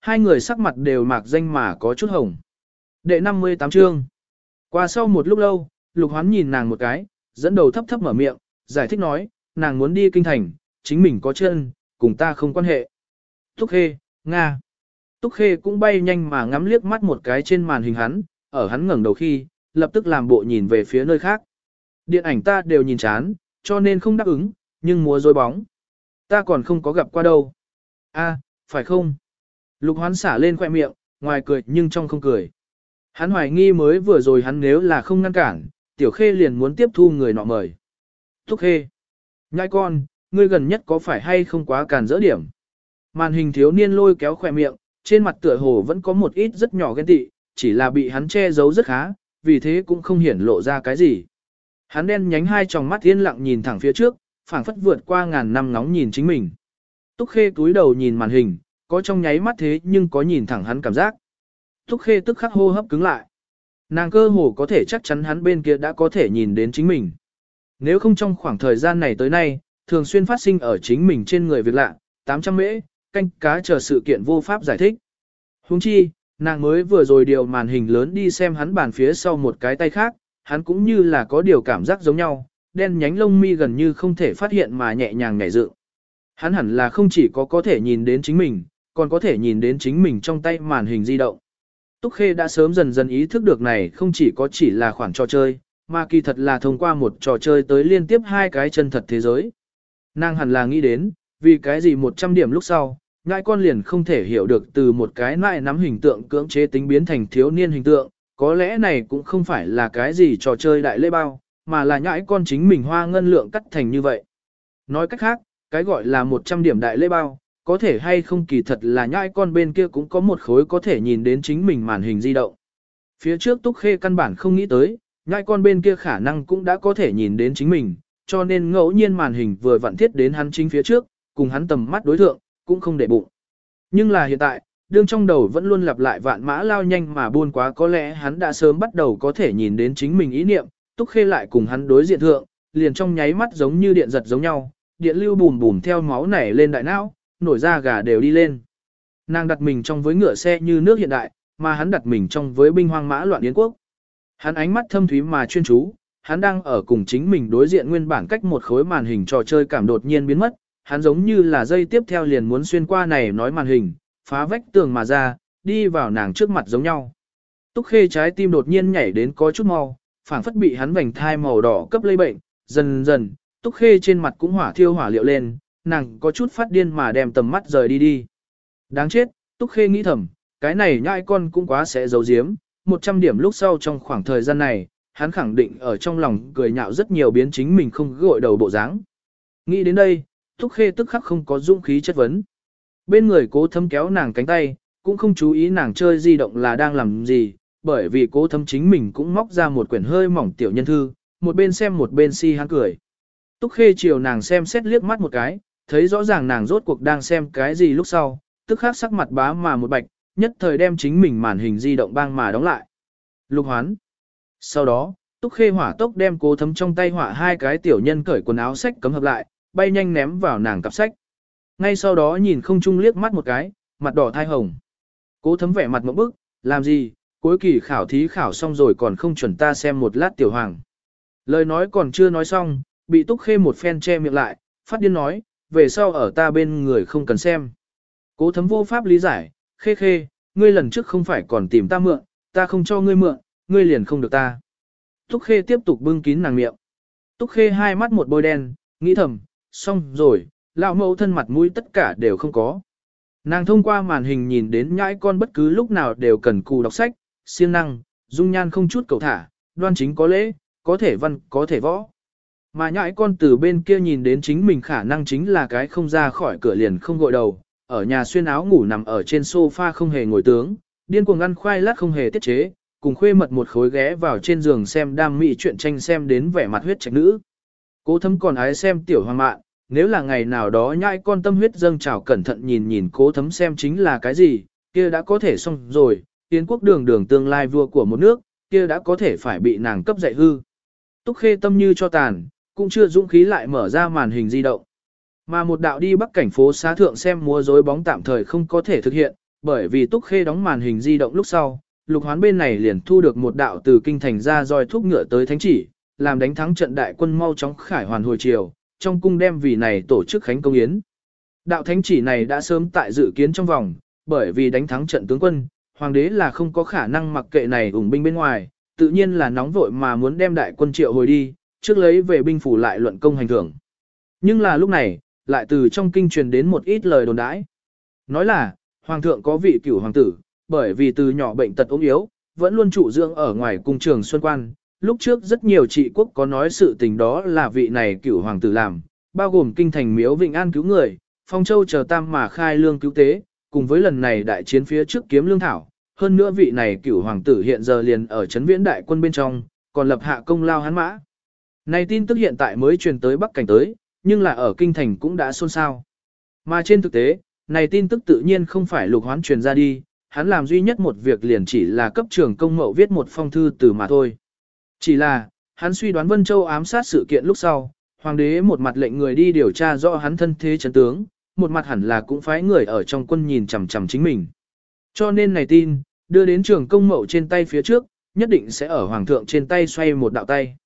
Hai người sắc mặt đều mạc danh mà có chút hồng. Đệ 58 chương. Qua sau một lúc lâu, Lục Hoán nhìn nàng một cái, dẫn đầu thấp thấp mở miệng, giải thích nói, nàng muốn đi kinh thành, chính mình có chân, cùng ta không quan hệ. Túc Khê, Nga. Túc Khê cũng bay nhanh mà ngắm liếc mắt một cái trên màn hình hắn, ở hắn ngẩng đầu khi, lập tức làm bộ nhìn về phía nơi khác. Điện ảnh ta đều nhìn chán, cho nên không đáp ứng, nhưng múa dối bóng. Ta còn không có gặp qua đâu. a phải không? Lục hoán xả lên khoe miệng, ngoài cười nhưng trong không cười. Hắn hoài nghi mới vừa rồi hắn nếu là không ngăn cản, tiểu khê liền muốn tiếp thu người nọ mời. Thúc khê. Nhai con, ngươi gần nhất có phải hay không quá càn dỡ điểm. Màn hình thiếu niên lôi kéo khoe miệng, trên mặt tựa hồ vẫn có một ít rất nhỏ ghen tị, chỉ là bị hắn che giấu rất khá, vì thế cũng không hiển lộ ra cái gì. Hắn đen nhánh hai tròng mắt yên lặng nhìn thẳng phía trước, phảng phất vượt qua ngàn năm ngóng nhìn chính mình. Túc Khê túi đầu nhìn màn hình, có trong nháy mắt thế nhưng có nhìn thẳng hắn cảm giác. Túc Khê tức khắc hô hấp cứng lại. Nàng cơ hồ có thể chắc chắn hắn bên kia đã có thể nhìn đến chính mình. Nếu không trong khoảng thời gian này tới nay, thường xuyên phát sinh ở chính mình trên người việc lạ, 800 mễ, canh cá chờ sự kiện vô pháp giải thích. Huống chi, nàng mới vừa rồi điều màn hình lớn đi xem hắn bàn phía sau một cái tay khác, hắn cũng như là có điều cảm giác giống nhau, đen nhánh lông mi gần như không thể phát hiện mà nhẹ nhàng nhảy dựng. Hắn hẳn là không chỉ có có thể nhìn đến chính mình, còn có thể nhìn đến chính mình trong tay màn hình di động. Túc Khê đã sớm dần dần ý thức được này không chỉ có chỉ là khoản trò chơi, mà kỳ thật là thông qua một trò chơi tới liên tiếp hai cái chân thật thế giới. Nàng hẳn là nghĩ đến, vì cái gì 100 điểm lúc sau, ngại con liền không thể hiểu được từ một cái nại nắm hình tượng cưỡng chế tính biến thành thiếu niên hình tượng, có lẽ này cũng không phải là cái gì trò chơi đại lễ bao, mà là nhãi con chính mình hoa ngân lượng cắt thành như vậy. Nói cách khác, cái gọi là 100 điểm đại lễ bao, có thể hay không kỳ thật là nhãi con bên kia cũng có một khối có thể nhìn đến chính mình màn hình di động. Phía trước Túc Khê căn bản không nghĩ tới, nhãi con bên kia khả năng cũng đã có thể nhìn đến chính mình, cho nên ngẫu nhiên màn hình vừa vặn thiết đến hắn chính phía trước, cùng hắn tầm mắt đối thượng, cũng không để bụng. Nhưng là hiện tại, đương trong đầu vẫn luôn lặp lại vạn mã lao nhanh mà buôn quá có lẽ hắn đã sớm bắt đầu có thể nhìn đến chính mình ý niệm, túc khê lại cùng hắn đối diện thượng, liền trong nháy mắt giống như điện giật giống nhau, điện lưu bùm bùm theo máu nảy lên đại não, nổi da gà đều đi lên. Nàng đặt mình trong với ngựa xe như nước hiện đại, mà hắn đặt mình trong với binh hoang mã loạn yến quốc. Hắn ánh mắt thâm thúy mà chuyên chú, hắn đang ở cùng chính mình đối diện nguyên bản cách một khối màn hình trò chơi cảm đột nhiên biến mất, hắn giống như là dây tiếp theo liền muốn xuyên qua này nói màn hình, phá vách tường mà ra, đi vào nàng trước mặt giống nhau. Túc khê trái tim đột nhiên nhảy đến có chút mau, phảng phất bị hắn vành thai màu đỏ cấp lây bệnh, dần dần, túc khê trên mặt cũng hỏa thiêu hỏa liệu lên, nàng có chút phát điên mà đem tầm mắt rời đi đi. Đáng chết, túc khê nghĩ thầm, cái này nhãi con cũng quá sẽ giấu giếm, 100 điểm lúc sau trong khoảng thời gian này, hắn khẳng định ở trong lòng cười nhạo rất nhiều biến chính mình không gội đầu bộ dáng. Nghĩ đến đây, Túc Khê tức khắc không có dũng khí chất vấn. Bên người cố thâm kéo nàng cánh tay, cũng không chú ý nàng chơi di động là đang làm gì, bởi vì cố thâm chính mình cũng móc ra một quyển hơi mỏng tiểu nhân thư, một bên xem một bên si hắn cười. Túc Khê chiều nàng xem xét liếc mắt một cái, thấy rõ ràng nàng rốt cuộc đang xem cái gì lúc sau, tức khắc sắc mặt bá mà một bạch, nhất thời đem chính mình màn hình di động bang mà đóng lại. Lục hoán. Sau đó, Túc Khê hỏa tốc đem cố thấm trong tay hỏa hai cái tiểu nhân cởi quần áo sách cấm hợp lại, bay nhanh ném vào nàng cặp sách. Ngay sau đó nhìn không chung liếc mắt một cái, mặt đỏ thai hồng. Cố thấm vẻ mặt một bức, làm gì, cuối kỳ khảo thí khảo xong rồi còn không chuẩn ta xem một lát tiểu hoàng. Lời nói còn chưa nói xong, bị túc khê một phen che miệng lại, phát điên nói, về sau ở ta bên người không cần xem. Cố thấm vô pháp lý giải, khê khê, ngươi lần trước không phải còn tìm ta mượn, ta không cho ngươi mượn, ngươi liền không được ta. Túc khê tiếp tục bưng kín nàng miệng. Túc khê hai mắt một bôi đen, nghĩ thầm, xong rồi, lão mẫu thân mặt mũi tất cả đều không có. Nàng thông qua màn hình nhìn đến nhãi con bất cứ lúc nào đều cần cù đọc sách, siêng năng, dung nhan không chút cầu thả, đoan chính có lễ, có thể văn, có thể võ. Mà nhãi con từ bên kia nhìn đến chính mình khả năng chính là cái không ra khỏi cửa liền không gội đầu, ở nhà xuyên áo ngủ nằm ở trên sofa không hề ngồi tướng, điên cuồng ăn khoai lát không hề tiết chế, cùng khuê mật một khối ghé vào trên giường xem đam mỹ chuyện tranh xem đến vẻ mặt huyết trạch nữ. Cố thấm còn ái xem tiểu hoàng mạn, nếu là ngày nào đó nhãi con tâm huyết dâng trào cẩn thận nhìn nhìn cố thấm xem chính là cái gì, kia đã có thể xong rồi, tiến quốc đường đường tương lai vua của một nước, kia đã có thể phải bị nàng cấp dạy hư. Túc khê tâm như cho tàn, cũng chưa dũng khí lại mở ra màn hình di động. Mà một đạo đi bắc cảnh phố xá thượng xem múa rối bóng tạm thời không có thể thực hiện, bởi vì Túc Khê đóng màn hình di động lúc sau, Lục Hoán bên này liền thu được một đạo từ kinh thành ra roi thúc ngựa tới thánh chỉ, làm đánh thắng trận đại quân mau chóng khải hoàn hồi chiều, trong cung đem vì này tổ chức khánh công yến. Đạo thánh chỉ này đã sớm tại dự kiến trong vòng, bởi vì đánh thắng trận tướng quân, hoàng đế là không có khả năng mặc kệ này ủng binh bên ngoài, tự nhiên là nóng vội mà muốn đem đại quân triệu hồi đi, trước lấy về binh phủ lại luận công hành thưởng. Nhưng là lúc này, lại từ trong kinh truyền đến một ít lời đồn đãi. Nói là, hoàng thượng có vị cửu hoàng tử, bởi vì từ nhỏ bệnh tật ốm yếu, vẫn luôn trụ dưỡng ở ngoài cung trường Xuân Quan. Lúc trước rất nhiều trị quốc có nói sự tình đó là vị này cửu hoàng tử làm, bao gồm kinh thành miếu Vịnh An cứu người, Phong Châu chờ tam mà khai lương cứu tế, cùng với lần này đại chiến phía trước kiếm lương thảo. Hơn nữa vị này cửu hoàng tử hiện giờ liền ở chấn viễn đại quân bên trong, còn lập hạ công lao hắn mã. Này tin tức hiện tại mới truyền tới Bắc Cảnh tới, nhưng là ở kinh thành cũng đã xôn xao. Mà trên thực tế, này tin tức tự nhiên không phải lục hoán truyền ra đi, hắn làm duy nhất một việc liền chỉ là cấp trưởng công mậu viết một phong thư từ mà thôi. Chỉ là, hắn suy đoán Vân Châu ám sát sự kiện lúc sau, hoàng đế một mặt lệnh người đi điều tra rõ hắn thân thế chấn tướng, một mặt hẳn là cũng phái người ở trong quân nhìn chằm chằm chính mình. Cho nên này tin, đưa đến trường công mậu trên tay phía trước, nhất định sẽ ở hoàng thượng trên tay xoay một đạo tay.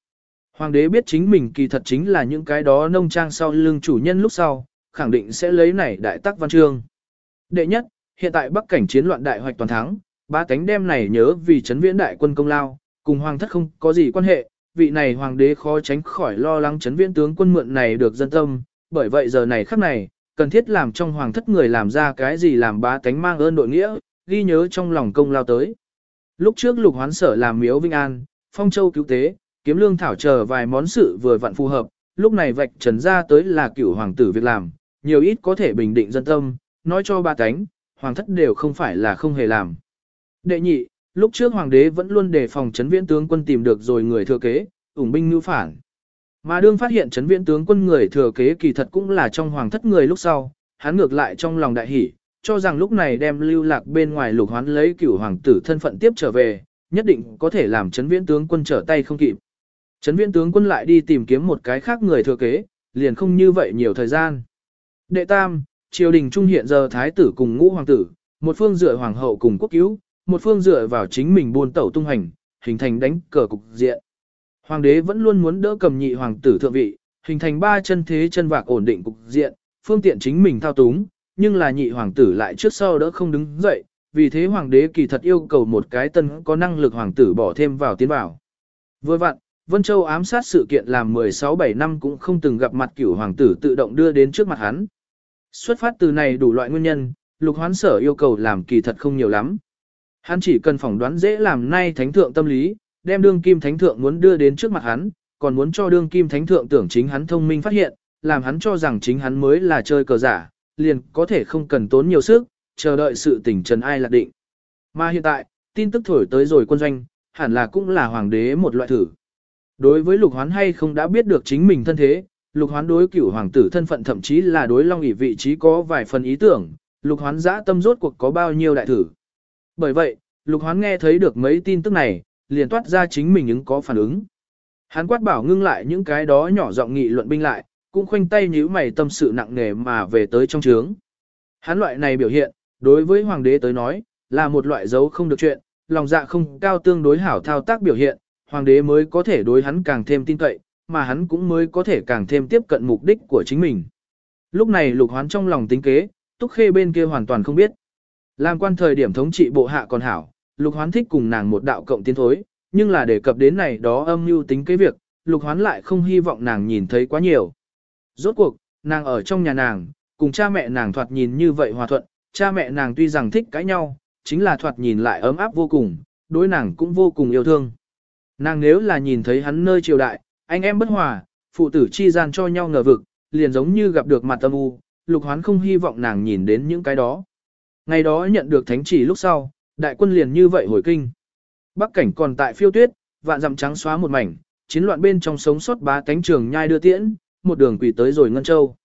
Hoàng đế biết chính mình kỳ thật chính là những cái đó nông trang sau lưng chủ nhân lúc sau, khẳng định sẽ lấy này đại tắc văn chương. Đệ nhất, hiện tại Bắc cảnh chiến loạn đại hoạch toàn thắng, ba cánh đem này nhớ vì chấn viễn đại quân công lao, cùng hoàng thất không có gì quan hệ, vị này hoàng đế khó tránh khỏi lo lắng chấn viễn tướng quân mượn này được dân tâm, bởi vậy giờ này khắc này, cần thiết làm trong hoàng thất người làm ra cái gì làm ba cánh mang ơn đội nghĩa, ghi nhớ trong lòng công lao tới. Lúc trước lục hoán sở làm miếu vinh an, phong châu cứu tế, kiếm lương thảo chờ vài món sự vừa vặn phù hợp, lúc này vạch trần ra tới là cửu hoàng tử việc làm, nhiều ít có thể bình định dân tâm, nói cho ba cánh, hoàng thất đều không phải là không hề làm. Đệ nhị, lúc trước hoàng đế vẫn luôn đề phòng chấn viễn tướng quân tìm được rồi người thừa kế, ủng binh nhu phản. Mà đương phát hiện chấn viễn tướng quân người thừa kế kỳ thật cũng là trong hoàng thất người lúc sau, hắn ngược lại trong lòng đại hỷ, cho rằng lúc này đem lưu lạc bên ngoài lục hoán lấy cửu hoàng tử thân phận tiếp trở về, nhất định có thể làm chấn viễn tướng quân trở tay không kịp. Chấn viễn tướng quân lại đi tìm kiếm một cái khác người thừa kế, liền không như vậy nhiều thời gian. Đệ tam, triều đình trung hiện giờ thái tử cùng ngũ hoàng tử, một phương dựa hoàng hậu cùng quốc cứu, một phương dựa vào chính mình buôn tẩu tung hành, hình thành đánh cờ cục diện. Hoàng đế vẫn luôn muốn đỡ cầm nhị hoàng tử thượng vị, hình thành ba chân thế chân vạc ổn định cục diện, phương tiện chính mình thao túng, nhưng là nhị hoàng tử lại trước sau đỡ không đứng dậy, vì thế hoàng đế kỳ thật yêu cầu một cái tân có năng lực hoàng tử bỏ thêm vào tiến vào. Vừa vặn, Vân Châu ám sát sự kiện làm 16-7 năm cũng không từng gặp mặt cửu hoàng tử tự động đưa đến trước mặt hắn. Xuất phát từ này đủ loại nguyên nhân, lục hoán sở yêu cầu làm kỳ thật không nhiều lắm. Hắn chỉ cần phỏng đoán dễ làm nay thánh thượng tâm lý, đem đương kim thánh thượng muốn đưa đến trước mặt hắn, còn muốn cho đương kim thánh thượng tưởng chính hắn thông minh phát hiện, làm hắn cho rằng chính hắn mới là chơi cờ giả, liền có thể không cần tốn nhiều sức, chờ đợi sự tỉnh trần ai lạc định. Mà hiện tại, tin tức thổi tới rồi quân doanh, hẳn là cũng là hoàng đế một loại thử. Đối với lục hoán hay không đã biết được chính mình thân thế, lục hoán đối cửu hoàng tử thân phận thậm chí là đối long ỷ vị trí có vài phần ý tưởng, lục hoán giã tâm rốt cuộc có bao nhiêu đại thử. Bởi vậy, lục hoán nghe thấy được mấy tin tức này, liền toát ra chính mình ứng có phản ứng. Hắn quát bảo ngưng lại những cái đó nhỏ giọng nghị luận binh lại, cũng khoanh tay nhíu mày tâm sự nặng nề mà về tới trong trướng. Hắn loại này biểu hiện, đối với hoàng đế tới nói, là một loại dấu không được chuyện, lòng dạ không cao tương đối hảo thao tác biểu hiện, hoàng đế mới có thể đối hắn càng thêm tin cậy, mà hắn cũng mới có thể càng thêm tiếp cận mục đích của chính mình. Lúc này lục hoán trong lòng tính kế, túc khê bên kia hoàn toàn không biết. Làm quan thời điểm thống trị bộ hạ còn hảo, lục hoán thích cùng nàng một đạo cộng tiến thối, nhưng là đề cập đến này đó âm mưu tính kế việc, lục hoán lại không hy vọng nàng nhìn thấy quá nhiều. Rốt cuộc, nàng ở trong nhà nàng, cùng cha mẹ nàng thoạt nhìn như vậy hòa thuận, cha mẹ nàng tuy rằng thích cãi nhau, chính là thoạt nhìn lại ấm áp vô cùng, đối nàng cũng vô cùng yêu thương. Nàng nếu là nhìn thấy hắn nơi triều đại, anh em bất hòa, phụ tử chi gian cho nhau ngờ vực, liền giống như gặp được mặt tâm u, lục hoán không hy vọng nàng nhìn đến những cái đó. Ngày đó nhận được thánh chỉ lúc sau, đại quân liền như vậy hồi kinh. Bắc cảnh còn tại phiêu tuyết, vạn dặm trắng xóa một mảnh, chiến loạn bên trong sống sót bá tánh trường nhai đưa tiễn, một đường quỷ tới rồi Ngân Châu.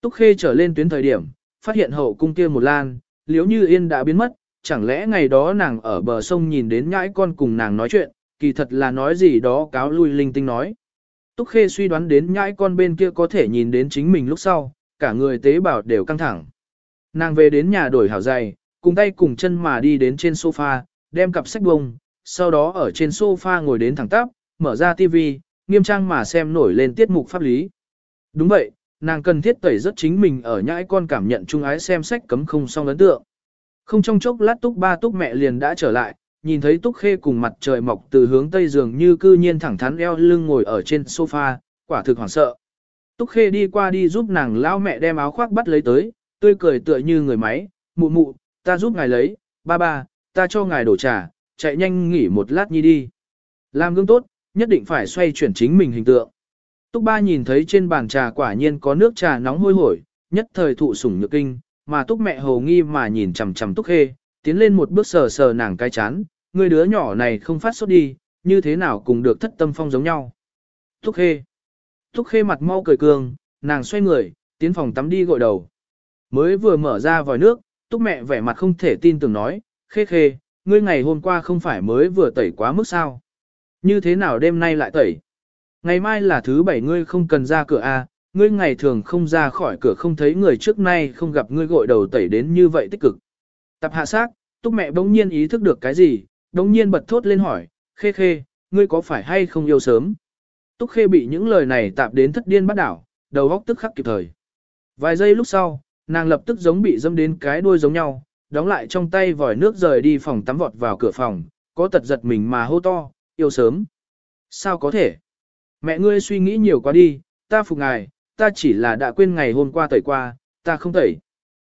Túc Khê trở lên tuyến thời điểm, phát hiện hậu cung kia một lan, liếu như yên đã biến mất, chẳng lẽ ngày đó nàng ở bờ sông nhìn đến nhãi con cùng nàng nói chuyện, kỳ thật là nói gì đó cáo lui linh tinh nói. Túc Khê suy đoán đến nhãi con bên kia có thể nhìn đến chính mình lúc sau, cả người tế bào đều căng thẳng. Nàng về đến nhà đổi hảo dày, cùng tay cùng chân mà đi đến trên sofa, đem cặp sách bông, sau đó ở trên sofa ngồi đến thẳng tắp, mở ra tivi, nghiêm trang mà xem nổi lên tiết mục pháp lý. Đúng vậy, nàng cần thiết tẩy rất chính mình ở nhãi con cảm nhận trung ái xem sách cấm không xong ấn tượng. Không trong chốc lát túc ba túc mẹ liền đã trở lại, nhìn thấy túc khê cùng mặt trời mọc từ hướng tây giường như cư nhiên thẳng thắn eo lưng ngồi ở trên sofa, quả thực hoảng sợ. Túc khê đi qua đi giúp nàng lao mẹ đem áo khoác bắt lấy tới, tươi cười tựa như người máy, mụ mụ, ta giúp ngài lấy, ba ba, ta cho ngài đổ trà, chạy nhanh nghỉ một lát nhi đi. Làm gương tốt, nhất định phải xoay chuyển chính mình hình tượng. Túc ba nhìn thấy trên bàn trà quả nhiên có nước trà nóng hôi hổi, nhất thời thụ sủng nhược kinh, mà túc mẹ hồ nghi mà nhìn chằm chằm túc khê, tiến lên một bước sờ sờ nàng cái chán, người đứa nhỏ này không phát sốt đi, như thế nào cùng được thất tâm phong giống nhau. thúc khê. thúc khê mặt mau cười cường, nàng xoay người, tiến phòng tắm đi gội đầu. Mới vừa mở ra vòi nước, túc mẹ vẻ mặt không thể tin tưởng nói, khê khê, ngươi ngày hôm qua không phải mới vừa tẩy quá mức sao. Như thế nào đêm nay lại tẩy? Ngày mai là thứ bảy ngươi không cần ra cửa a, à, ngươi ngày thường không ra khỏi cửa không thấy người trước nay không gặp ngươi gội đầu tẩy đến như vậy tích cực. Tập hạ sát, túc mẹ bỗng nhiên ý thức được cái gì, bỗng nhiên bật thốt lên hỏi, khê khê, ngươi có phải hay không yêu sớm? Túc khê bị những lời này tạp đến thất điên bắt đảo, đầu óc tức khắc kịp thời. Vài giây lúc sau, nàng lập tức giống bị dâm đến cái đuôi giống nhau, đóng lại trong tay vòi nước rời đi phòng tắm vọt vào cửa phòng, có tật giật mình mà hô to, yêu sớm. Sao có thể? Mẹ ngươi suy nghĩ nhiều quá đi, ta phục ngài, ta chỉ là đã quên ngày hôm qua tẩy qua, ta không tẩy.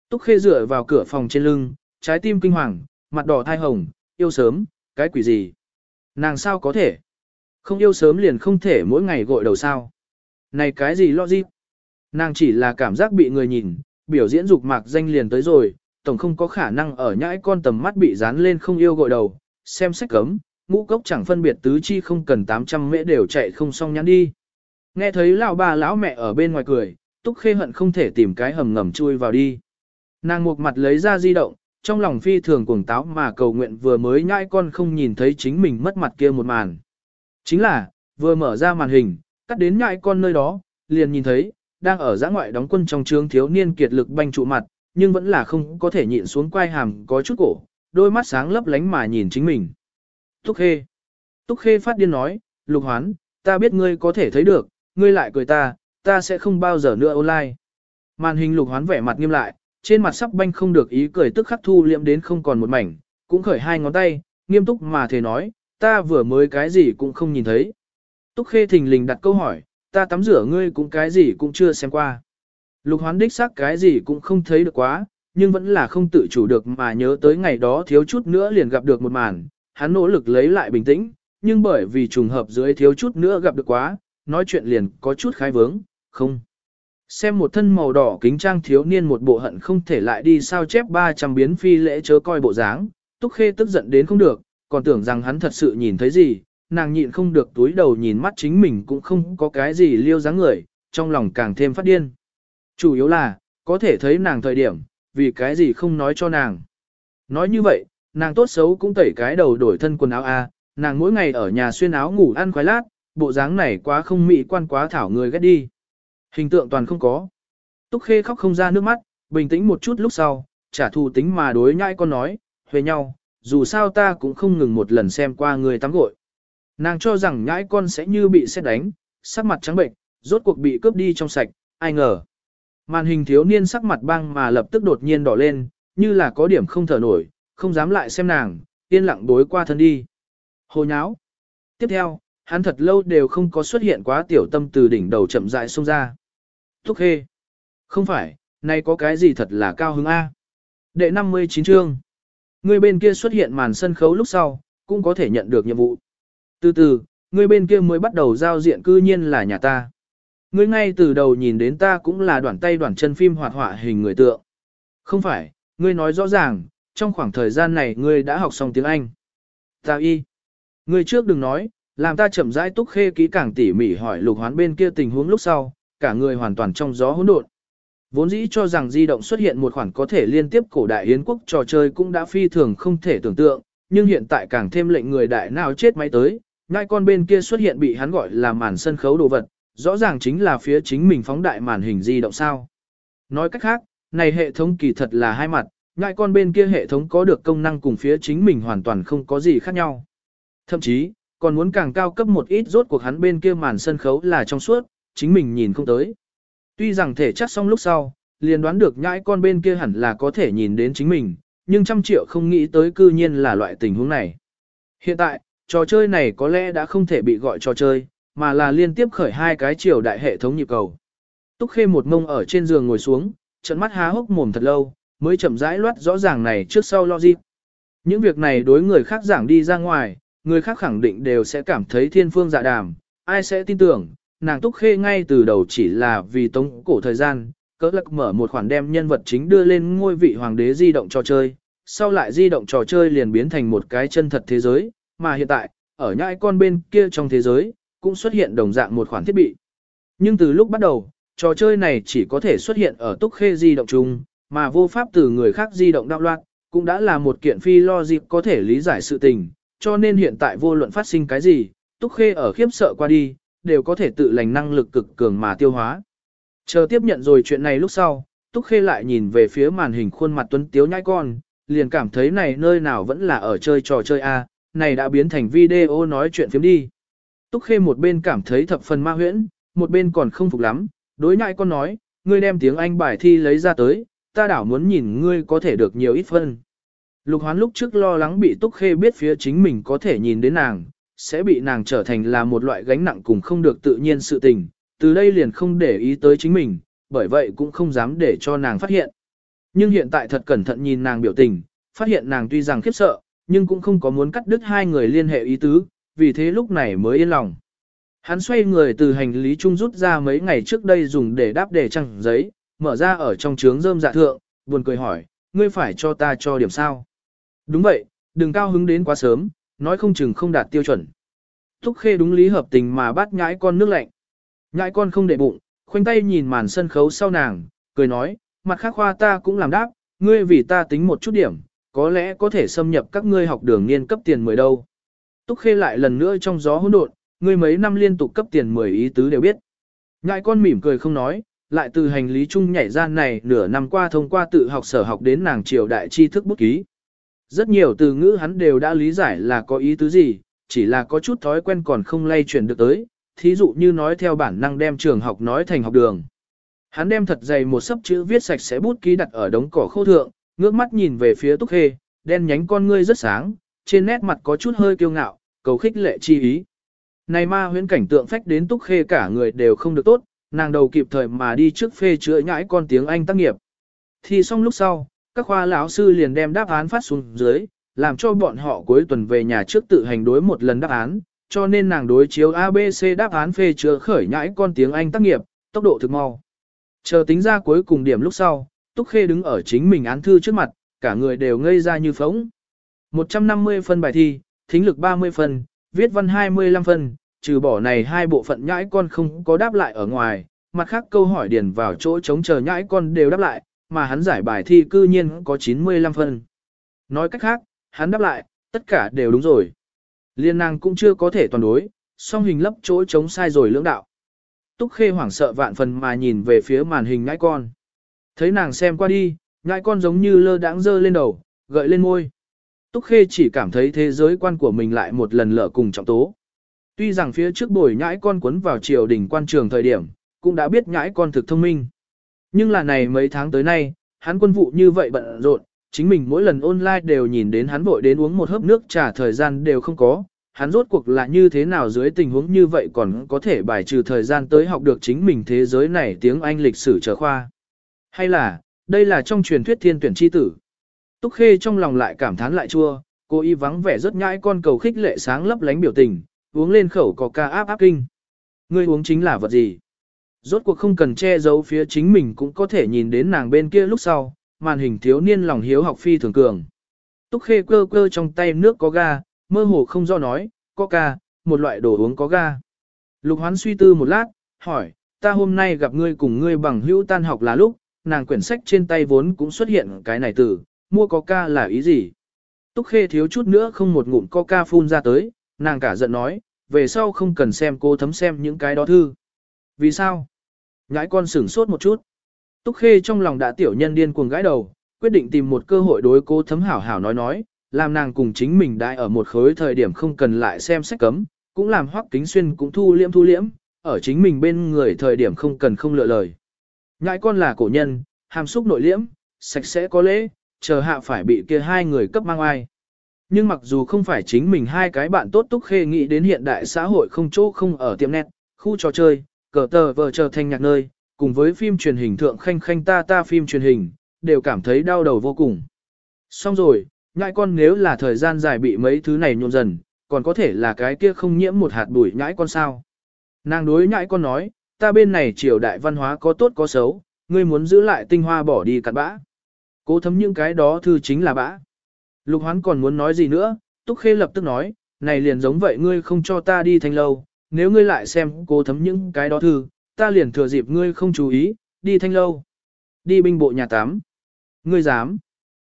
Túc khê dựa vào cửa phòng trên lưng, trái tim kinh hoàng, mặt đỏ thai hồng, yêu sớm, cái quỷ gì? Nàng sao có thể? Không yêu sớm liền không thể mỗi ngày gội đầu sao? Này cái gì lo gì? Nàng chỉ là cảm giác bị người nhìn, biểu diễn dục mạc danh liền tới rồi, tổng không có khả năng ở nhãi con tầm mắt bị dán lên không yêu gội đầu, xem sách cấm, ngũ cốc chẳng phân biệt tứ chi không cần 800 mễ đều chạy không xong nhắn đi. Nghe thấy lão bà lão mẹ ở bên ngoài cười, túc khê hận không thể tìm cái hầm ngầm chui vào đi. Nàng một mặt lấy ra di động, trong lòng phi thường cuồng táo mà cầu nguyện vừa mới nhãi con không nhìn thấy chính mình mất mặt kia một màn. Chính là, vừa mở ra màn hình, cắt đến nhãi con nơi đó, liền nhìn thấy, đang ở giã ngoại đóng quân trong trướng thiếu niên kiệt lực banh trụ mặt, nhưng vẫn là không có thể nhịn xuống quai hàm có chút cổ, đôi mắt sáng lấp lánh mà nhìn chính mình. Túc Khê. Túc Khê phát điên nói, Lục Hoán, ta biết ngươi có thể thấy được, ngươi lại cười ta, ta sẽ không bao giờ nữa online. Màn hình Lục Hoán vẻ mặt nghiêm lại, trên mặt sắp banh không được ý cười tức khắc thu liệm đến không còn một mảnh, cũng khởi hai ngón tay, nghiêm túc mà thề nói, ta vừa mới cái gì cũng không nhìn thấy. Túc Khê thình lình đặt câu hỏi, ta tắm rửa ngươi cũng cái gì cũng chưa xem qua. Lục hoán đích xác cái gì cũng không thấy được quá, nhưng vẫn là không tự chủ được mà nhớ tới ngày đó thiếu chút nữa liền gặp được một màn, hắn nỗ lực lấy lại bình tĩnh, nhưng bởi vì trùng hợp dưới thiếu chút nữa gặp được quá, nói chuyện liền có chút khai vướng, không. Xem một thân màu đỏ kính trang thiếu niên một bộ hận không thể lại đi sao chép 300 biến phi lễ chớ coi bộ dáng, túc khê tức giận đến không được, còn tưởng rằng hắn thật sự nhìn thấy gì, nàng nhịn không được túi đầu nhìn mắt chính mình cũng không có cái gì liêu dáng người, trong lòng càng thêm phát điên. Chủ yếu là, có thể thấy nàng thời điểm, vì cái gì không nói cho nàng. Nói như vậy, nàng tốt xấu cũng tẩy cái đầu đổi thân quần áo A, nàng mỗi ngày ở nhà xuyên áo ngủ ăn khoái lát, bộ dáng này quá không mỹ quan quá thảo người ghét đi. Hình tượng toàn không có. Túc Khê khóc không ra nước mắt, bình tĩnh một chút lúc sau, trả thù tính mà đối nhãi con nói, huề nhau, dù sao ta cũng không ngừng một lần xem qua người tắm gội. Nàng cho rằng nhãi con sẽ như bị xét đánh, sắc mặt trắng bệnh, rốt cuộc bị cướp đi trong sạch, ai ngờ. Màn hình thiếu niên sắc mặt băng mà lập tức đột nhiên đỏ lên, như là có điểm không thở nổi, không dám lại xem nàng, yên lặng đối qua thân đi. Hồ nháo. Tiếp theo, hắn thật lâu đều không có xuất hiện quá tiểu tâm từ đỉnh đầu chậm rãi xông ra. Thúc khê. Không phải, nay có cái gì thật là cao hứng A. Đệ 59 chương. Người bên kia xuất hiện màn sân khấu lúc sau, cũng có thể nhận được nhiệm vụ. Từ từ, người bên kia mới bắt đầu giao diện cư nhiên là nhà ta. Ngươi ngay từ đầu nhìn đến ta cũng là đoạn tay đoạn chân phim hoạt họa hình người tượng. Không phải, ngươi nói rõ ràng, trong khoảng thời gian này ngươi đã học xong tiếng Anh. Ta y. Ngươi trước đừng nói, làm ta chậm rãi túc khê kỹ càng tỉ mỉ hỏi lục hoán bên kia tình huống lúc sau, cả người hoàn toàn trong gió hỗn độn. Vốn dĩ cho rằng di động xuất hiện một khoản có thể liên tiếp cổ đại yến quốc trò chơi cũng đã phi thường không thể tưởng tượng, nhưng hiện tại càng thêm lệnh người đại nào chết máy tới, ngay con bên kia xuất hiện bị hắn gọi là màn sân khấu đồ vật, rõ ràng chính là phía chính mình phóng đại màn hình di động sao. Nói cách khác, này hệ thống kỳ thật là hai mặt, ngay con bên kia hệ thống có được công năng cùng phía chính mình hoàn toàn không có gì khác nhau. Thậm chí, còn muốn càng cao cấp một ít rốt cuộc hắn bên kia màn sân khấu là trong suốt, chính mình nhìn không tới. Tuy rằng thể chắc xong lúc sau, liền đoán được nhãi con bên kia hẳn là có thể nhìn đến chính mình, nhưng trăm triệu không nghĩ tới cư nhiên là loại tình huống này. Hiện tại, trò chơi này có lẽ đã không thể bị gọi trò chơi, mà là liên tiếp khởi hai cái chiều đại hệ thống nhịp cầu. Túc Khê một mông ở trên giường ngồi xuống, trận mắt há hốc mồm thật lâu, mới chậm rãi loát rõ ràng này trước sau logic. Những việc này đối người khác giảng đi ra ngoài, người khác khẳng định đều sẽ cảm thấy thiên phương dạ đàm, ai sẽ tin tưởng, nàng Túc Khê ngay từ đầu chỉ là vì tống cổ thời gian, cỡ lắc mở một khoản đem nhân vật chính đưa lên ngôi vị hoàng đế di động trò chơi, sau lại di động trò chơi liền biến thành một cái chân thật thế giới, mà hiện tại, ở nhãi con bên kia trong thế giới, cũng xuất hiện đồng dạng một khoản thiết bị. Nhưng từ lúc bắt đầu, trò chơi này chỉ có thể xuất hiện ở túc khê di động chung, mà vô pháp từ người khác di động đạo loạn, cũng đã là một kiện phi lo dịp có thể lý giải sự tình, cho nên hiện tại vô luận phát sinh cái gì, túc khê ở khiếp sợ qua đi, đều có thể tự lành năng lực cực cường mà tiêu hóa. Chờ tiếp nhận rồi chuyện này lúc sau, túc khê lại nhìn về phía màn hình khuôn mặt tuấn tiếu nhai con, liền cảm thấy này nơi nào vẫn là ở chơi trò chơi A, này đã biến thành video nói chuyện phiếm đi. Túc Khê một bên cảm thấy thập phần ma huyễn, một bên còn không phục lắm, đối nhãi con nói, ngươi đem tiếng Anh bài thi lấy ra tới, ta đảo muốn nhìn ngươi có thể được nhiều ít phân. Lục hoán lúc trước lo lắng bị Túc Khê biết phía chính mình có thể nhìn đến nàng, sẽ bị nàng trở thành là một loại gánh nặng cùng không được tự nhiên sự tình, từ đây liền không để ý tới chính mình, bởi vậy cũng không dám để cho nàng phát hiện. Nhưng hiện tại thật cẩn thận nhìn nàng biểu tình, phát hiện nàng tuy rằng khiếp sợ, nhưng cũng không có muốn cắt đứt hai người liên hệ ý tứ, vì thế lúc này mới yên lòng. Hắn xoay người từ hành lý trung rút ra mấy ngày trước đây dùng để đáp đề trăng giấy, mở ra ở trong trướng rơm dạ thượng, buồn cười hỏi, ngươi phải cho ta cho điểm sao? Đúng vậy, đừng cao hứng đến quá sớm, nói không chừng không đạt tiêu chuẩn. Thúc khê đúng lý hợp tình mà bắt nhãi con nước lạnh. Nhãi con không để bụng, khoanh tay nhìn màn sân khấu sau nàng, cười nói, mặt khác khoa ta cũng làm đáp, ngươi vì ta tính một chút điểm, có lẽ có thể xâm nhập các ngươi học đường niên cấp tiền 10 đâu. Túc Khê lại lần nữa trong gió hỗn độn, ngươi mấy năm liên tục cấp tiền 10 ý tứ đều biết. nhãi con mỉm cười không nói, lại từ hành lý chung nhảy ra này nửa năm qua thông qua tự học sở học đến nàng triều đại tri thức bút ký. Rất nhiều từ ngữ hắn đều đã lý giải là có ý tứ gì, chỉ là có chút thói quen còn không lay chuyển được tới, thí dụ như nói theo bản năng đem trường học nói thành học đường. Hắn đem thật dày một sấp chữ viết sạch sẽ bút ký đặt ở đống cỏ khô thượng, ngước mắt nhìn về phía Túc Khê, đen nhánh con ngươi rất sáng, trên nét mặt có chút hơi kiêu ngạo, cầu khích lệ chi ý. Này ma huyễn cảnh tượng phách đến Túc Khê cả người đều không được tốt, nàng đầu kịp thời mà đi trước phê chữa nhãi con tiếng Anh tác nghiệp. Thì xong lúc sau, các khoa lão sư liền đem đáp án phát xuống dưới, làm cho bọn họ cuối tuần về nhà trước tự hành đối một lần đáp án, cho nên nàng đối chiếu ABC đáp án phê chữa khởi nhãi con tiếng Anh tác nghiệp, tốc độ thực mau. Chờ tính ra cuối cùng điểm lúc sau, Túc Khê đứng ở chính mình án thư trước mặt, cả người đều ngây ra như phóng. 150 phân bài thi, thính lực 30 phân, viết văn 25 phân, trừ bỏ này hai bộ phận nhãi con không có đáp lại ở ngoài, mặt khác câu hỏi điền vào chỗ chống chờ nhãi con đều đáp lại, mà hắn giải bài thi cư nhiên có 95 phân. Nói cách khác, hắn đáp lại, tất cả đều đúng rồi. Liên năng cũng chưa có thể toàn đối, song hình lấp chỗ chống sai rồi lưỡng đạo. Túc Khê hoảng sợ vạn phần mà nhìn về phía màn hình ngãi con. Thấy nàng xem qua đi, ngãi con giống như lơ đãng dơ lên đầu, gợi lên môi. Túc Khê chỉ cảm thấy thế giới quan của mình lại một lần lỡ cùng trọng tố. Tuy rằng phía trước bồi nhãi con quấn vào triều đình quan trường thời điểm, cũng đã biết nhãi con thực thông minh. Nhưng là này mấy tháng tới nay, hắn quân vụ như vậy bận rộn, chính mình mỗi lần online đều nhìn đến hắn vội đến uống một hớp nước trà thời gian đều không có. Hắn rốt cuộc là như thế nào dưới tình huống như vậy còn có thể bài trừ thời gian tới học được chính mình thế giới này tiếng Anh lịch sử trở khoa. Hay là, đây là trong truyền thuyết thiên tuyển chi tử. Túc Khê trong lòng lại cảm thán lại chua, cô y vắng vẻ rất nhãi con cầu khích lệ sáng lấp lánh biểu tình, uống lên khẩu có ca áp áp kinh. Ngươi uống chính là vật gì? Rốt cuộc không cần che giấu phía chính mình cũng có thể nhìn đến nàng bên kia lúc sau, màn hình thiếu niên lòng hiếu học phi thường cường. Túc Khê cơ cơ trong tay nước có ga, mơ hồ không do nói, có ga, một loại đồ uống có ga. Lục hoán suy tư một lát, hỏi, ta hôm nay gặp ngươi cùng ngươi bằng hữu tan học là lúc, nàng quyển sách trên tay vốn cũng xuất hiện cái này từ, mua coca là ý gì? Túc Khê thiếu chút nữa không một ngụm coca phun ra tới, nàng cả giận nói, về sau không cần xem cô thấm xem những cái đó thư. Vì sao? Ngãi con sửng sốt một chút. Túc Khê trong lòng đã tiểu nhân điên cuồng gãi đầu, quyết định tìm một cơ hội đối cố thấm hảo hảo nói nói, làm nàng cùng chính mình đại ở một khối thời điểm không cần lại xem sách cấm, cũng làm hoắc kính xuyên cũng thu liễm thu liễm, ở chính mình bên người thời điểm không cần không lựa lời. Ngại con là cổ nhân, hàm xúc nội liễm, sạch sẽ có lễ, chờ hạ phải bị kia hai người cấp mang ai. Nhưng mặc dù không phải chính mình hai cái bạn tốt túc khê nghĩ đến hiện đại xã hội không chỗ không ở tiệm nét, khu trò chơi, cờ tờ vờ chờ thành nhạc nơi, cùng với phim truyền hình thượng khanh khanh ta ta phim truyền hình, đều cảm thấy đau đầu vô cùng. Xong rồi, nhãi con nếu là thời gian dài bị mấy thứ này nhộn dần, còn có thể là cái kia không nhiễm một hạt bụi nhãi con sao. Nàng đối nhãi con nói, ta bên này triều đại văn hóa có tốt có xấu, ngươi muốn giữ lại tinh hoa bỏ đi cặn bã. Cố thấm những cái đó thư chính là bã. Lục hoán còn muốn nói gì nữa, Túc Khê lập tức nói, này liền giống vậy ngươi không cho ta đi thanh lâu, nếu ngươi lại xem cố thấm những cái đó thư, ta liền thừa dịp ngươi không chú ý, đi thanh lâu. Đi binh bộ nhà tám. Ngươi dám.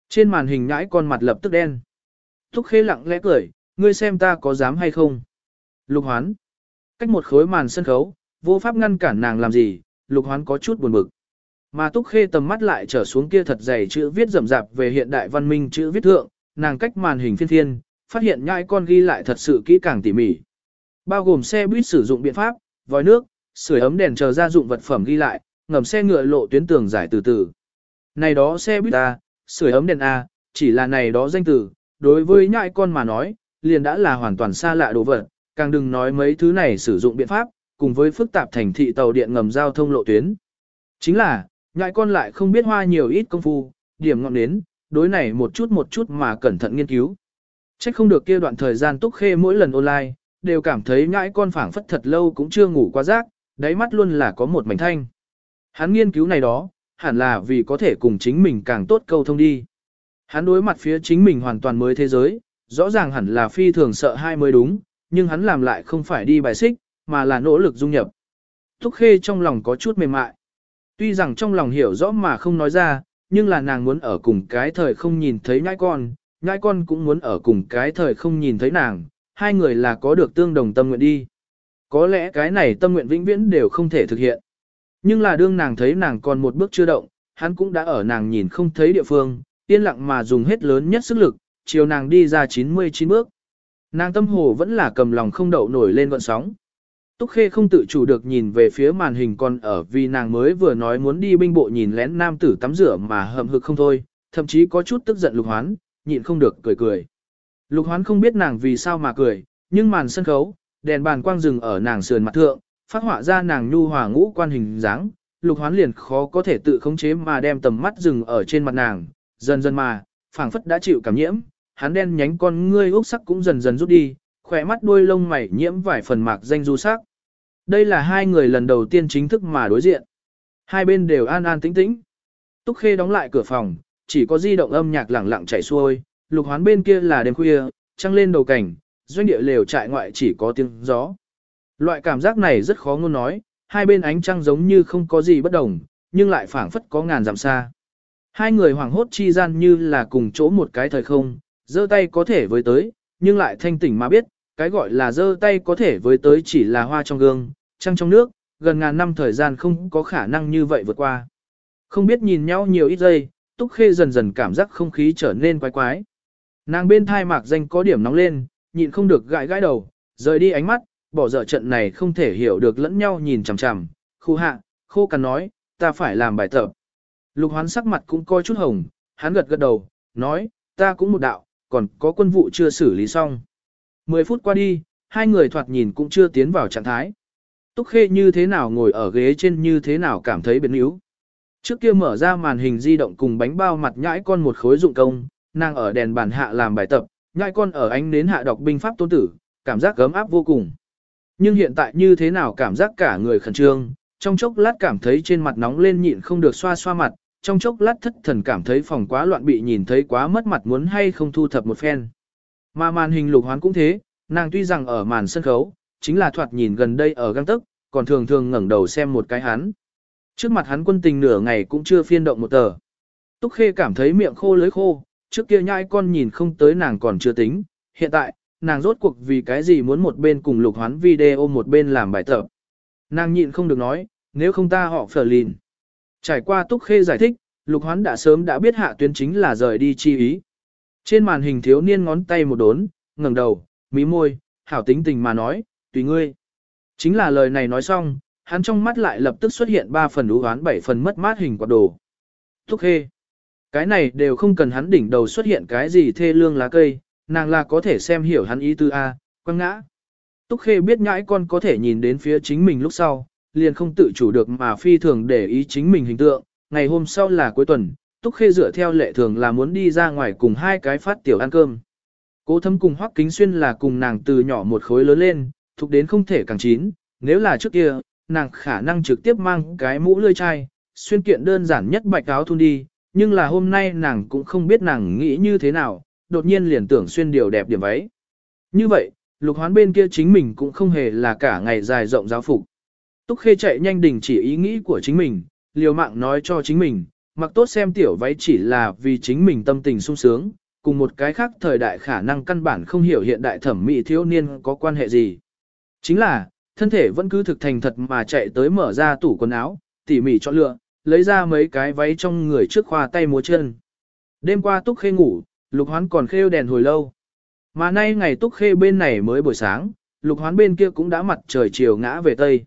Trên màn hình nhãi con mặt lập tức đen. Túc Khê lặng lẽ cười, ngươi xem ta có dám hay không. Lục hoán. Cách một khối màn sân khấu, vô pháp ngăn cản nàng làm gì, lục hoán có chút buồn bực. Mà Túc Khê tầm mắt lại trở xuống kia thật dày chữ viết rậm rạp về hiện đại văn minh chữ viết thượng, nàng cách màn hình phiên thiên, phát hiện nhãi con ghi lại thật sự kỹ càng tỉ mỉ. Bao gồm xe buýt sử dụng biện pháp, vòi nước, sưởi ấm đèn chờ gia dụng vật phẩm ghi lại, ngầm xe ngựa lộ tuyến tường giải từ từ. Này đó xe buýt A, sưởi ấm đèn A, chỉ là này đó danh từ, đối với nhãi con mà nói, liền đã là hoàn toàn xa lạ đồ vật, càng đừng nói mấy thứ này sử dụng biện pháp, cùng với phức tạp thành thị tàu điện ngầm giao thông lộ tuyến. Chính là, nhãi con lại không biết hoa nhiều ít công phu, điểm ngọn đến, đối này một chút một chút mà cẩn thận nghiên cứu. Trách không được kia đoạn thời gian túc khê mỗi lần online, đều cảm thấy ngãi con phảng phất thật lâu cũng chưa ngủ qua giấc, đáy mắt luôn là có một mảnh thanh. Hắn nghiên cứu này đó, hẳn là vì có thể cùng chính mình càng tốt câu thông đi. Hắn đối mặt phía chính mình hoàn toàn mới thế giới, rõ ràng hẳn là phi thường sợ hai mới đúng, nhưng hắn làm lại không phải đi bài xích, mà là nỗ lực dung nhập. Thúc Khê trong lòng có chút mềm mại. Tuy rằng trong lòng hiểu rõ mà không nói ra, nhưng là nàng muốn ở cùng cái thời không nhìn thấy nhãi con, nhãi con cũng muốn ở cùng cái thời không nhìn thấy nàng, hai người là có được tương đồng tâm nguyện đi. Có lẽ cái này tâm nguyện vĩnh viễn đều không thể thực hiện. Nhưng là đương nàng thấy nàng còn một bước chưa động, hắn cũng đã ở nàng nhìn không thấy địa phương, yên lặng mà dùng hết lớn nhất sức lực, chiều nàng đi ra 99 bước. Nàng tâm hồ vẫn là cầm lòng không đậu nổi lên gọn sóng. Túc Khê không tự chủ được nhìn về phía màn hình còn ở vì nàng mới vừa nói muốn đi binh bộ nhìn lén nam tử tắm rửa mà hậm hực không thôi, thậm chí có chút tức giận lục hoán, nhịn không được cười cười. Lục hoán không biết nàng vì sao mà cười, nhưng màn sân khấu, đèn bàn quang rừng ở nàng sườn mặt thượng, phát họa ra nàng nhu hòa ngũ quan hình dáng, lục hoán liền khó có thể tự khống chế mà đem tầm mắt rừng ở trên mặt nàng, dần dần mà, phảng phất đã chịu cảm nhiễm, hắn đen nhánh con ngươi úc sắc cũng dần dần rút đi, khỏe mắt đuôi lông mày nhiễm vài phần mạc danh du sắc. Đây là hai người lần đầu tiên chính thức mà đối diện. Hai bên đều an an tĩnh tĩnh. Túc Khê đóng lại cửa phòng, chỉ có di động âm nhạc lẳng lặng chảy xuôi, lục hoán bên kia là đêm khuya, trăng lên đầu cảnh, doanh địa lều trại ngoại chỉ có tiếng gió. Loại cảm giác này rất khó ngôn nói, hai bên ánh trăng giống như không có gì bất đồng, nhưng lại phảng phất có ngàn dặm xa. Hai người hoảng hốt chi gian như là cùng chỗ một cái thời không, giơ tay có thể với tới, nhưng lại thanh tỉnh mà biết, cái gọi là giơ tay có thể với tới chỉ là hoa trong gương, trăng trong nước, gần ngàn năm thời gian không có khả năng như vậy vượt qua. Không biết nhìn nhau nhiều ít giây, Túc Khê dần dần cảm giác không khí trở nên quái quái. Nàng bên thai mạc danh có điểm nóng lên, nhịn không được gãi gãi đầu, rời đi ánh mắt, bỏ dở trận này không thể hiểu được lẫn nhau nhìn chằm chằm, khu hạ, khô cằn nói, ta phải làm bài tập. Lục hoán sắc mặt cũng coi chút hồng, hắn gật gật đầu, nói, ta cũng một đạo, còn có quân vụ chưa xử lý xong. Mười phút qua đi, hai người thoạt nhìn cũng chưa tiến vào trạng thái. Túc Khê như thế nào ngồi ở ghế trên như thế nào cảm thấy biến yếu. Trước kia mở ra màn hình di động cùng bánh bao mặt nhãi con một khối dụng công, nàng ở đèn bàn hạ làm bài tập, nhãi con ở ánh nến hạ đọc binh pháp tôn tử, cảm giác gấm áp vô cùng. Nhưng hiện tại như thế nào cảm giác cả người khẩn trương, trong chốc lát cảm thấy trên mặt nóng lên nhịn không được xoa xoa mặt, trong chốc lát thất thần cảm thấy phòng quá loạn bị nhìn thấy quá mất mặt muốn hay không thu thập một phen. Mà màn hình lục hoán cũng thế, nàng tuy rằng ở màn sân khấu, chính là thoạt nhìn gần đây ở găng tức, còn thường thường ngẩng đầu xem một cái hắn. Trước mặt hắn quân tình nửa ngày cũng chưa phiên động một tờ. Túc Khê cảm thấy miệng khô lưỡi khô, trước kia nhãi con nhìn không tới nàng còn chưa tính, hiện tại, nàng rốt cuộc vì cái gì muốn một bên cùng lục hoán video một bên làm bài tập. Nàng nhịn không được nói, nếu không ta họ phở lìn. Trải qua Túc Khê giải thích, lục hoán đã sớm đã biết hạ tuyến chính là rời đi chi ý. Trên màn hình thiếu niên ngón tay một đốn, ngẩng đầu, mí môi, hảo tính tình mà nói, tùy ngươi. Chính là lời này nói xong, hắn trong mắt lại lập tức xuất hiện 3 phần ú hoán 7 phần mất mát hình quạt đồ. Thúc khê. Cái này đều không cần hắn đỉnh đầu xuất hiện cái gì thê lương lá cây, nàng là có thể xem hiểu hắn ý tư A, quăng ngã. Túc khê biết nhãi con có thể nhìn đến phía chính mình lúc sau, liền không tự chủ được mà phi thường để ý chính mình hình tượng. Ngày hôm sau là cuối tuần, Túc khê dựa theo lệ thường là muốn đi ra ngoài cùng hai cái phát tiểu ăn cơm. Cố thâm cùng Hoắc Kính Xuyên là cùng nàng từ nhỏ một khối lớn lên, thuộc đến không thể càng chín, nếu là trước kia, nàng khả năng trực tiếp mang cái mũ lươi chai, xuyên kiện đơn giản nhất bạch áo thun đi, nhưng là hôm nay nàng cũng không biết nàng nghĩ như thế nào, đột nhiên liền tưởng xuyên điều đẹp điểm váy. Như vậy, lục hoán bên kia chính mình cũng không hề là cả ngày dài rộng giáo phục. Túc Khê chạy nhanh đình chỉ ý nghĩ của chính mình, liều mạng nói cho chính mình, mặc tốt xem tiểu váy chỉ là vì chính mình tâm tình sung sướng, cùng một cái khác thời đại khả năng căn bản không hiểu hiện đại thẩm mỹ thiếu niên có quan hệ gì. Chính là, thân thể vẫn cứ thực thành thật mà chạy tới mở ra tủ quần áo, tỉ mỉ chọn lựa, lấy ra mấy cái váy trong người trước khoa tay múa chân. Đêm qua Túc Khê ngủ, Lục Hoán còn khêu đèn hồi lâu. Mà nay ngày Túc Khê bên này mới buổi sáng, Lục Hoán bên kia cũng đã mặt trời chiều ngã về Tây.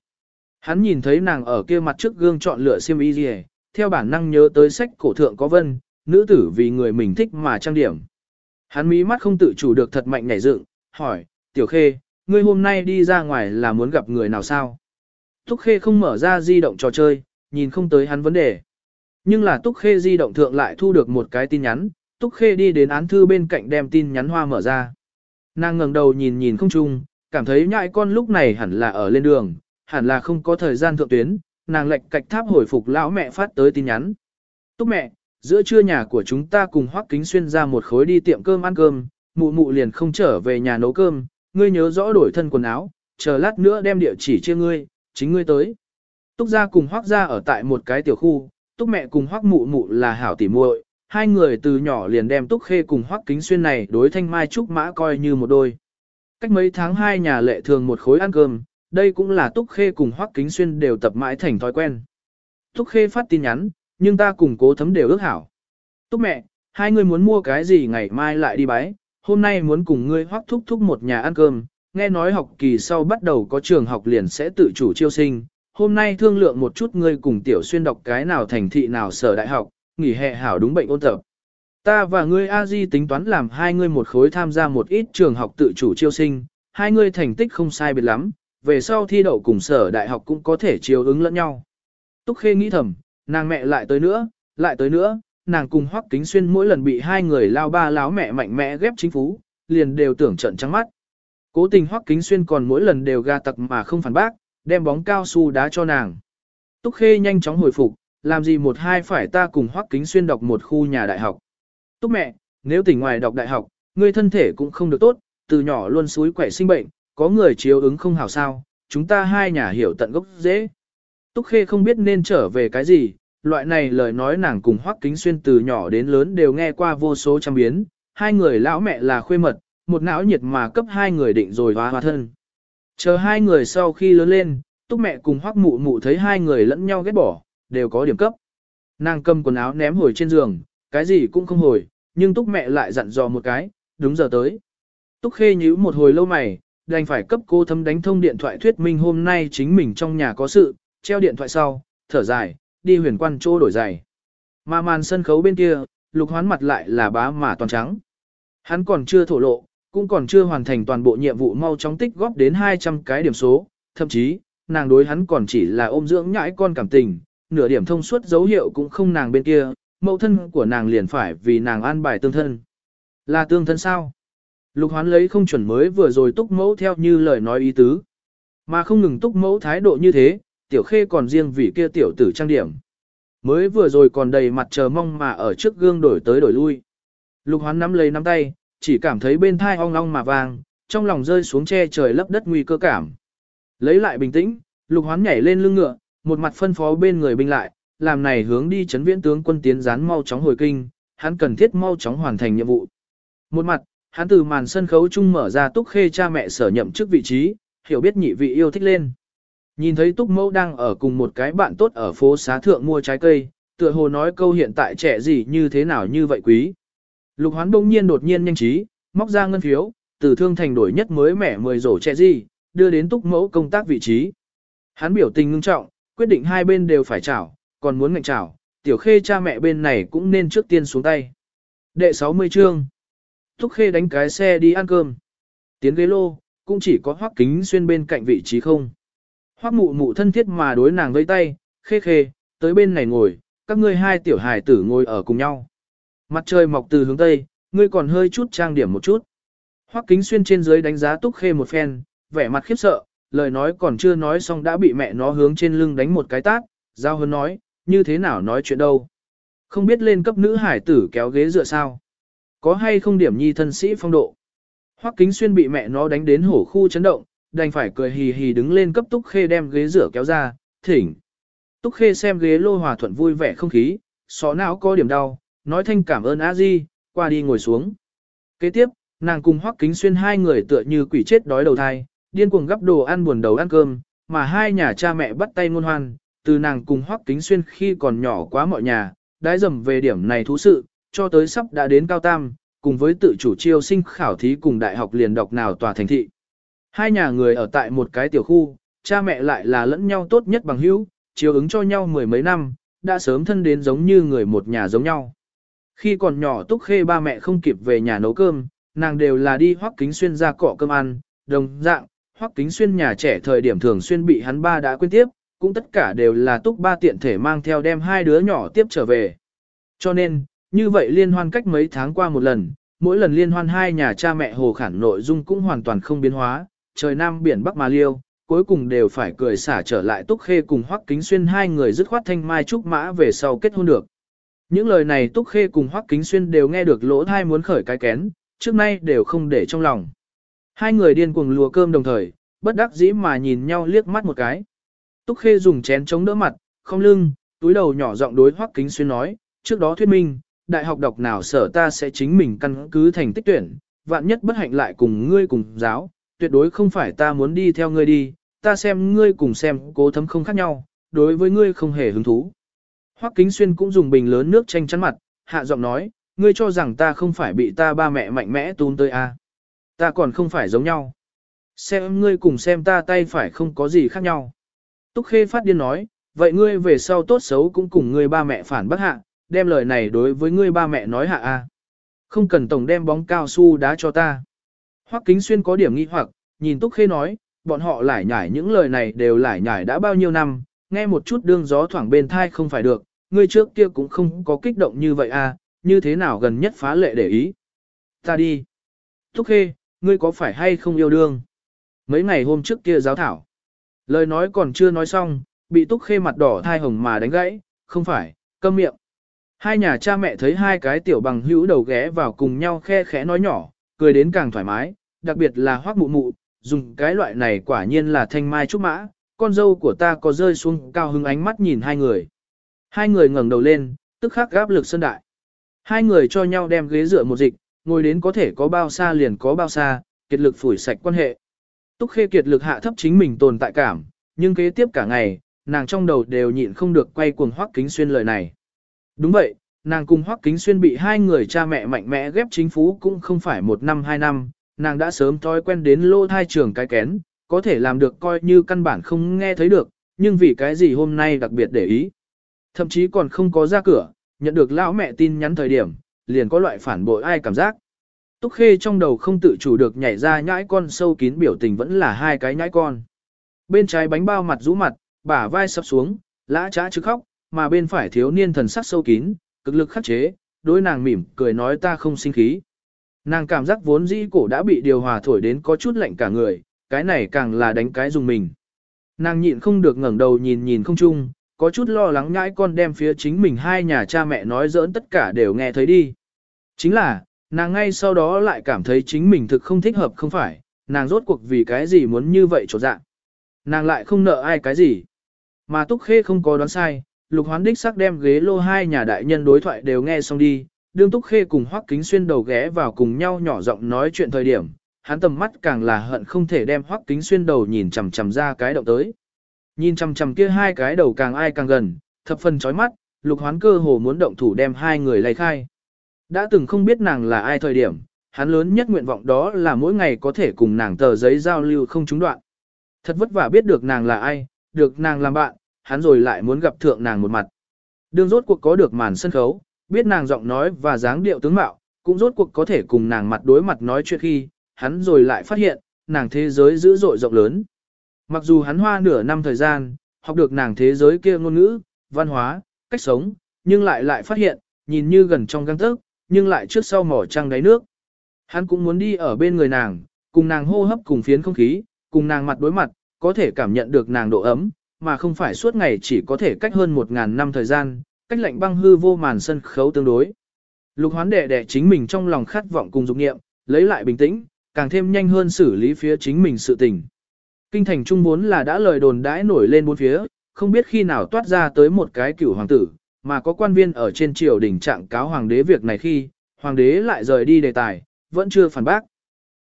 Hắn nhìn thấy nàng ở kia mặt trước gương chọn lựa xiêm y gì, theo bản năng nhớ tới sách cổ thượng có vân, nữ tử vì người mình thích mà trang điểm. Hắn mí mắt không tự chủ được thật mạnh nhảy dựng, hỏi, Tiểu Khê, ngươi hôm nay đi ra ngoài là muốn gặp người nào sao? Túc Khê không mở ra di động trò chơi, nhìn không tới hắn vấn đề. Nhưng là Túc Khê di động thượng lại thu được một cái tin nhắn, Túc Khê đi đến án thư bên cạnh đem tin nhắn hoa mở ra. Nàng ngẩng đầu nhìn nhìn không chung, cảm thấy nhãi con lúc này hẳn là ở lên đường, hẳn là không có thời gian thượng tuyến, nàng lệnh cạch tháp hồi phục lão mẹ phát tới tin nhắn. Túc mẹ, giữa trưa nhà của chúng ta cùng Hoắc Kính Xuyên ra một khối đi tiệm cơm ăn cơm, mụ mụ liền không trở về nhà nấu cơm, ngươi nhớ rõ đổi thân quần áo, chờ lát nữa đem địa chỉ chia ngươi, chính ngươi tới. Túc gia cùng Hoắc gia ở tại một cái tiểu khu, Túc mẹ cùng Hoắc mụ mụ là hảo tỉ muội, hai người từ nhỏ liền đem Túc Khê cùng Hoắc Kính Xuyên này đối thanh mai trúc mã coi như một đôi. Cách mấy tháng hai nhà lệ thường một khối ăn cơm, đây cũng là Túc Khê cùng Hoắc Kính Xuyên đều tập mãi thành thói quen. Túc Khê phát tin nhắn, nhưng ta cùng cố thấm đều ước hảo. Túc mẹ, hai người muốn mua cái gì ngày mai lại đi bái, hôm nay muốn cùng ngươi Hoắc thúc thúc một nhà ăn cơm, nghe nói học kỳ sau bắt đầu có trường học liền sẽ tự chủ chiêu sinh, hôm nay thương lượng một chút ngươi cùng tiểu xuyên đọc cái nào thành thị nào sở đại học, nghỉ hè hảo đúng bệnh ôn tập. Ta và ngươi a di tính toán làm hai ngươi một khối tham gia một ít trường học tự chủ chiêu sinh, hai ngươi thành tích không sai biệt lắm, về sau thi đậu cùng sở đại học cũng có thể chiều ứng lẫn nhau. Túc Khê nghĩ thầm, nàng mẹ lại tới nữa, lại tới nữa, nàng cùng Hoắc Kính Xuyên mỗi lần bị hai người lao ba láo mẹ mạnh mẽ ghép chính phú, liền đều tưởng trận trắng mắt. Cố tình Hoắc Kính Xuyên còn mỗi lần đều ga tặc mà không phản bác, đem bóng cao su đá cho nàng. Túc Khê nhanh chóng hồi phục, làm gì một hai phải ta cùng Hoắc Kính Xuyên đọc một khu nhà đại học. Túc mẹ, nếu tỉnh ngoài đọc đại học, ngươi thân thể cũng không được tốt, từ nhỏ luôn suối quẻ sinh bệnh, có người chiếu ứng không hảo sao, chúng ta hai nhà hiểu tận gốc dễ. Túc Khê không biết nên trở về cái gì, loại này lời nói nàng cùng Hoắc Kính Xuyên từ nhỏ đến lớn đều nghe qua vô số trăm biến, hai người lão mẹ là khuê mật, một não nhiệt mà cấp hai người định rồi hóa hóa thân. Chờ hai người sau khi lớn lên, túc mẹ cùng hoắc mụ mụ thấy hai người lẫn nhau ghét bỏ, đều có điểm cấp. Nàng cầm quần áo ném hồi trên giường, cái gì cũng không hồi, nhưng túc mẹ lại dặn dò một cái, đúng giờ tới. Túc khê nhíu một hồi lâu mày, đành phải cấp cô thấm đánh thông điện thoại thuyết minh hôm nay chính mình trong nhà có sự, treo điện thoại sau, thở dài, đi huyền quan chỗ đổi giày. Mà màn sân khấu bên kia, lục hoán mặt lại là bá mà toàn trắng. Hắn còn chưa thổ lộ, cũng còn chưa hoàn thành toàn bộ nhiệm vụ mau chóng tích góp đến 200 cái điểm số, thậm chí, nàng đối hắn còn chỉ là ôm dưỡng nhãi con cảm tình, nửa điểm thông suốt dấu hiệu cũng không nàng bên kia, mẫu thân của nàng liền phải vì nàng an bài tương thân. Là tương thân sao? Lục hoán lấy không chuẩn mới vừa rồi túc mẫu theo như lời nói ý tứ. Mà không ngừng túc mẫu thái độ như thế, tiểu khê còn riêng vì kia tiểu tử trang điểm. Mới vừa rồi còn đầy mặt chờ mong mà ở trước gương đổi tới đổi lui. Lục hoán nắm lấy nắm tay, chỉ cảm thấy bên thai ong ong mà vang, trong lòng rơi xuống che trời lấp đất nguy cơ cảm. Lấy lại bình tĩnh, lục hoán nhảy lên lưng ngựa, một mặt phân phó bên người binh lại, làm này hướng đi chấn viễn tướng quân tiến gián mau chóng hồi kinh, hắn cần thiết mau chóng hoàn thành nhiệm vụ. Một mặt, hắn từ màn sân khấu chung mở ra túc khê cha mẹ sở nhậm chức vị trí, hiểu biết nhị vị yêu thích lên. Nhìn thấy túc mẫu đang ở cùng một cái bạn tốt ở phố xá thượng mua trái cây, Tựa hồ nói câu hiện tại trẻ gì như thế nào như vậy quý. Lục hoán đông nhiên đột nhiên nhanh trí, móc ra ngân phiếu, từ thương thành đổi nhất mới mẻ 10 rổ trẻ gì, đưa đến túc mẫu công tác vị trí. Hắn biểu tình ngưng trọng, quyết định hai bên đều phải chảo, còn muốn ngạnh chảo, tiểu khê cha mẹ bên này cũng nên trước tiên xuống tay. Đệ 60 chương. Túc khê đánh cái xe đi ăn cơm. Tiến ghế lô, cũng chỉ có hoắc kính xuyên bên cạnh vị trí không. Hoắc mụ mụ thân thiết mà đối nàng vây tay, khê khê, tới bên này ngồi, các ngươi hai tiểu hài tử ngồi ở cùng nhau. Mặt trời mọc từ hướng tây, ngươi còn hơi chút trang điểm một chút. Hoắc kính xuyên trên dưới đánh giá túc khê một phen, vẻ mặt khiếp sợ, lời nói còn chưa nói xong đã bị mẹ nó hướng trên lưng đánh một cái tát, giao hơn nói, như thế nào nói chuyện đâu. Không biết lên cấp nữ hải tử kéo ghế dựa sao. Có hay không điểm nhi thân sĩ phong độ. Hoắc kính xuyên bị mẹ nó đánh đến hổ khu chấn động, đành phải cười hì hì đứng lên cấp túc khê đem ghế rửa kéo ra, thỉnh. Túc khê xem ghế lô hòa thuận vui vẻ không khí, xó não có điểm đau, nói thanh cảm ơn a di, qua đi ngồi xuống. Kế tiếp, nàng cùng Hoắc kính xuyên hai người tựa như quỷ chết đói đầu thai, điên cuồng gấp đồ ăn buồn đầu ăn cơm, mà hai nhà cha mẹ bắt tay ngôn hoan, từ nàng cùng Hoắc kính xuyên khi còn nhỏ quá mọi nhà, đãi dầm về điểm này thú sự, cho tới sắp đã đến cao tam, cùng với tự chủ chiêu sinh khảo thí cùng đại học liền đọc nào tòa thành thị. Hai nhà người ở tại một cái tiểu khu, cha mẹ lại là lẫn nhau tốt nhất bằng hữu, chiếu ứng cho nhau mười mấy năm, đã sớm thân đến giống như người một nhà giống nhau. Khi còn nhỏ Túc Khê ba mẹ không kịp về nhà nấu cơm, nàng đều là đi hoắc kính xuyên ra cọ cơm ăn, đồng dạng, hoắc kính xuyên nhà trẻ thời điểm thường xuyên bị hắn ba đã quên tiếp, cũng tất cả đều là Túc ba tiện thể mang theo đem hai đứa nhỏ tiếp trở về. Cho nên, như vậy liên hoan cách mấy tháng qua một lần, mỗi lần liên hoan hai nhà cha mẹ hồ khản nội dung cũng hoàn toàn không biến hóa, trời nam biển bắc mà liêu, cuối cùng đều phải cười xả trở lại Túc Khê cùng Hoắc Kính Xuyên hai người dứt khoát thanh mai trúc mã về sau kết hôn được. Những lời này Túc Khê cùng Hoắc Kính Xuyên đều nghe được lỗ thai muốn khởi cái kén, trước nay đều không để trong lòng. Hai người điên cuồng lùa cơm đồng thời, bất đắc dĩ mà nhìn nhau liếc mắt một cái. Túc Khê dùng chén chống đỡ mặt, không lưng, túi đầu nhỏ giọng đối Hoắc Kính Xuyên nói, trước đó thuyết minh, đại học đọc nào sở ta sẽ chính mình căn cứ thành tích tuyển, vạn nhất bất hạnh lại cùng ngươi cùng giáo, tuyệt đối không phải ta muốn đi theo ngươi đi, ta xem ngươi cùng xem cố thấm không khác nhau, đối với ngươi không hề hứng thú. Hoắc Kính Xuyên cũng dùng bình lớn nước chanh chắn mặt, hạ giọng nói, ngươi cho rằng ta không phải bị ta ba mẹ mạnh mẽ tún tới à. Ta còn không phải giống nhau. Xem ngươi cùng xem ta tay phải không có gì khác nhau. Túc Khê phát điên nói, vậy ngươi về sau tốt xấu cũng cùng ngươi ba mẹ phản bác hạ, đem lời này đối với ngươi ba mẹ nói hạ a. Không cần tổng đem bóng cao su đá cho ta. Hoắc Kính Xuyên có điểm nghi hoặc, nhìn Túc Khê nói, bọn họ lải nhải những lời này đều lải nhải đã bao nhiêu năm, nghe một chút đương gió thoảng bên thai không phải được, ngươi trước kia cũng không có kích động như vậy à? như thế nào gần nhất phá lệ để ý. Ta đi. Túc Khê, ngươi có phải hay không yêu đương? Mấy ngày hôm trước kia giáo thảo. Lời nói còn chưa nói xong, bị Túc Khê mặt đỏ thai hồng mà đánh gãy, không phải, câm miệng. Hai nhà cha mẹ thấy hai cái tiểu bằng hữu đầu ghé vào cùng nhau khe khẽ nói nhỏ, cười đến càng thoải mái, đặc biệt là hoác mụ mụ, dùng cái loại này quả nhiên là thanh mai trúc mã, con dâu của ta có rơi xuống cao hứng ánh mắt nhìn hai người. Hai người ngẩng đầu lên, tức khắc gáp lực sân đại. Hai người cho nhau đem ghế dựa một dịch, ngồi đến có thể có bao xa liền có bao xa, kiệt lực phủi sạch quan hệ. Túc khê kiệt lực hạ thấp chính mình tồn tại cảm, nhưng kế tiếp cả ngày, nàng trong đầu đều nhịn không được quay cuồng hoác kính xuyên lời này. Đúng vậy, nàng cùng Hoắc Kính Xuyên bị hai người cha mẹ mạnh mẽ ghép chính phú cũng không phải một năm hai năm, nàng đã sớm thói quen đến lô thai trường cái kén, có thể làm được coi như căn bản không nghe thấy được, nhưng vì cái gì hôm nay đặc biệt để ý. Thậm chí còn không có ra cửa, nhận được lão mẹ tin nhắn thời điểm, liền có loại phản bội ai cảm giác. Túc Khê trong đầu không tự chủ được nhảy ra nhãi con sâu kín biểu tình vẫn là hai cái nhãi con. Bên trái bánh bao mặt rũ mặt, bả vai sắp xuống, lã trá chứ khóc, mà bên phải thiếu niên thần sắc sâu kín, cực lực khắc chế, đối nàng mỉm cười nói ta không sinh khí. Nàng cảm giác vốn dĩ cổ đã bị điều hòa thổi đến có chút lạnh cả người, cái này càng là đánh cái dùng mình. Nàng nhịn không được ngẩng đầu nhìn nhìn không chung, có chút lo lắng nhãi con đem phía chính mình hai nhà cha mẹ nói giỡn tất cả đều nghe thấy đi. Chính là, nàng ngay sau đó lại cảm thấy chính mình thực không thích hợp không phải, nàng rốt cuộc vì cái gì muốn như vậy trột dạng. Nàng lại không nợ ai cái gì. Mà Túc Khê không có đoán sai, Lục Hoán đích sắc đem ghế lô hai nhà đại nhân đối thoại đều nghe xong đi, đương Túc Khê cùng Hoắc Kính Xuyên đầu ghé vào cùng nhau nhỏ giọng nói chuyện thời điểm, hắn tầm mắt càng là hận không thể đem Hoắc Kính Xuyên đầu nhìn chằm chằm ra cái động tới. Nhìn chằm chằm kia hai cái đầu càng ai càng gần, thập phần chói mắt, lục hoán cơ hồ muốn động thủ đem hai người lay khai. Đã từng không biết nàng là ai thời điểm, hắn lớn nhất nguyện vọng đó là mỗi ngày có thể cùng nàng tờ giấy giao lưu không trúng đoạn. Thật vất vả biết được nàng là ai, được nàng làm bạn, hắn rồi lại muốn gặp thượng nàng một mặt. Đương rốt cuộc có được màn sân khấu, biết nàng giọng nói và dáng điệu tướng mạo, cũng rốt cuộc có thể cùng nàng mặt đối mặt nói chuyện khi, hắn rồi lại phát hiện, nàng thế giới dữ dội rộng lớn. Mặc dù hắn hoa nửa năm thời gian, học được nàng thế giới kia ngôn ngữ, văn hóa, cách sống, nhưng lại lại phát hiện, nhìn như gần trong găng tấc, nhưng lại trước sau mỏ trăng đáy nước. Hắn cũng muốn đi ở bên người nàng, cùng nàng hô hấp cùng phiến không khí, cùng nàng mặt đối mặt, có thể cảm nhận được nàng độ ấm, mà không phải suốt ngày chỉ có thể cách hơn một ngàn năm thời gian, cách lạnh băng hư vô màn sân khấu tương đối. Lục hoán đệ đệ chính mình trong lòng khát vọng cùng dục nghiệm, lấy lại bình tĩnh, càng thêm nhanh hơn xử lý phía chính mình sự tình. Kinh thành trung vốn là đã lời đồn đãi nổi lên bốn phía, không biết khi nào toát ra tới một cái cửu hoàng tử, mà có quan viên ở trên triều đỉnh trạng cáo hoàng đế việc này khi, hoàng đế lại rời đi đề tài, vẫn chưa phản bác.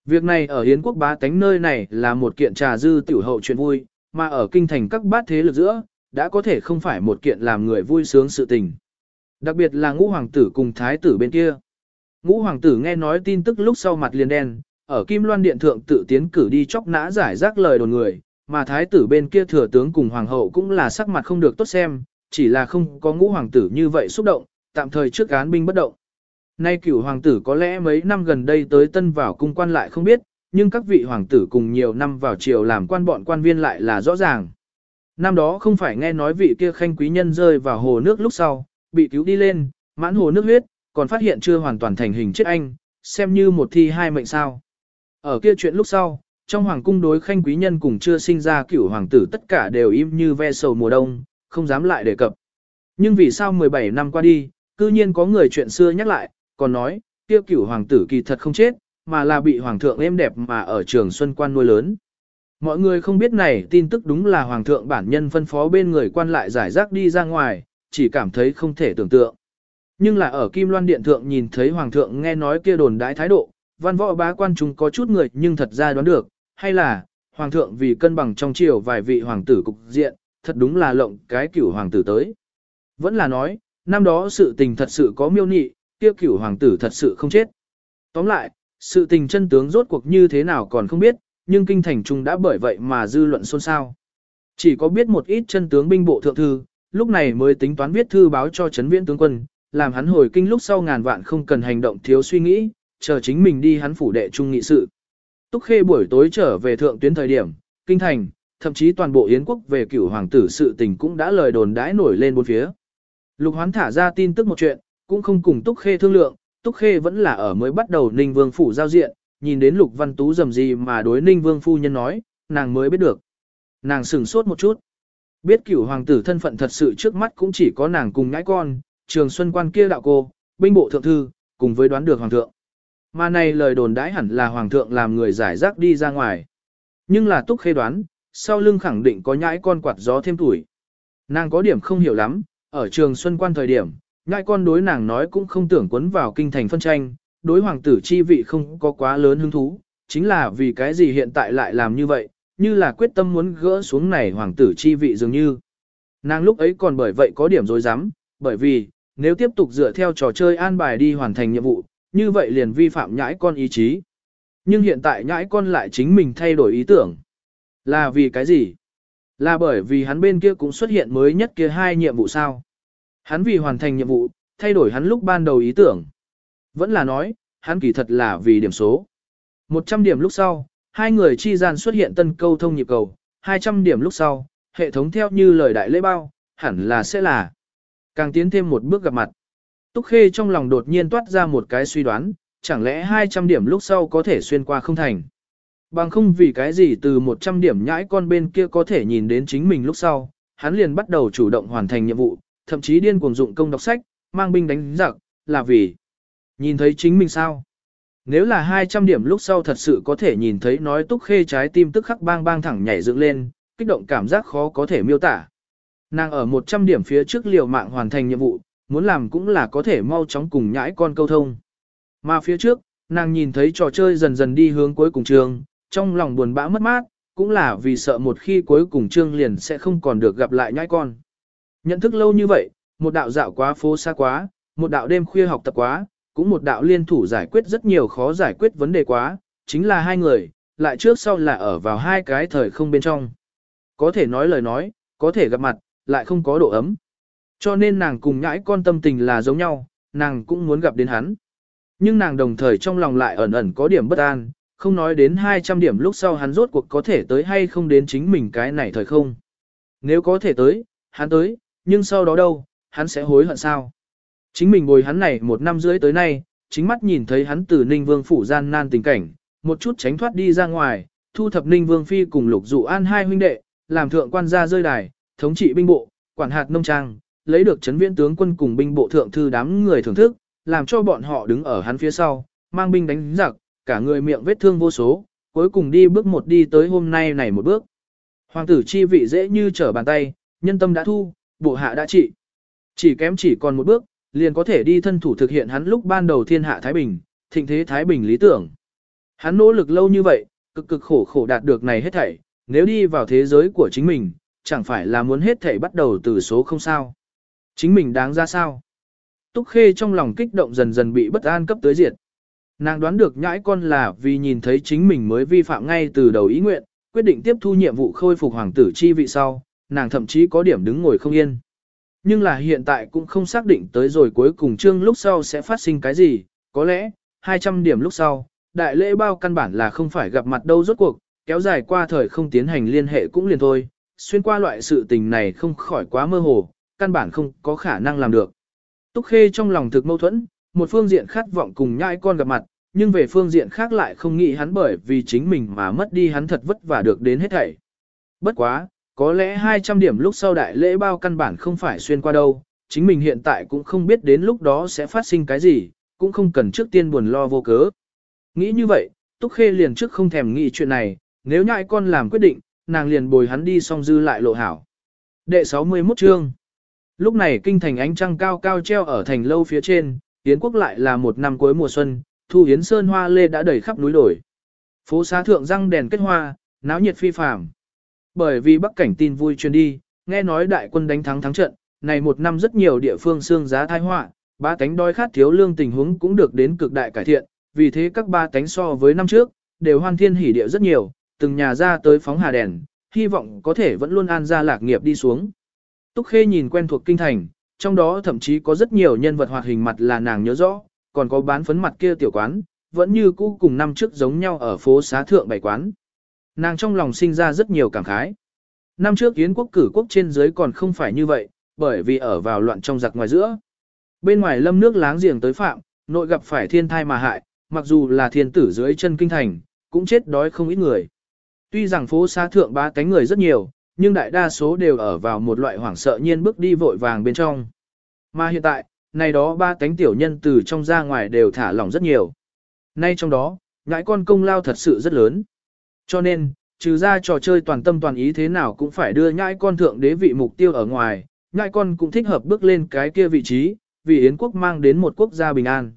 Việc này ở Hiến quốc bá tánh nơi này là một kiện trà dư tiểu hậu chuyện vui, mà ở kinh thành các bát thế lực giữa, đã có thể không phải một kiện làm người vui sướng sự tình. Đặc biệt là ngũ hoàng tử cùng thái tử bên kia. Ngũ hoàng tử nghe nói tin tức lúc sau mặt liền đen, ở Kim Loan Điện Thượng tự tiến cử đi chóc nã giải rác lời đồn người, mà thái tử bên kia thừa tướng cùng hoàng hậu cũng là sắc mặt không được tốt xem, chỉ là không có ngũ hoàng tử như vậy xúc động, tạm thời trước án binh bất động. Nay cửu hoàng tử có lẽ mấy năm gần đây tới tân vào cung quan lại không biết, nhưng các vị hoàng tử cùng nhiều năm vào triều làm quan bọn quan viên lại là rõ ràng. Năm đó không phải nghe nói vị kia khanh quý nhân rơi vào hồ nước lúc sau, bị cứu đi lên, mãn hồ nước huyết, còn phát hiện chưa hoàn toàn thành hình chết anh, xem như một thi hai mệnh sao. Ở kia chuyện lúc sau, trong hoàng cung đối khanh quý nhân cùng chưa sinh ra cửu hoàng tử tất cả đều im như ve sầu mùa đông, không dám lại đề cập. Nhưng vì sao 17 năm qua đi, cư nhiên có người chuyện xưa nhắc lại, còn nói, kia cửu hoàng tử kỳ thật không chết, mà là bị hoàng thượng êm đẹp mà ở trường xuân quan nuôi lớn. Mọi người không biết này tin tức đúng là hoàng thượng bản nhân phân phó bên người quan lại giải rác đi ra ngoài, chỉ cảm thấy không thể tưởng tượng. Nhưng là ở Kim Loan Điện Thượng nhìn thấy hoàng thượng nghe nói kia đồn đãi thái độ, văn võ bá quan chúng có chút người nhưng thật ra đoán được, hay là, hoàng thượng vì cân bằng trong triều vài vị hoàng tử cục diện, thật đúng là lộng cái cửu hoàng tử tới. Vẫn là nói, năm đó sự tình thật sự có miêu nị, kia cửu hoàng tử thật sự không chết. Tóm lại, sự tình chân tướng rốt cuộc như thế nào còn không biết, nhưng kinh thành trung đã bởi vậy mà dư luận xôn xao. Chỉ có biết một ít chân tướng binh bộ thượng thư, lúc này mới tính toán viết thư báo cho chấn viễn tướng quân, làm hắn hồi kinh lúc sau ngàn vạn không cần hành động thiếu suy nghĩ, chờ chính mình đi hắn phủ đệ trung nghị sự. Túc Khê buổi tối trở về thượng tuyến thời điểm, kinh thành, thậm chí toàn bộ Yến quốc về cửu hoàng tử sự tình cũng đã lời đồn đãi nổi lên bốn phía. Lục Hoán thả ra tin tức một chuyện, cũng không cùng Túc Khê thương lượng, Túc Khê vẫn là ở mới bắt đầu Ninh Vương phủ giao diện, nhìn đến Lục Văn Tú dầm gì mà đối Ninh Vương phu nhân nói, nàng mới biết được. Nàng sửng sốt một chút. Biết cửu hoàng tử thân phận thật sự trước mắt cũng chỉ có nàng cùng ngãi con, trường xuân quan kia đạo cô, binh bộ thượng thư, cùng với đoán được hoàng thượng. Mà này lời đồn đãi hẳn là hoàng thượng làm người giải rác đi ra ngoài. Nhưng là túc khê đoán, sau lưng khẳng định có nhãi con quạt gió thêm tuổi. Nàng có điểm không hiểu lắm, ở trường xuân quan thời điểm, nhãi con đối nàng nói cũng không tưởng quấn vào kinh thành phân tranh, đối hoàng tử chi vị không có quá lớn hứng thú, chính là vì cái gì hiện tại lại làm như vậy, như là quyết tâm muốn gỡ xuống này hoàng tử chi vị dường như. Nàng lúc ấy còn bởi vậy có điểm dối rắm bởi vì, nếu tiếp tục dựa theo trò chơi an bài đi hoàn thành nhiệm vụ, như vậy liền vi phạm nhãi con ý chí. Nhưng hiện tại nhãi con lại chính mình thay đổi ý tưởng. Là vì cái gì? Là bởi vì hắn bên kia cũng xuất hiện mới nhất kia hai nhiệm vụ sao? Hắn vì hoàn thành nhiệm vụ, thay đổi hắn lúc ban đầu ý tưởng. Vẫn là nói, hắn kỳ thật là vì điểm số. 100 điểm lúc sau, hai người chi gian xuất hiện tân câu thông nhịp cầu, 200 điểm lúc sau, hệ thống theo như lời đại lễ bao, hẳn là sẽ là càng tiến thêm một bước gặp mặt. Túc Khê trong lòng đột nhiên toát ra một cái suy đoán, chẳng lẽ 200 điểm lúc sau có thể xuyên qua không thành. Bằng không vì cái gì từ 100 điểm nhãi con bên kia có thể nhìn đến chính mình lúc sau, hắn liền bắt đầu chủ động hoàn thành nhiệm vụ, thậm chí điên cuồng dụng công đọc sách, mang binh đánh giặc, là vì nhìn thấy chính mình sao. Nếu là 200 điểm lúc sau thật sự có thể nhìn thấy nói túc khê trái tim tức khắc bang bang thẳng nhảy dựng lên, kích động cảm giác khó có thể miêu tả. Nàng ở 100 điểm phía trước liều mạng hoàn thành nhiệm vụ, muốn làm cũng là có thể mau chóng cùng nhãi con câu thông. Mà phía trước, nàng nhìn thấy trò chơi dần dần đi hướng cuối cùng trường, trong lòng buồn bã mất mát, cũng là vì sợ một khi cuối cùng trương liền sẽ không còn được gặp lại nhãi con. Nhận thức lâu như vậy, một đạo dạo quá phố xa quá, một đạo đêm khuya học tập quá, cũng một đạo liên thủ giải quyết rất nhiều khó giải quyết vấn đề quá, chính là hai người, lại trước sau là ở vào hai cái thời không bên trong. Có thể nói lời nói, có thể gặp mặt, lại không có độ ấm. Cho nên nàng cùng nhãi con tâm tình là giống nhau, nàng cũng muốn gặp đến hắn. Nhưng nàng đồng thời trong lòng lại ẩn ẩn có điểm bất an, không nói đến 200 điểm lúc sau hắn rốt cuộc có thể tới hay không đến chính mình cái này thời không. Nếu có thể tới, hắn tới, nhưng sau đó đâu, hắn sẽ hối hận sao? Chính mình bồi hắn này một năm rưỡi tới nay, chính mắt nhìn thấy hắn từ Ninh Vương phủ gian nan tình cảnh, một chút tránh thoát đi ra ngoài, thu thập Ninh Vương Phi cùng Lục Dụ An hai huynh đệ, làm thượng quan gia rơi đài, thống trị binh bộ, quản hạt nông trang, lấy được chấn viễn tướng quân cùng binh bộ thượng thư đám người thưởng thức, làm cho bọn họ đứng ở hắn phía sau, mang binh đánh giặc, cả người miệng vết thương vô số, cuối cùng đi bước một đi tới hôm nay này một bước. Hoàng tử chi vị dễ như trở bàn tay, nhân tâm đã thu, bộ hạ đã trị. Chỉ kém chỉ còn một bước, liền có thể đi thân thủ thực hiện hắn lúc ban đầu thiên hạ Thái Bình, thịnh thế Thái Bình lý tưởng. Hắn nỗ lực lâu như vậy, cực cực khổ khổ đạt được này hết thảy, nếu đi vào thế giới của chính mình, chẳng phải là muốn hết thảy bắt đầu từ số không sao. Chính mình đáng ra sao? Túc Khê trong lòng kích động dần dần bị bất an cấp tới diệt. Nàng đoán được nhãi con là vì nhìn thấy chính mình mới vi phạm ngay từ đầu ý nguyện, quyết định tiếp thu nhiệm vụ khôi phục hoàng tử chi vị sau, nàng thậm chí có điểm đứng ngồi không yên. Nhưng là hiện tại cũng không xác định tới rồi cuối cùng chương lúc sau sẽ phát sinh cái gì, có lẽ, 200 điểm lúc sau, đại lễ bao căn bản là không phải gặp mặt đâu rốt cuộc, kéo dài qua thời không tiến hành liên hệ cũng liền thôi, xuyên qua loại sự tình này không khỏi quá mơ hồ, căn bản không có khả năng làm được. Túc Khê trong lòng thực mâu thuẫn, một phương diện khát vọng cùng nhãi con gặp mặt, nhưng về phương diện khác lại không nghĩ hắn bởi vì chính mình mà mất đi hắn thật vất vả được đến hết thảy. Bất quá, có lẽ 200 điểm lúc sau đại lễ bao căn bản không phải xuyên qua đâu, chính mình hiện tại cũng không biết đến lúc đó sẽ phát sinh cái gì, cũng không cần trước tiên buồn lo vô cớ. Nghĩ như vậy, Túc Khê liền trước không thèm nghĩ chuyện này, nếu nhãi con làm quyết định, nàng liền bồi hắn đi xong dư lại lộ hảo. Đệ 61 chương Lúc này kinh thành ánh trăng cao cao treo ở thành lâu phía trên, Yến quốc lại là một năm cuối mùa xuân, thu Yến sơn hoa lê đã đầy khắp núi đồi. Phố xá thượng răng đèn kết hoa, náo nhiệt phi phàm. Bởi vì bắc cảnh tin vui truyền đi, nghe nói đại quân đánh thắng thắng trận, này một năm rất nhiều địa phương xương giá thai họa, ba tánh đói khát thiếu lương tình huống cũng được đến cực đại cải thiện, vì thế các ba tánh so với năm trước, đều hoan thiên hỉ địa rất nhiều, từng nhà ra tới phóng hà đèn, hy vọng có thể vẫn luôn an gia lạc nghiệp đi xuống. Túc Khê nhìn quen thuộc kinh thành, trong đó thậm chí có rất nhiều nhân vật hoạt hình mặt là nàng nhớ rõ, còn có bán phấn mặt kia tiểu quán, vẫn như cũ cùng năm trước giống nhau ở phố xá thượng bảy quán. Nàng trong lòng sinh ra rất nhiều cảm khái. Năm trước Yến quốc cử quốc trên dưới còn không phải như vậy, bởi vì ở vào loạn trong giặc ngoài giữa. Bên ngoài lâm nước láng giềng tới phạm, nội gặp phải thiên thai mà hại, mặc dù là thiên tử dưới chân kinh thành, cũng chết đói không ít người. Tuy rằng phố xá thượng ba cánh người rất nhiều, nhưng đại đa số đều ở vào một loại hoảng sợ nhiên bước đi vội vàng bên trong. Mà hiện tại, này đó ba cánh tiểu nhân từ trong ra ngoài đều thả lỏng rất nhiều. Nay trong đó, ngãi con công lao thật sự rất lớn. Cho nên, trừ ra trò chơi toàn tâm toàn ý thế nào cũng phải đưa nhãi con thượng đế vị mục tiêu ở ngoài, nhãi con cũng thích hợp bước lên cái kia vị trí, vì Yến quốc mang đến một quốc gia bình an.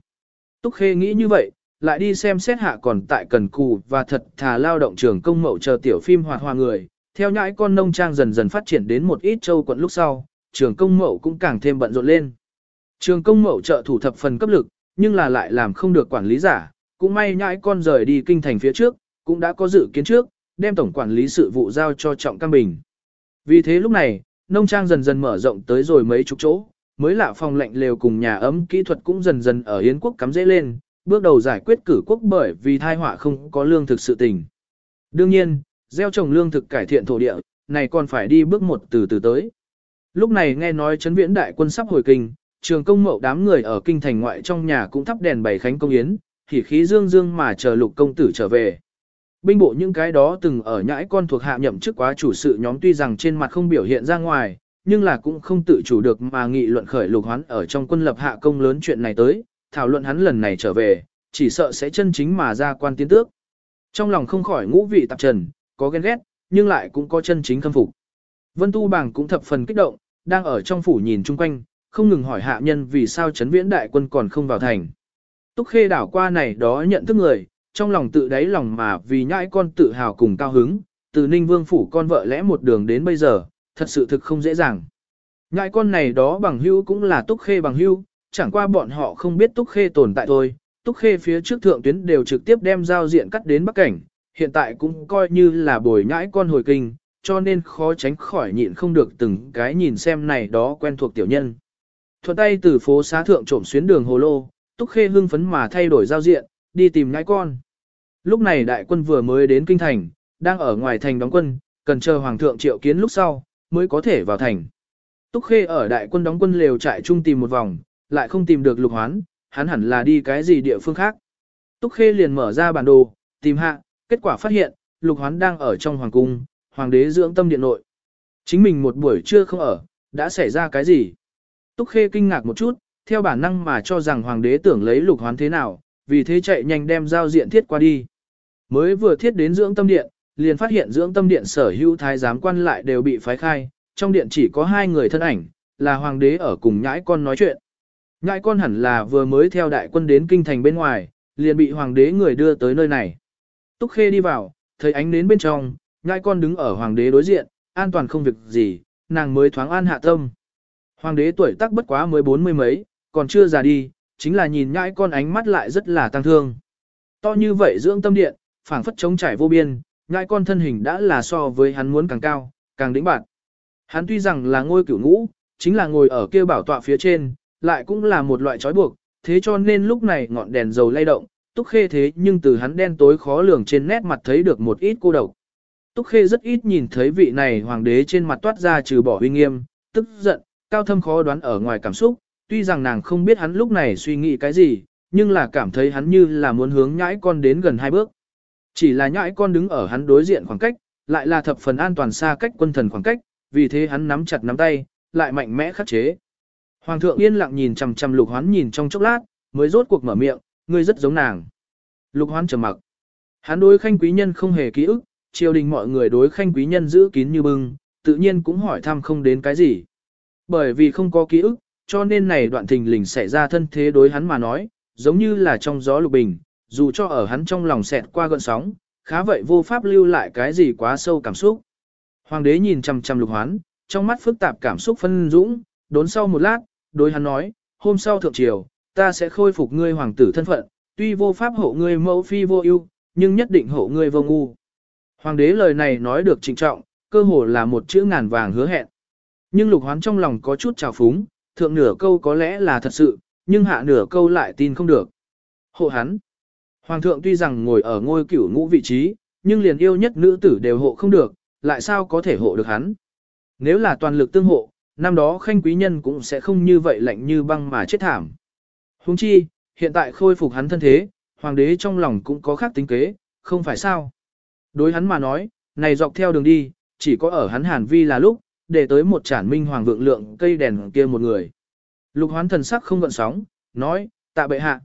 Túc Khê nghĩ như vậy, lại đi xem xét hạ còn tại cần cù và thật thà lao động trường công mậu chờ tiểu phim hoạt hòa người, theo nhãi con nông trang dần dần phát triển đến một ít châu quận lúc sau, trường công mậu cũng càng thêm bận rộn lên. Trường công mậu trợ thủ thập phần cấp lực, nhưng là lại làm không được quản lý giả, cũng may nhãi con rời đi kinh thành phía trước, cũng đã có dự kiến trước, đem tổng quản lý sự vụ giao cho Trọng Cam Bình. Vì thế lúc này, nông trang dần dần mở rộng tới rồi mấy chục chỗ, mới lạ phòng lạnh lều cùng nhà ấm kỹ thuật cũng dần dần ở Yến quốc cắm dễ lên, bước đầu giải quyết cử quốc bởi vì thai họa không có lương thực sự tình. Đương nhiên, gieo trồng lương thực cải thiện thổ địa, này còn phải đi bước một từ từ tới. Lúc này nghe nói chấn viễn đại quân sắp hồi kinh, trường công mậu đám người ở kinh thành ngoại trong nhà cũng thắp đèn bày khánh công yến, thì khí dương dương mà chờ lục công tử trở về. Binh bộ những cái đó từng ở nhãi con thuộc hạ nhậm chức quá chủ sự nhóm tuy rằng trên mặt không biểu hiện ra ngoài, nhưng là cũng không tự chủ được mà nghị luận khởi lục hoán ở trong quân lập hạ công lớn chuyện này tới, thảo luận hắn lần này trở về, chỉ sợ sẽ chân chính mà ra quan tiến tước. Trong lòng không khỏi ngũ vị tạp trần, có ghen ghét, nhưng lại cũng có chân chính khâm phục. Vân Tu Bảng cũng thập phần kích động, đang ở trong phủ nhìn chung quanh, không ngừng hỏi hạ nhân vì sao chấn viễn đại quân còn không vào thành. Túc Khê đảo qua này đó nhận thức người, trong lòng tự đáy lòng mà vì nhãi con tự hào cùng cao hứng, từ Ninh Vương phủ con vợ lẽ một đường đến bây giờ, thật sự thực không dễ dàng. nhãi con này đó bằng hưu cũng là túc khê bằng hưu, chẳng qua bọn họ không biết túc khê tồn tại thôi. Túc khê phía trước thượng tuyến đều trực tiếp đem giao diện cắt đến bắc cảnh, hiện tại cũng coi như là bồi nhãi con hồi kinh, cho nên khó tránh khỏi nhịn không được từng cái nhìn xem này đó quen thuộc tiểu nhân. Thuận tay từ phố xá thượng trộm xuyến đường hồ lô, Túc Khê hưng phấn mà thay đổi giao diện, đi tìm nhãi con. Lúc này đại quân vừa mới đến kinh thành, đang ở ngoài thành đóng quân, cần chờ hoàng thượng triệu kiến lúc sau, mới có thể vào thành. Túc Khê ở đại quân đóng quân lều trại trung tìm một vòng, lại không tìm được lục hoán, hắn hẳn là đi cái gì địa phương khác. Túc Khê liền mở ra bản đồ, tìm hạ, kết quả phát hiện, lục hoán đang ở trong hoàng cung, hoàng đế dưỡng tâm điện nội. Chính mình một buổi trưa không ở, đã xảy ra cái gì? Túc Khê kinh ngạc một chút, theo bản năng mà cho rằng hoàng đế tưởng lấy lục hoán thế nào, vì thế chạy nhanh đem giao diện thiết qua đi. Mới vừa thiết đến dưỡng tâm điện, liền phát hiện dưỡng tâm điện sở hữu thái giám quan lại đều bị phái khai, trong điện chỉ có hai người thân ảnh, là hoàng đế ở cùng nhãi con nói chuyện. Nhãi con hẳn là vừa mới theo đại quân đến kinh thành bên ngoài, liền bị hoàng đế người đưa tới nơi này. Túc Khê đi vào, thấy ánh đến bên trong, ngai con đứng ở hoàng đế đối diện, an toàn không việc gì, nàng mới thoáng an hạ tâm. Hoàng đế tuổi tác bất quá mới bốn mươi mấy, còn chưa già đi, chính là nhìn nhãi con ánh mắt lại rất là tăng thương. To như vậy dưỡng tâm điện, phảng phất chống trải vô biên, nhãi con thân hình đã là so với hắn muốn càng cao, càng đĩnh bạt. Hắn tuy rằng là ngôi cửu ngũ, chính là ngồi ở kia bảo tọa phía trên, lại cũng là một loại trói buộc, thế cho nên lúc này ngọn đèn dầu lay động, túc khê thế nhưng từ hắn đen tối khó lường trên nét mặt thấy được một ít cô độc. Túc khê rất ít nhìn thấy vị này hoàng đế trên mặt toát ra trừ bỏ uy nghiêm, tức giận, cao thâm khó đoán ở ngoài cảm xúc, tuy rằng nàng không biết hắn lúc này suy nghĩ cái gì, nhưng là cảm thấy hắn như là muốn hướng nhãi con đến gần hai bước. Chỉ là nhãi con đứng ở hắn đối diện khoảng cách, lại là thập phần an toàn xa cách quân thần khoảng cách, vì thế hắn nắm chặt nắm tay, lại mạnh mẽ khắc chế. Hoàng thượng yên lặng nhìn chằm chằm lục hoán nhìn trong chốc lát, mới rốt cuộc mở miệng, ngươi rất giống nàng. Lục hoán trầm mặc. Hắn đối khanh quý nhân không hề ký ức, triều đình mọi người đối khanh quý nhân giữ kín như bưng, tự nhiên cũng hỏi thăm không đến cái gì. Bởi vì không có ký ức, cho nên này đoạn thình lình xảy ra thân thế đối hắn mà nói, giống như là trong gió lục bình, dù cho ở hắn trong lòng xẹt qua gợn sóng, khá vậy vô pháp lưu lại cái gì quá sâu cảm xúc. Hoàng đế nhìn chằm chằm lục hoán, trong mắt phức tạp cảm xúc phân dũng, đốn sau một lát, đối hắn nói, hôm sau thượng triều, ta sẽ khôi phục ngươi hoàng tử thân phận, tuy vô pháp hộ ngươi mẫu phi vô ưu, nhưng nhất định hộ ngươi vô ngu. Hoàng đế lời này nói được trịnh trọng, cơ hồ là một chữ ngàn vàng hứa hẹn. Nhưng lục hoán trong lòng có chút trào phúng, thượng nửa câu có lẽ là thật sự, nhưng hạ nửa câu lại tin không được. Hộ hắn. Hoàng thượng tuy rằng ngồi ở ngôi cửu ngũ vị trí, nhưng liền yêu nhất nữ tử đều hộ không được, lại sao có thể hộ được hắn. Nếu là toàn lực tương hộ, năm đó khanh quý nhân cũng sẽ không như vậy lạnh như băng mà chết thảm. Huống chi, hiện tại khôi phục hắn thân thế, hoàng đế trong lòng cũng có khác tính kế, không phải sao. Đối hắn mà nói, này dọc theo đường đi, chỉ có ở hắn hàn vi là lúc, để tới một chản minh hoàng vượng lượng cây đèn kia một người. Lục hoán thần sắc không gợn sóng, nói, tạ bệ hạ.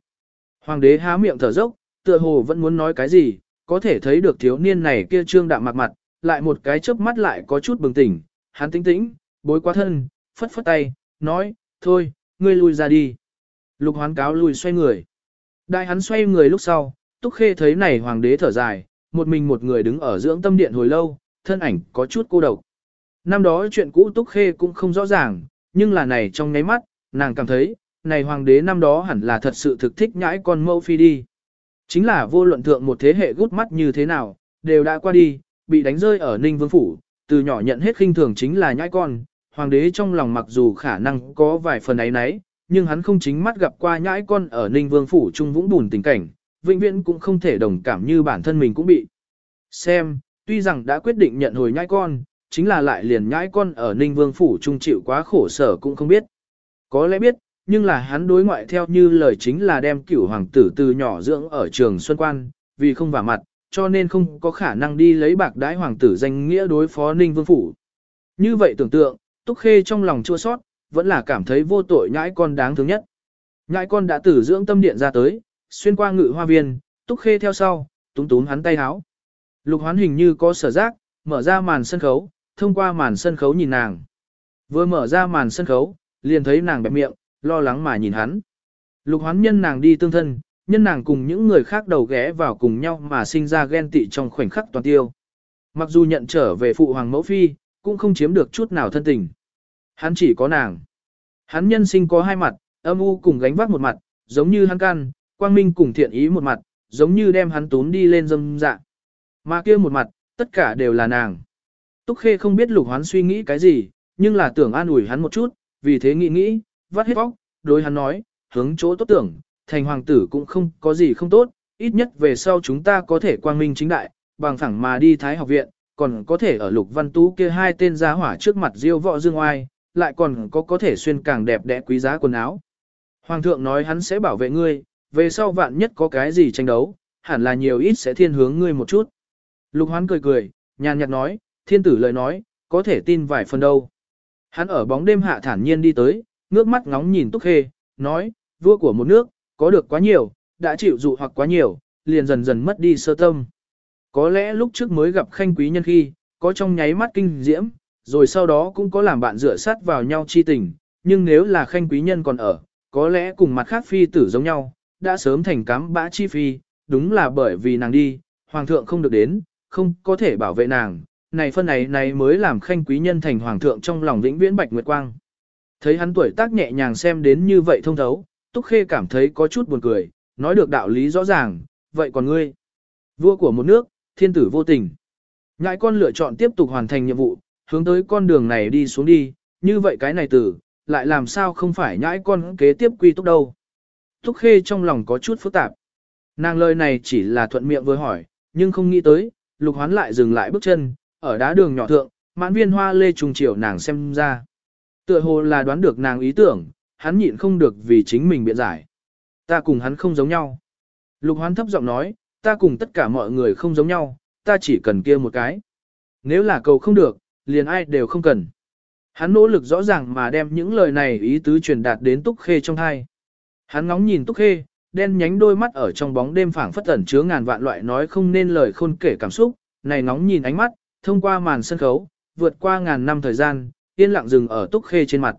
Hoàng đế há miệng thở dốc, tựa hồ vẫn muốn nói cái gì, có thể thấy được thiếu niên này kia trương đạm mặt mặt, lại một cái chớp mắt lại có chút bừng tỉnh, hắn tĩnh tĩnh, bối quá thân, phất phất tay, nói, thôi, ngươi lui ra đi. Lục hoán cáo lùi xoay người. Đại hắn xoay người lúc sau, túc khê thấy này hoàng đế thở dài, một mình một người đứng ở dưỡng tâm điện hồi lâu, thân ảnh có chút cô độc. Năm đó chuyện cũ túc khê cũng không rõ ràng, nhưng là này trong nháy mắt, nàng cảm thấy, này hoàng đế năm đó hẳn là thật sự thực thích nhãi con mẫu phi đi. Chính là vô luận thượng một thế hệ gút mắt như thế nào, đều đã qua đi, bị đánh rơi ở Ninh Vương Phủ, từ nhỏ nhận hết khinh thường chính là nhãi con, hoàng đế trong lòng mặc dù khả năng có vài phần ấy nấy, nhưng hắn không chính mắt gặp qua nhãi con ở Ninh Vương Phủ trung vũng bùn tình cảnh, vĩnh viễn cũng không thể đồng cảm như bản thân mình cũng bị. Xem, tuy rằng đã quyết định nhận hồi nhãi con, chính là lại liền nhãi con ở Ninh Vương Phủ trung chịu quá khổ sở cũng không biết. Có lẽ biết, nhưng là hắn đối ngoại theo như lời chính là đem cửu hoàng tử từ nhỏ dưỡng ở trường Xuân Quan, vì không vả mặt, cho nên không có khả năng đi lấy bạc đái hoàng tử danh nghĩa đối phó Ninh Vương Phủ. Như vậy tưởng tượng, Túc Khê trong lòng chua sót, vẫn là cảm thấy vô tội nhãi con đáng thương nhất. Nhãi con đã tử dưỡng tâm điện ra tới, xuyên qua ngự hoa viên, Túc Khê theo sau, túm túm hắn tay háo. Lục hoán hình như có sở giác, mở ra màn sân khấu, thông qua màn sân khấu nhìn nàng. Vừa mở ra màn sân khấu, liền thấy nàng bẹp miệng, lo lắng mà nhìn hắn. Lục hoán nhân nàng đi tương thân, nhân nàng cùng những người khác đầu ghé vào cùng nhau mà sinh ra ghen tị trong khoảnh khắc toàn tiêu. Mặc dù nhận trở về phụ hoàng mẫu phi, cũng không chiếm được chút nào thân tình. Hắn chỉ có nàng. Hắn nhân sinh có hai mặt, âm u cùng gánh vác một mặt, giống như hắn can, quang minh cùng thiện ý một mặt, giống như đem hắn tún đi lên dâm dạ. Mà kia một mặt, tất cả đều là nàng. Túc Khê không biết lục hoán suy nghĩ cái gì, nhưng là tưởng an ủi hắn một chút, vì thế nghĩ nghĩ, vắt hết óc đối hắn nói, hướng chỗ tốt tưởng, thành hoàng tử cũng không có gì không tốt, ít nhất về sau chúng ta có thể quang minh chính đại, bằng phẳng mà đi Thái học viện, còn có thể ở lục văn tú kia hai tên giá hỏa trước mặt diêu võ dương oai, lại còn có có thể xuyên càng đẹp đẽ quý giá quần áo. Hoàng thượng nói hắn sẽ bảo vệ ngươi, về sau vạn nhất có cái gì tranh đấu, hẳn là nhiều ít sẽ thiên hướng ngươi một chút. Lục hoán cười cười, nhàn nhạt nói, thiên tử lời nói, có thể tin vài phần đâu. Hắn ở bóng đêm hạ thản nhiên đi tới, ngước mắt ngóng nhìn Túc Khê, nói, vua của một nước, có được quá nhiều, đã chịu dụ hoặc quá nhiều, liền dần dần mất đi sơ tâm. Có lẽ lúc trước mới gặp khanh quý nhân khi, có trong nháy mắt kinh diễm, rồi sau đó cũng có làm bạn dựa sát vào nhau chi tình, nhưng nếu là khanh quý nhân còn ở, có lẽ cùng mặt khác phi tử giống nhau, đã sớm thành cám bã chi phi, đúng là bởi vì nàng đi, hoàng thượng không được đến, không có thể bảo vệ nàng, này phân này này mới làm khanh quý nhân thành hoàng thượng trong lòng vĩnh viễn bạch nguyệt quang. Thấy hắn tuổi tác nhẹ nhàng xem đến như vậy thông thấu, Túc Khê cảm thấy có chút buồn cười, nói được đạo lý rõ ràng, vậy còn ngươi? Vua của một nước, thiên tử vô tình. Ngại con lựa chọn tiếp tục hoàn thành nhiệm vụ, hướng tới con đường này đi xuống đi, như vậy cái này tử, lại làm sao không phải nhãi con kế tiếp quy túc đâu. Túc Khê trong lòng có chút phức tạp. Nàng lời này chỉ là thuận miệng vừa hỏi, nhưng không nghĩ tới, lục hoán lại dừng lại bước chân, ở đá đường nhỏ thượng, mãn viên hoa lê trùng chiều nàng xem ra. Tựa hồ là đoán được nàng ý tưởng, hắn nhịn không được vì chính mình biện giải. Ta cùng hắn không giống nhau. Lục hoán thấp giọng nói, ta cùng tất cả mọi người không giống nhau, ta chỉ cần kia một cái. Nếu là cầu không được, liền ai đều không cần. Hắn nỗ lực rõ ràng mà đem những lời này ý tứ truyền đạt đến Túc Khê trong hai. Hắn ngóng nhìn Túc Khê, đen nhánh đôi mắt ở trong bóng đêm phảng phất ẩn chứa ngàn vạn loại nói không nên lời khôn kể cảm xúc, này ngóng nhìn ánh mắt, thông qua màn sân khấu, vượt qua ngàn năm thời gian, yên lặng dừng ở Túc Khê trên mặt.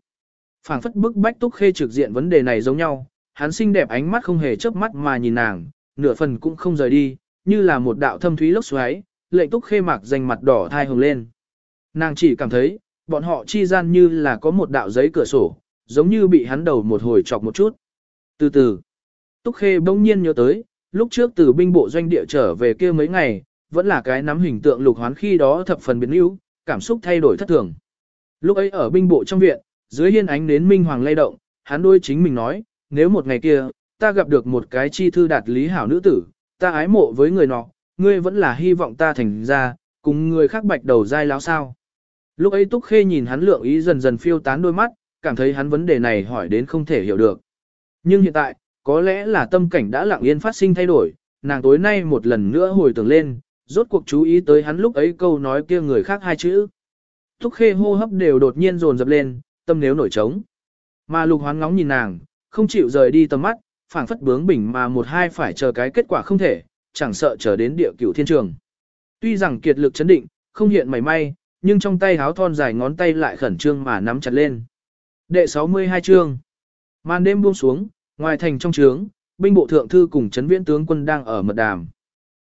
Phảng phất bức bách Túc Khê trực diện vấn đề này giống nhau, hắn xinh đẹp ánh mắt không hề chớp mắt mà nhìn nàng, nửa phần cũng không rời đi, như là một đạo thâm thúy lốc xoáy, lệnh Túc Khê mạc danh mặt đỏ thai hồng lên. Nàng chỉ cảm thấy, bọn họ chi gian như là có một đạo giấy cửa sổ, giống như bị hắn đầu một hồi chọc một chút. Từ từ, Túc Khê bỗng nhiên nhớ tới, lúc trước từ binh bộ doanh địa trở về kia mấy ngày, vẫn là cái nắm hình tượng lục hoán khi đó thập phần biến yếu, cảm xúc thay đổi thất thường. Lúc ấy ở binh bộ trong viện, dưới hiên ánh nến minh hoàng lay động, hắn đôi chính mình nói, nếu một ngày kia, ta gặp được một cái chi thư đạt lý hảo nữ tử, ta ái mộ với người nọ, ngươi vẫn là hy vọng ta thành ra, cùng người khác bạch đầu dai láo sao. Lúc ấy Túc Khê nhìn hắn lượng ý dần dần phiêu tán đôi mắt, cảm thấy hắn vấn đề này hỏi đến không thể hiểu được. Nhưng hiện tại, có lẽ là tâm cảnh đã lặng yên phát sinh thay đổi, nàng tối nay một lần nữa hồi tưởng lên, rốt cuộc chú ý tới hắn lúc ấy câu nói kia người khác hai chữ. Túc Khê hô hấp đều đột nhiên dồn dập lên, tâm nếu nổi trống. Mà lục hoán ngóng nhìn nàng, không chịu rời đi tầm mắt, phảng phất bướng bỉnh mà một hai phải chờ cái kết quả không thể, chẳng sợ chờ đến địa cửu thiên trường. Tuy rằng kiệt lực chấn định, không hiện mảy may, nhưng trong tay háo thon dài ngón tay lại khẩn trương mà nắm chặt lên. Đệ 62 chương. Màn đêm buông xuống, ngoài thành trong trướng, binh bộ thượng thư cùng chấn viễn tướng quân đang ở mật đàm.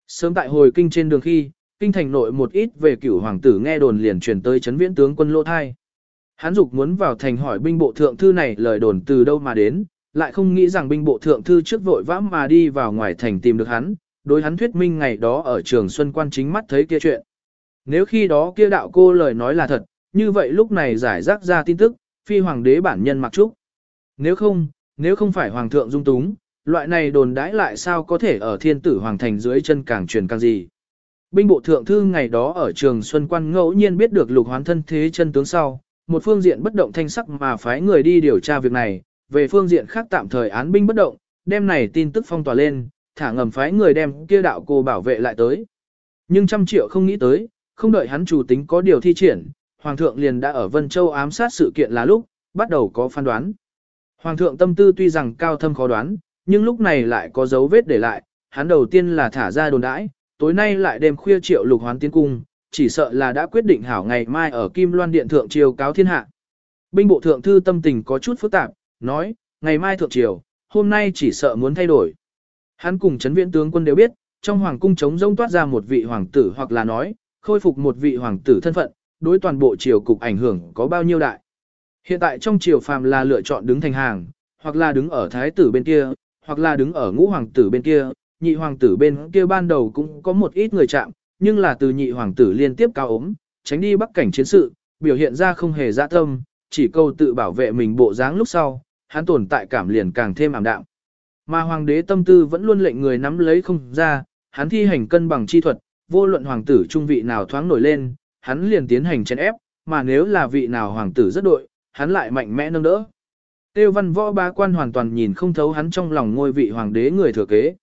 Sớm tại hồi kinh trên đường khi, kinh thành nội một ít về cửu hoàng tử nghe đồn liền truyền tới chấn viễn tướng quân lô thai. Hán dục muốn vào thành hỏi binh bộ thượng thư này lời đồn từ đâu mà đến, lại không nghĩ rằng binh bộ thượng thư trước vội vã mà đi vào ngoài thành tìm được hắn, đối hắn thuyết minh ngày đó ở trường Xuân Quan chính mắt thấy kia chuyện. Nếu khi đó kia đạo cô lời nói là thật, như vậy lúc này giải rác ra tin tức, phi hoàng đế bản nhân mặc trúc. Nếu không, nếu không phải hoàng thượng dung túng, loại này đồn đãi lại sao có thể ở thiên tử hoàng thành dưới chân càng truyền càng gì. Binh bộ thượng thư ngày đó ở trường Xuân Quan ngẫu nhiên biết được lục hoán thân thế chân tướng sau, một phương diện bất động thanh sắc mà phái người đi điều tra việc này, về phương diện khác tạm thời án binh bất động, đem này tin tức phong tỏa lên, thả ngầm phái người đem kia đạo cô bảo vệ lại tới. Nhưng trăm triệu không nghĩ tới, không đợi hắn chủ tính có điều thi triển, Hoàng thượng liền đã ở Vân Châu ám sát sự kiện là lúc, bắt đầu có phán đoán. Hoàng thượng tâm tư tuy rằng cao thâm khó đoán, nhưng lúc này lại có dấu vết để lại, hắn đầu tiên là thả ra đồn đãi, tối nay lại đêm khuya triệu lục hoán tiến cung, chỉ sợ là đã quyết định hảo ngày mai ở Kim Loan Điện Thượng Triều cáo thiên hạ. Binh bộ thượng thư tâm tình có chút phức tạp, nói, ngày mai thượng triều, hôm nay chỉ sợ muốn thay đổi. Hắn cùng chấn viện tướng quân đều biết, trong hoàng cung trống rông toát ra một vị hoàng tử hoặc là nói, khôi phục một vị hoàng tử thân phận, đối toàn bộ triều cục ảnh hưởng có bao nhiêu đại. Hiện tại trong triều phàm là lựa chọn đứng thành hàng, hoặc là đứng ở thái tử bên kia, hoặc là đứng ở ngũ hoàng tử bên kia, nhị hoàng tử bên kia ban đầu cũng có một ít người chạm, nhưng là từ nhị hoàng tử liên tiếp cao ốm, tránh đi bắc cảnh chiến sự, biểu hiện ra không hề dạ tâm, chỉ câu tự bảo vệ mình bộ dáng lúc sau, hắn tồn tại cảm liền càng thêm ảm đạm. Mà hoàng đế tâm tư vẫn luôn lệnh người nắm lấy không ra, hắn thi hành cân bằng chi thuật, vô luận hoàng tử trung vị nào thoáng nổi lên, hắn liền tiến hành chèn ép, mà nếu là vị nào hoàng tử rất đội, hắn lại mạnh mẽ nâng đỡ. Tiêu văn võ ba quan hoàn toàn nhìn không thấu hắn trong lòng ngôi vị hoàng đế người thừa kế.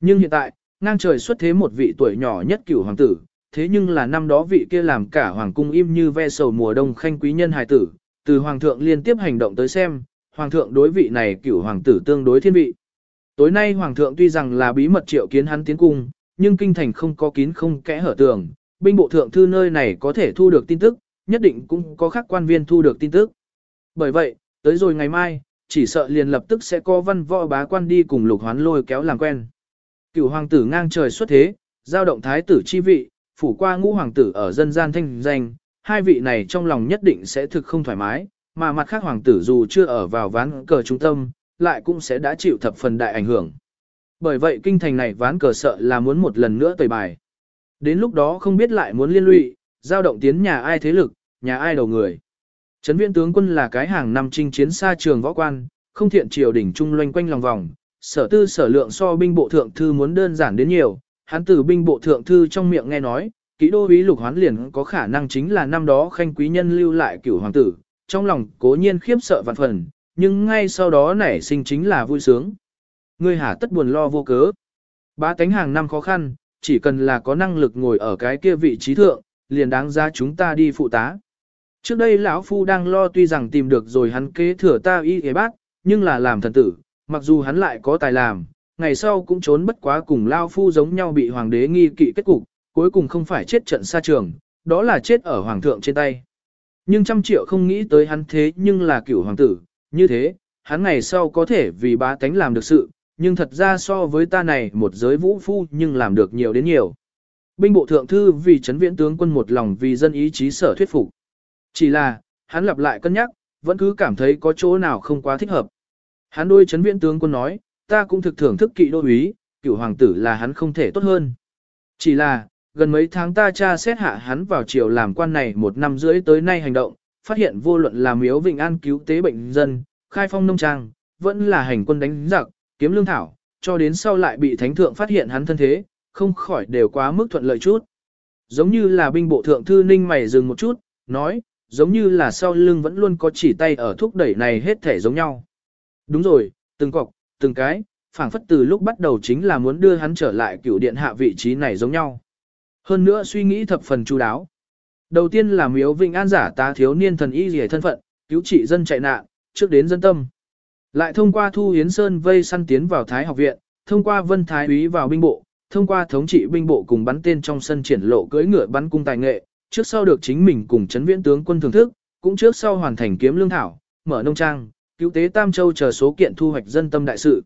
Nhưng hiện tại, ngang trời xuất thế một vị tuổi nhỏ nhất cửu hoàng tử, thế nhưng là năm đó vị kia làm cả hoàng cung im như ve sầu mùa đông khanh quý nhân hài tử, từ hoàng thượng liên tiếp hành động tới xem, hoàng thượng đối vị này cửu hoàng tử tương đối thiên vị. Tối nay hoàng thượng tuy rằng là bí mật triệu kiến hắn tiến cung, nhưng kinh thành không có kín không kẽ hở tường, binh bộ thượng thư nơi này có thể thu được tin tức, nhất định cũng có khác quan viên thu được tin tức. Bởi vậy, tới rồi ngày mai, chỉ sợ liền lập tức sẽ có văn võ bá quan đi cùng lục hoán lôi kéo làm quen. Cửu hoàng tử ngang trời xuất thế, giao động thái tử chi vị, phủ qua ngũ hoàng tử ở dân gian thanh danh, hai vị này trong lòng nhất định sẽ thực không thoải mái, mà mặt khác hoàng tử dù chưa ở vào ván cờ trung tâm, lại cũng sẽ đã chịu thập phần đại ảnh hưởng. Bởi vậy kinh thành này ván cờ sợ là muốn một lần nữa tẩy bài. Đến lúc đó không biết lại muốn liên lụy, giao động tiến nhà ai thế lực, nhà ai đầu người. Trấn viên tướng quân là cái hàng năm chinh chiến xa trường võ quan, không thiện triều đỉnh trung loanh quanh lòng vòng, sở tư sở lượng so binh bộ thượng thư muốn đơn giản đến nhiều, hắn từ binh bộ thượng thư trong miệng nghe nói, kỹ đô úy lục hoán liền có khả năng chính là năm đó khanh quý nhân lưu lại cửu hoàng tử, trong lòng cố nhiên khiếp sợ vạn phần, nhưng ngay sau đó nảy sinh chính là vui sướng. Ngươi hả tất buồn lo vô cớ. Ba cánh hàng năm khó khăn, chỉ cần là có năng lực ngồi ở cái kia vị trí thượng, liền đáng ra chúng ta đi phụ tá. Trước đây lão phu đang lo tuy rằng tìm được rồi hắn kế thừa ta y ghế bác, nhưng là làm thần tử, mặc dù hắn lại có tài làm, ngày sau cũng trốn bất quá cùng lão phu giống nhau bị hoàng đế nghi kỵ kết cục, cuối cùng không phải chết trận xa trường, đó là chết ở hoàng thượng trên tay. Nhưng trăm triệu không nghĩ tới hắn thế nhưng là cửu hoàng tử, như thế, hắn ngày sau có thể vì bá tánh làm được sự, nhưng thật ra so với ta này một giới vũ phu nhưng làm được nhiều đến nhiều. Binh bộ thượng thư vì chấn viễn tướng quân một lòng vì dân ý chí sở thuyết phục. Chỉ là, hắn lặp lại cân nhắc, vẫn cứ cảm thấy có chỗ nào không quá thích hợp. Hắn đôi chấn viễn tướng quân nói, ta cũng thực thưởng thức kỵ đô úy, cựu hoàng tử là hắn không thể tốt hơn. Chỉ là, gần mấy tháng ta tra xét hạ hắn vào chiều làm quan này một năm rưỡi tới nay hành động, phát hiện vô luận là miếu vịnh an cứu tế bệnh dân, khai phong nông trang, vẫn là hành quân đánh giặc, kiếm lương thảo, cho đến sau lại bị thánh thượng phát hiện hắn thân thế, không khỏi đều quá mức thuận lợi chút. Giống như là binh bộ thượng thư ninh mày dừng một chút, nói, giống như là sau lưng vẫn luôn có chỉ tay ở thúc đẩy này hết thể giống nhau. Đúng rồi, từng cọc, từng cái, phảng phất từ lúc bắt đầu chính là muốn đưa hắn trở lại cửu điện hạ vị trí này giống nhau. Hơn nữa suy nghĩ thập phần chu đáo. Đầu tiên là miếu vinh an giả ta thiếu niên thần y rỉa thân phận, cứu trị dân chạy nạn, trước đến dân tâm. Lại thông qua Thu Hiến Sơn vây săn tiến vào Thái học viện, thông qua Vân Thái úy vào binh bộ, thông qua thống trị binh bộ cùng bắn tên trong sân triển lộ cưỡi ngựa bắn cung tài nghệ, trước sau được chính mình cùng chấn viễn tướng quân thưởng thức, cũng trước sau hoàn thành kiếm lương thảo, mở nông trang, cứu tế Tam Châu chờ số kiện thu hoạch dân tâm đại sự.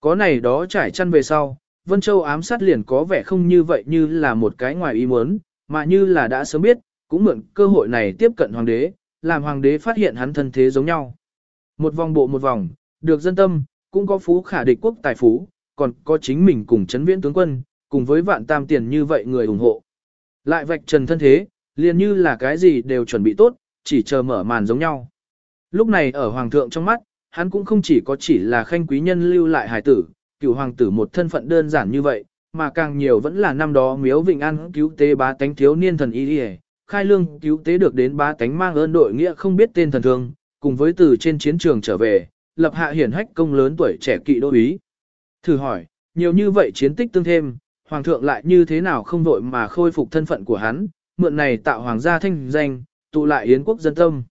Có này đó trải chăn về sau, Vân Châu ám sát liền có vẻ không như vậy như là một cái ngoài ý muốn, mà như là đã sớm biết, cũng mượn cơ hội này tiếp cận hoàng đế, làm hoàng đế phát hiện hắn thân thế giống nhau. Một vòng bộ một vòng, được dân tâm, cũng có phú khả địch quốc tài phú, còn có chính mình cùng chấn viễn tướng quân, cùng với vạn tam tiền như vậy người ủng hộ. Lại vạch trần thân thế, liền như là cái gì đều chuẩn bị tốt, chỉ chờ mở màn giống nhau. Lúc này ở hoàng thượng trong mắt, hắn cũng không chỉ có chỉ là khanh quý nhân lưu lại hải tử, cựu hoàng tử một thân phận đơn giản như vậy, mà càng nhiều vẫn là năm đó miếu vịnh an cứu tế bá tánh thiếu niên thần y khai lương cứu tế được đến bá tánh mang ơn đội nghĩa không biết tên thần thương, cùng với từ trên chiến trường trở về, lập hạ hiển hách công lớn tuổi trẻ kỵ đô úy. Thử hỏi, nhiều như vậy chiến tích tương thêm, hoàng thượng lại như thế nào không vội mà khôi phục thân phận của hắn, mượn này tạo hoàng gia thanh danh, tụ lại yến quốc dân tâm.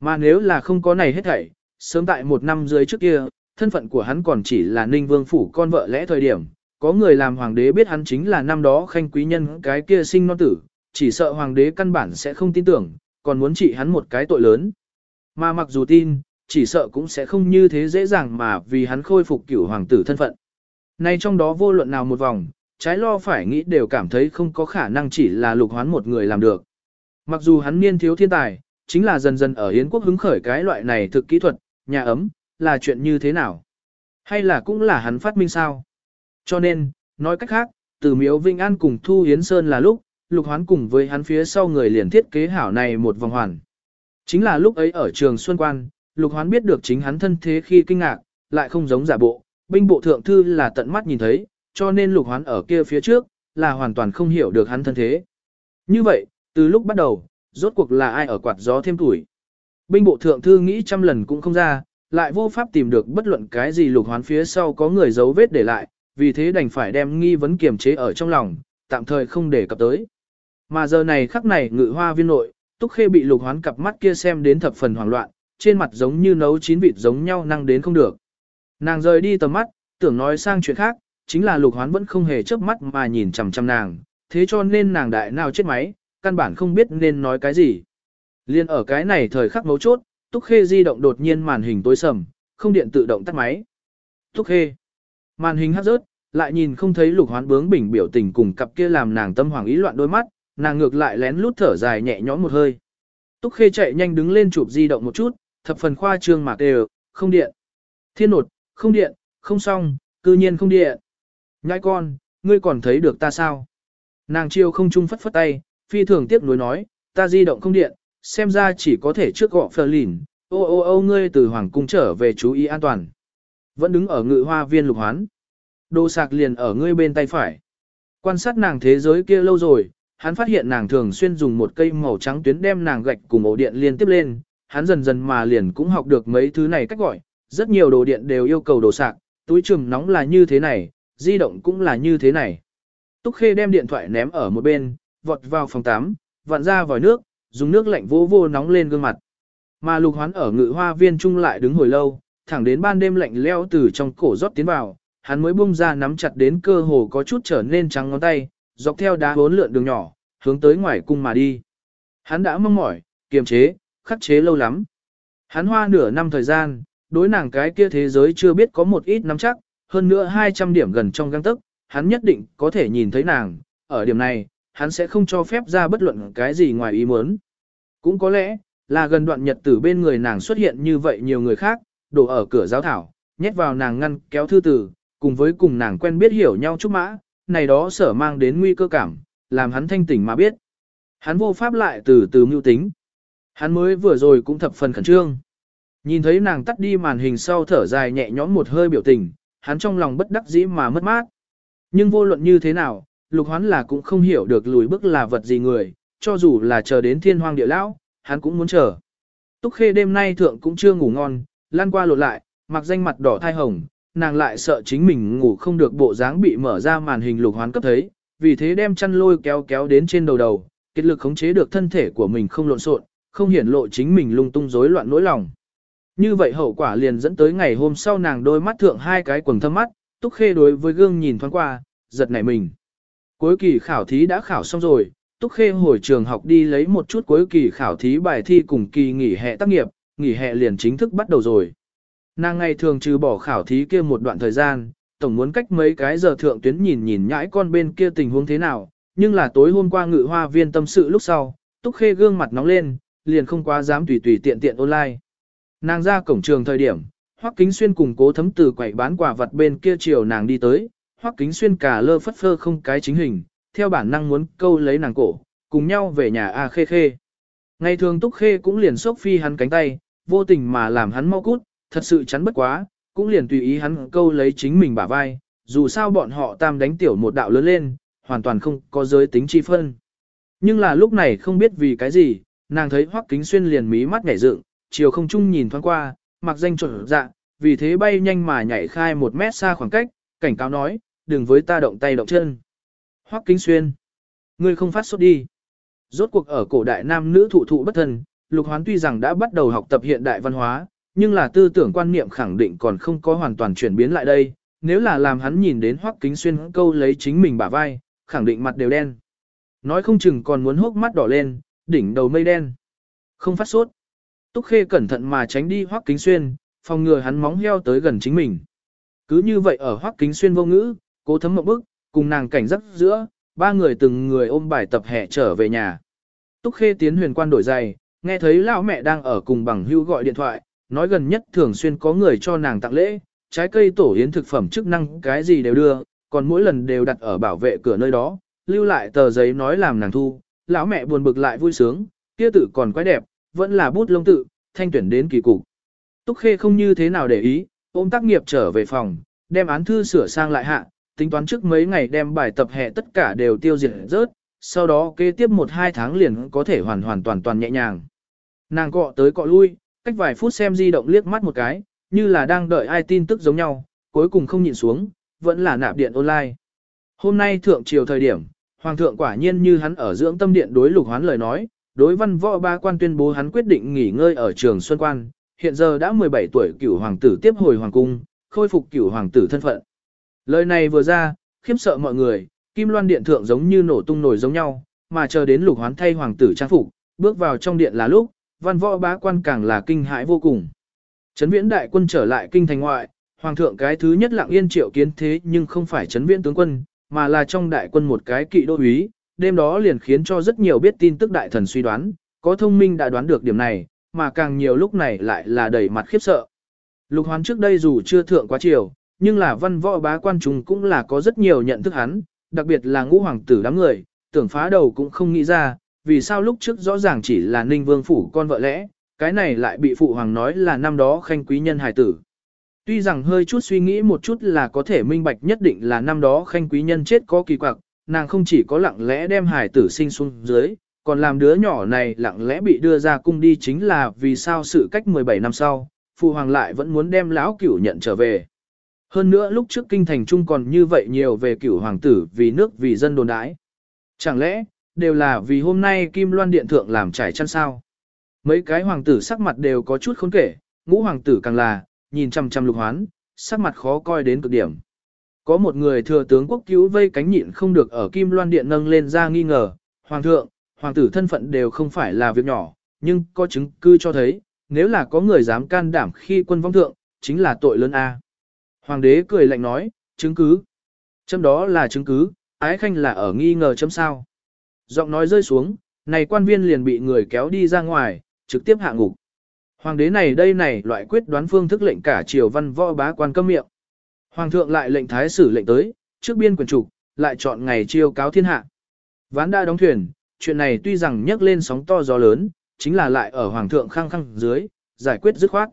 Mà nếu là không có này hết thảy, sớm tại một năm dưới trước kia, thân phận của hắn còn chỉ là ninh vương phủ con vợ lẽ thời điểm, có người làm hoàng đế biết hắn chính là năm đó khanh quý nhân cái kia sinh non tử, chỉ sợ hoàng đế căn bản sẽ không tin tưởng, còn muốn trị hắn một cái tội lớn. Mà mặc dù tin, chỉ sợ cũng sẽ không như thế dễ dàng mà vì hắn khôi phục cửu hoàng tử thân phận. Nay trong đó vô luận nào một vòng, trái lo phải nghĩ đều cảm thấy không có khả năng chỉ là lục hoán một người làm được. Mặc dù hắn niên thiếu thiên tài, chính là dần dần ở Yến quốc hứng khởi cái loại này thực kỹ thuật, nhà ấm, là chuyện như thế nào? Hay là cũng là hắn phát minh sao? Cho nên, nói cách khác, từ miếu Vinh An cùng Thu Yến Sơn là lúc, lục hoán cùng với hắn phía sau người liền thiết kế hảo này một vòng hoàn. Chính là lúc ấy ở trường Xuân Quan, lục hoán biết được chính hắn thân thế khi kinh ngạc, lại không giống giả bộ, binh bộ thượng thư là tận mắt nhìn thấy, cho nên lục hoán ở kia phía trước, là hoàn toàn không hiểu được hắn thân thế. Như vậy, từ lúc bắt đầu, rốt cuộc là ai ở quạt gió thêm tuổi. Binh bộ thượng thư nghĩ trăm lần cũng không ra, lại vô pháp tìm được bất luận cái gì lục hoán phía sau có người dấu vết để lại, vì thế đành phải đem nghi vấn kiềm chế ở trong lòng, tạm thời không để cập tới. Mà giờ này khắc này ngự hoa viên nội, túc khê bị lục hoán cặp mắt kia xem đến thập phần hoảng loạn, trên mặt giống như nấu chín vịt giống nhau năng đến không được. Nàng rời đi tầm mắt, tưởng nói sang chuyện khác, chính là lục hoán vẫn không hề chớp mắt mà nhìn chằm chằm nàng, thế cho nên nàng đại nào chết máy, căn bản không biết nên nói cái gì. Liên ở cái này thời khắc mấu chốt, Túc Khê di động đột nhiên màn hình tối sầm, không điện tự động tắt máy. Túc Khê. Màn hình hắt rớt, lại nhìn không thấy lục hoán bướng bỉnh biểu tình cùng cặp kia làm nàng tâm hoàng ý loạn đôi mắt, nàng ngược lại lén lút thở dài nhẹ nhõm một hơi. Túc Khê chạy nhanh đứng lên chụp di động một chút, thập phần khoa trương mạc đều, không điện. Thiên nột, không điện, không xong, cư nhiên không điện. Nhãi con, ngươi còn thấy được ta sao? Nàng chiêu không chung phất phất tay, phi thường tiếc nuối nói, ta di động không điện, xem ra chỉ có thể trước gọ phờ lìn, ô ô ô ngươi từ hoàng cung trở về chú ý an toàn. Vẫn đứng ở ngự hoa viên lục hoán. Đồ sạc liền ở ngươi bên tay phải. Quan sát nàng thế giới kia lâu rồi, hắn phát hiện nàng thường xuyên dùng một cây màu trắng tuyến đem nàng gạch cùng ổ điện liên tiếp lên, hắn dần dần mà liền cũng học được mấy thứ này cách gọi, rất nhiều đồ điện đều yêu cầu đồ sạc, túi trường nóng là như thế này, di động cũng là như thế này. Túc Khê đem điện thoại ném ở một bên, vọt vào phòng tắm, vặn ra vòi nước, dùng nước lạnh vô vô nóng lên gương mặt. Mà lục hoán ở ngự hoa viên trung lại đứng hồi lâu, thẳng đến ban đêm lạnh leo từ trong cổ rót tiến vào, hắn mới bung ra nắm chặt đến cơ hồ có chút trở nên trắng ngón tay, dọc theo đá bốn lượn đường nhỏ, hướng tới ngoài cung mà đi. Hắn đã mong mỏi, kiềm chế, khắc chế lâu lắm. Hắn hoa nửa năm thời gian, đối nàng cái kia thế giới chưa biết có một ít nắm chắc, hơn nữa 200 điểm gần trong găng tức, hắn nhất định có thể nhìn thấy nàng, ở điểm này, hắn sẽ không cho phép ra bất luận cái gì ngoài ý muốn. Cũng có lẽ, là gần đoạn nhật tử bên người nàng xuất hiện như vậy nhiều người khác, đổ ở cửa giáo thảo, nhét vào nàng ngăn kéo thư tử, cùng với cùng nàng quen biết hiểu nhau chút mã, này đó sở mang đến nguy cơ cảm, làm hắn thanh tỉnh mà biết. Hắn vô pháp lại từ từ mưu tính. Hắn mới vừa rồi cũng thập phần khẩn trương. Nhìn thấy nàng tắt đi màn hình sau thở dài nhẹ nhõm một hơi biểu tình, hắn trong lòng bất đắc dĩ mà mất mát. Nhưng vô luận như thế nào, lục hoán là cũng không hiểu được lùi bước là vật gì người, cho dù là chờ đến thiên hoang địa lão, hắn cũng muốn chờ. Túc khê đêm nay thượng cũng chưa ngủ ngon, lan qua lột lại, mặc danh mặt đỏ thai hồng, nàng lại sợ chính mình ngủ không được bộ dáng bị mở ra màn hình lục hoán cấp thấy, vì thế đem chăn lôi kéo kéo đến trên đầu đầu, kết lực khống chế được thân thể của mình không lộn xộn, không hiển lộ chính mình lung tung rối loạn nỗi lòng. Như vậy hậu quả liền dẫn tới ngày hôm sau nàng đôi mắt thượng hai cái quần thâm mắt, túc khê đối với gương nhìn thoáng qua, giật nảy mình. Cuối kỳ khảo thí đã khảo xong rồi, túc khê hồi trường học đi lấy một chút cuối kỳ khảo thí bài thi cùng kỳ nghỉ hè tác nghiệp, nghỉ hè liền chính thức bắt đầu rồi. Nàng ngày thường trừ bỏ khảo thí kia một đoạn thời gian, tổng muốn cách mấy cái giờ thượng tuyến nhìn nhìn nhãi con bên kia tình huống thế nào, nhưng là tối hôm qua ngự hoa viên tâm sự lúc sau, túc khê gương mặt nóng lên, liền không quá dám tùy tùy tiện tiện online. Nàng ra cổng trường thời điểm, Hoắc Kính Xuyên cùng cố thấm từ quầy bán quả vật bên kia chiều nàng đi tới, Hoắc Kính Xuyên cả lơ phất phơ không cái chính hình, theo bản năng muốn câu lấy nàng cổ, cùng nhau về nhà A Khê Khê. Ngày thường Túc Khê cũng liền sốc phi hắn cánh tay, vô tình mà làm hắn mau cút, thật sự chắn bất quá, cũng liền tùy ý hắn câu lấy chính mình bả vai, dù sao bọn họ tam đánh tiểu một đạo lớn lên, hoàn toàn không có giới tính chi phân. Nhưng là lúc này không biết vì cái gì, nàng thấy Hoắc Kính Xuyên liền mí mắt nhảy dựng, chiều không trung nhìn thoáng qua, mặc danh chuẩn dạ, vì thế bay nhanh mà nhảy khai một mét xa khoảng cách, cảnh cáo nói, đừng với ta động tay động chân. Hoắc Kính Xuyên, ngươi không phát sốt đi. Rốt cuộc ở cổ đại nam nữ thụ thụ bất thân, Lục Hoán tuy rằng đã bắt đầu học tập hiện đại văn hóa, nhưng là tư tưởng quan niệm khẳng định còn không có hoàn toàn chuyển biến lại đây, nếu là làm hắn nhìn đến Hoắc Kính Xuyên câu lấy chính mình bả vai, khẳng định mặt đều đen. Nói không chừng còn muốn hốc mắt đỏ lên, đỉnh đầu mây đen. Không phát sốt. Túc Khê cẩn thận mà tránh đi Hoắc Kính Xuyên, phòng ngừa hắn móng heo tới gần chính mình. Cứ như vậy ở Hoắc Kính Xuyên vô ngữ, cố thấm một bức, cùng nàng cảnh giấc giữa, ba người từng người ôm bài tập hè trở về nhà. Túc Khê tiến huyền quan đổi giày, Nghe thấy lão mẹ đang ở cùng bằng hưu gọi điện thoại, nói gần nhất thường xuyên có người cho nàng tặng lễ, trái cây tổ yến thực phẩm chức năng cái gì đều đưa, còn mỗi lần đều đặt ở bảo vệ cửa nơi đó, lưu lại tờ giấy nói làm nàng thu, lão mẹ buồn bực lại vui sướng, kia tự còn quái đẹp, vẫn là bút lông tự, thanh tuyển đến kỳ cục. Túc Khê không như thế nào để ý, ôm tác nghiệp trở về phòng, đem án thư sửa sang lại hạ, tính toán trước mấy ngày đem bài tập hè tất cả đều tiêu diệt rớt, sau đó kế tiếp một hai tháng liền có thể hoàn hoàn toàn toàn nhẹ nhàng. Nàng cọ tới cọ lui, cách vài phút xem di động liếc mắt một cái, như là đang đợi ai tin tức giống nhau, cuối cùng không nhìn xuống, vẫn là nạp điện online. Hôm nay thượng triều thời điểm, Hoàng thượng quả nhiên như hắn ở dưỡng tâm điện đối lục hoán lời nói, đối văn võ ba quan tuyên bố hắn quyết định nghỉ ngơi ở trường Xuân Quan, hiện giờ đã 17 tuổi cửu hoàng tử tiếp hồi hoàng cung, khôi phục cửu hoàng tử thân phận. Lời này vừa ra, khiếp sợ mọi người, kim loan điện thượng giống như nổ tung nổi giống nhau, mà chờ đến lục hoán thay hoàng tử trang phục, bước vào trong điện là lúc, văn võ bá quan càng là kinh hãi vô cùng. Trấn viễn đại quân trở lại kinh thành ngoại, hoàng thượng cái thứ nhất lặng yên triệu kiến thế nhưng không phải trấn viễn tướng quân, mà là trong đại quân một cái kỵ đô úy, đêm đó liền khiến cho rất nhiều biết tin tức đại thần suy đoán, có thông minh đã đoán được điểm này, mà càng nhiều lúc này lại là đầy mặt khiếp sợ. Lục hoán trước đây dù chưa thượng quá chiều, nhưng là văn võ bá quan chúng cũng là có rất nhiều nhận thức hắn, đặc biệt là ngũ hoàng tử đám người, tưởng phá đầu cũng không nghĩ ra, vì sao lúc trước rõ ràng chỉ là ninh vương phủ con vợ lẽ, cái này lại bị phụ hoàng nói là năm đó khanh quý nhân hài tử. Tuy rằng hơi chút suy nghĩ một chút là có thể minh bạch nhất định là năm đó khanh quý nhân chết có kỳ quặc, nàng không chỉ có lặng lẽ đem hài tử sinh xuống dưới, còn làm đứa nhỏ này lặng lẽ bị đưa ra cung đi chính là vì sao sự cách 17 năm sau, phụ hoàng lại vẫn muốn đem lão cửu nhận trở về. Hơn nữa lúc trước kinh thành trung còn như vậy nhiều về cửu hoàng tử vì nước vì dân đồn đãi. Chẳng lẽ, đều là vì hôm nay Kim Loan Điện Thượng làm trải chăn sao? Mấy cái hoàng tử sắc mặt đều có chút khốn kể, ngũ hoàng tử càng là, nhìn chăm chăm lục hoán, sắc mặt khó coi đến cực điểm. Có một người thừa tướng quốc cứu vây cánh nhịn không được ở Kim Loan Điện nâng lên ra nghi ngờ, Hoàng thượng, hoàng tử thân phận đều không phải là việc nhỏ, nhưng có chứng cứ cho thấy, nếu là có người dám can đảm khi quân vong thượng, chính là tội lớn A. Hoàng đế cười lạnh nói, chứng cứ. Chấm đó là chứng cứ, ái khanh là ở nghi ngờ chấm sao. Giọng nói rơi xuống, này quan viên liền bị người kéo đi ra ngoài, trực tiếp hạ ngục. Hoàng đế này đây này loại quyết đoán phương thức lệnh cả triều văn võ bá quan cấm miệng. Hoàng thượng lại lệnh thái sử lệnh tới, trước biên quyền trục, lại chọn ngày chiêu cáo thiên hạ. Ván đã đóng thuyền, chuyện này tuy rằng nhấc lên sóng to gió lớn, chính là lại ở hoàng thượng khăng khăng dưới, giải quyết dứt khoát.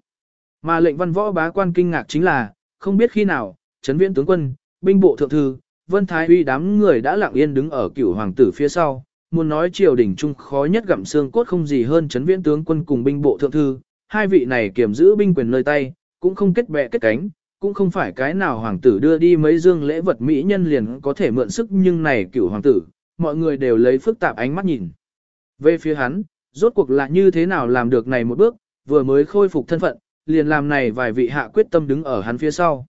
Mà lệnh văn võ bá quan kinh ngạc chính là, không biết khi nào, chấn viễn tướng quân, binh bộ thượng thư, vân thái uy đám người đã lặng yên đứng ở cửu hoàng tử phía sau, muốn nói triều đình trung khó nhất gặm xương cốt không gì hơn chấn viễn tướng quân cùng binh bộ thượng thư, hai vị này kiểm giữ binh quyền nơi tay, cũng không kết bè kết cánh, cũng không phải cái nào hoàng tử đưa đi mấy dương lễ vật mỹ nhân liền có thể mượn sức nhưng này cửu hoàng tử, mọi người đều lấy phức tạp ánh mắt nhìn. Về phía hắn, rốt cuộc là như thế nào làm được này một bước, vừa mới khôi phục thân phận, liền làm này vài vị hạ quyết tâm đứng ở hắn phía sau.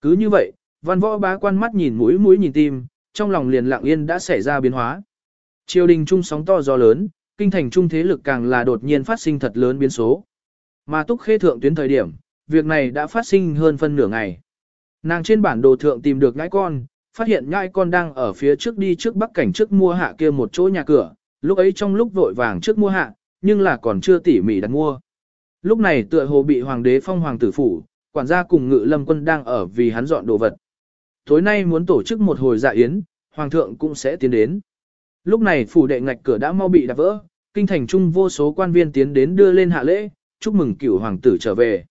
Cứ như vậy, văn võ bá quan mắt nhìn mũi mũi nhìn tim, trong lòng liền lặng yên đã xảy ra biến hóa. Triều đình trung sóng to gió lớn, kinh thành trung thế lực càng là đột nhiên phát sinh thật lớn biến số. Mà túc khê thượng tuyến thời điểm, việc này đã phát sinh hơn phân nửa ngày. Nàng trên bản đồ thượng tìm được ngãi con, phát hiện ngãi con đang ở phía trước đi trước bắc cảnh trước mua hạ kia một chỗ nhà cửa, lúc ấy trong lúc vội vàng trước mua hạ, nhưng là còn chưa tỉ mỉ đặt mua. Lúc này tựa hồ bị hoàng đế phong hoàng tử phủ, quản gia cùng ngự lâm quân đang ở vì hắn dọn đồ vật. Tối nay muốn tổ chức một hồi dạ yến, hoàng thượng cũng sẽ tiến đến. Lúc này phủ đệ ngạch cửa đã mau bị đạp vỡ, kinh thành trung vô số quan viên tiến đến đưa lên hạ lễ, chúc mừng cửu hoàng tử trở về.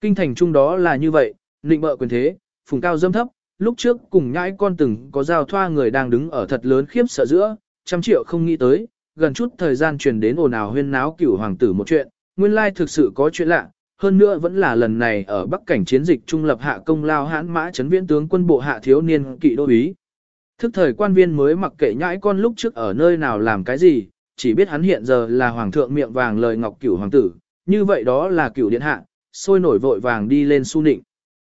Kinh thành trung đó là như vậy, nịnh bợ quyền thế, phùng cao dâm thấp, lúc trước cùng nhãi con từng có giao thoa người đang đứng ở thật lớn khiếp sợ giữa, trăm triệu không nghĩ tới, gần chút thời gian truyền đến ồn ào huyên náo cửu hoàng tử một chuyện, nguyên lai thực sự có chuyện lạ, hơn nữa vẫn là lần này ở bắc cảnh chiến dịch trung lập hạ công lao hãn mã chấn viễn tướng quân bộ hạ thiếu niên kỵ đô ý. Thức thời quan viên mới mặc kệ nhãi con lúc trước ở nơi nào làm cái gì, chỉ biết hắn hiện giờ là hoàng thượng miệng vàng lời ngọc cửu hoàng tử, như vậy đó là cửu điện hạ, sôi nổi vội vàng đi lên su nịnh.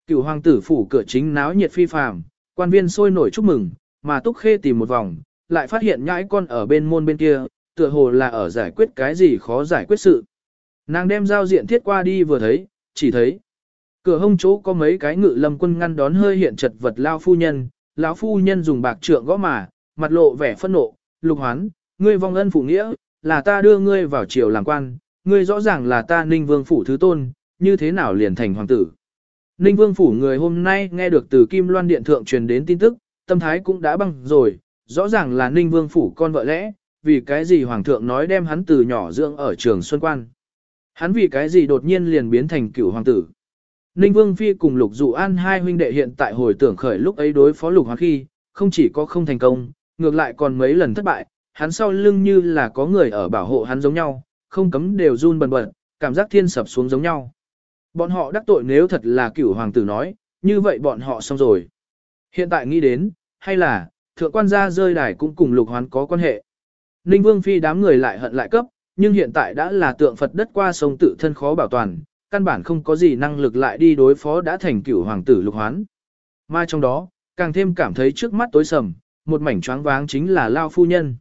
Cửu hoàng tử phủ cửa chính náo nhiệt phi phàm, quan viên sôi nổi chúc mừng, mà Túc Khê tìm một vòng, lại phát hiện nhãi con ở bên môn bên kia, tựa hồ là ở giải quyết cái gì khó giải quyết sự. Nàng đem giao diện thiết qua đi vừa thấy, chỉ thấy cửa hông chỗ có mấy cái ngự lâm quân ngăn đón hơi hiện chật vật lao phu nhân, lão phu nhân dùng bạc trượng gõ mà, mặt lộ vẻ phân nộ, lục hoán, ngươi vong ân phụ nghĩa, là ta đưa ngươi vào triều làm quan, ngươi rõ ràng là ta Ninh Vương phủ thứ tôn, như thế nào liền thành hoàng tử. Ninh Vương phủ người hôm nay nghe được từ Kim Loan Điện Thượng truyền đến tin tức, tâm thái cũng đã băng rồi, rõ ràng là Ninh Vương phủ con vợ lẽ, vì cái gì Hoàng thượng nói đem hắn từ nhỏ dưỡng ở trường Xuân Quan. Hắn vì cái gì đột nhiên liền biến thành cửu hoàng tử. Ninh Vương Phi cùng Lục Dụ An hai huynh đệ hiện tại hồi tưởng khởi lúc ấy đối phó Lục Hoàng khi, không chỉ có không thành công, ngược lại còn mấy lần thất bại, hắn sau lưng như là có người ở bảo hộ hắn giống nhau, không cấm đều run bần bật, cảm giác thiên sập xuống giống nhau. Bọn họ đắc tội nếu thật là cửu hoàng tử nói, như vậy bọn họ xong rồi. Hiện tại nghĩ đến, hay là, thượng quan gia rơi đài cũng cùng lục hoán có quan hệ. Ninh Vương Phi đám người lại hận lại cấp, nhưng hiện tại đã là tượng Phật đất qua sông tự thân khó bảo toàn, căn bản không có gì năng lực lại đi đối phó đã thành cửu hoàng tử lục hoán. Mai trong đó, càng thêm cảm thấy trước mắt tối sầm, một mảnh choáng váng chính là Lao Phu Nhân.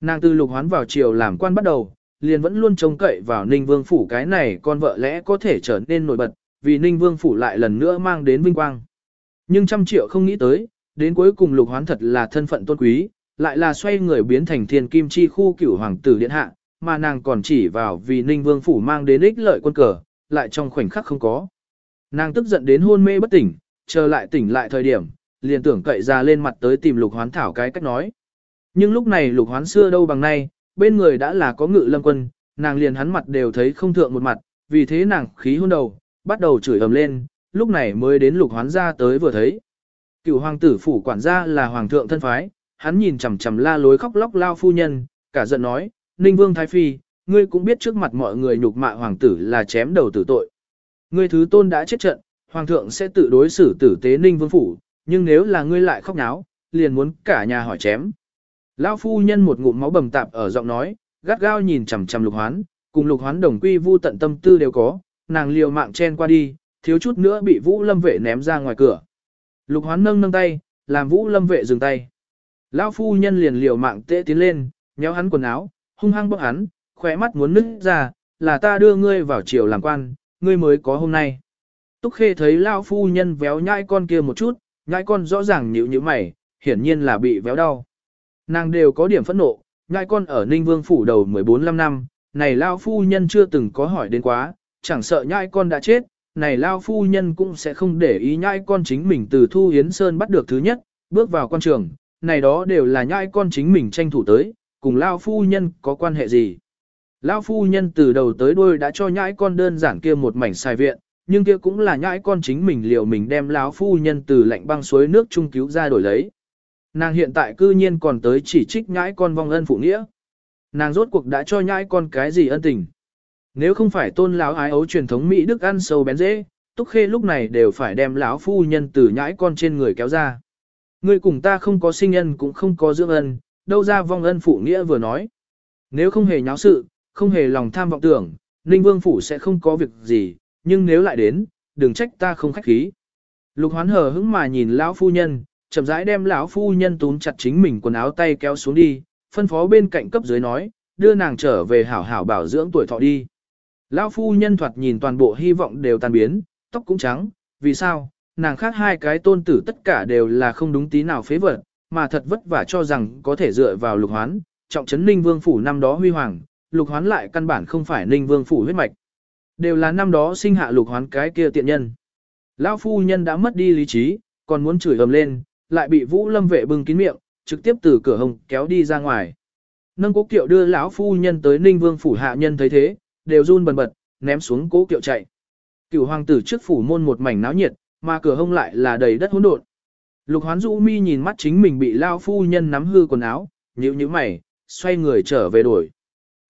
Nàng từ lục hoán vào triều làm quan bắt đầu, liền vẫn luôn trông cậy vào Ninh Vương Phủ cái này con vợ lẽ có thể trở nên nổi bật, vì Ninh Vương Phủ lại lần nữa mang đến vinh quang. Nhưng trăm triệu không nghĩ tới, đến cuối cùng lục hoán thật là thân phận tôn quý, lại là xoay người biến thành thiên kim chi khu cửu hoàng tử điện hạ, mà nàng còn chỉ vào vì Ninh Vương Phủ mang đến ích lợi quân cờ, lại trong khoảnh khắc không có. Nàng tức giận đến hôn mê bất tỉnh, chờ lại tỉnh lại thời điểm, liền tưởng cậy ra lên mặt tới tìm lục hoán thảo cái cách nói. Nhưng lúc này lục hoán xưa đâu bằng nay, bên người đã là có ngự lâm quân, nàng liền hắn mặt đều thấy không thượng một mặt, vì thế nàng khí hôn đầu, bắt đầu chửi ầm lên, lúc này mới đến lục hoán ra tới vừa thấy. Cựu hoàng tử phủ quản gia là hoàng thượng thân phái, hắn nhìn chằm chằm la lối khóc lóc lao phu nhân, cả giận nói, Ninh Vương Thái Phi, ngươi cũng biết trước mặt mọi người nhục mạ hoàng tử là chém đầu tử tội. Ngươi thứ tôn đã chết trận, hoàng thượng sẽ tự đối xử tử tế Ninh Vương phủ, nhưng nếu là ngươi lại khóc náo, liền muốn cả nhà hỏi chém. Lão phu nhân một ngụm máu bầm tạp ở giọng nói, gắt gao nhìn chằm chằm lục hoán, cùng lục hoán đồng quy vu tận tâm tư đều có, nàng liều mạng chen qua đi, thiếu chút nữa bị vũ lâm vệ ném ra ngoài cửa. Lục hoán nâng nâng tay, làm vũ lâm vệ dừng tay. Lão phu nhân liền liều mạng tệ tiến lên, nhéo hắn quần áo, hung hăng bóc hắn, khỏe mắt muốn nứt ra, là ta đưa ngươi vào triều làm quan, ngươi mới có hôm nay. Túc khê thấy lão phu nhân véo nhai con kia một chút, nhai con rõ ràng nhíu như mày, hiển nhiên là bị véo đau. Nàng đều có điểm phẫn nộ, nhai con ở Ninh Vương phủ đầu 14-15 năm, này lao phu nhân chưa từng có hỏi đến quá, chẳng sợ nhai con đã chết, này lao phu nhân cũng sẽ không để ý nhai con chính mình từ Thu Hiến Sơn bắt được thứ nhất, bước vào quan trường, này đó đều là nhai con chính mình tranh thủ tới, cùng lao phu nhân có quan hệ gì. Lao phu nhân từ đầu tới đuôi đã cho nhãi con đơn giản kia một mảnh xài viện, nhưng kia cũng là nhãi con chính mình liệu mình đem lão phu nhân từ lạnh băng suối nước trung cứu ra đổi lấy. Nàng hiện tại cư nhiên còn tới chỉ trích nhãi con vong ân phụ nghĩa. Nàng rốt cuộc đã cho nhãi con cái gì ân tình. Nếu không phải tôn lão ái ấu truyền thống Mỹ Đức ăn sâu bén dễ, Túc Khê lúc này đều phải đem lão phu nhân từ nhãi con trên người kéo ra. Người cùng ta không có sinh ân cũng không có dưỡng ân, đâu ra vong ân phụ nghĩa vừa nói. Nếu không hề nháo sự, không hề lòng tham vọng tưởng, Ninh Vương Phủ sẽ không có việc gì, nhưng nếu lại đến, đừng trách ta không khách khí. Lục hoán hờ hững mà nhìn lão phu nhân, chậm rãi đem lão phu nhân túm chặt chính mình quần áo tay kéo xuống đi, phân phó bên cạnh cấp dưới nói, đưa nàng trở về hảo hảo bảo dưỡng tuổi thọ đi. Lão phu nhân thoạt nhìn toàn bộ hy vọng đều tan biến, tóc cũng trắng, vì sao, nàng khác hai cái tôn tử tất cả đều là không đúng tí nào phế vật, mà thật vất vả cho rằng có thể dựa vào lục hoán, trọng trấn ninh vương phủ năm đó huy hoàng, lục hoán lại căn bản không phải ninh vương phủ huyết mạch. Đều là năm đó sinh hạ lục hoán cái kia tiện nhân. Lão phu nhân đã mất đi lý trí, còn muốn chửi ầm lên, lại bị Vũ Lâm vệ bưng kín miệng, trực tiếp từ cửa hồng kéo đi ra ngoài. Nâng cố kiệu đưa lão phu nhân tới Ninh Vương phủ hạ nhân thấy thế, đều run bần bật, ném xuống cố kiệu chạy. Cửu hoàng tử trước phủ môn một mảnh náo nhiệt, mà cửa hông lại là đầy đất hỗn độn. Lục Hoán rũ Mi nhìn mắt chính mình bị lão phu nhân nắm hư quần áo, nhíu nhíu mày, xoay người trở về đổi.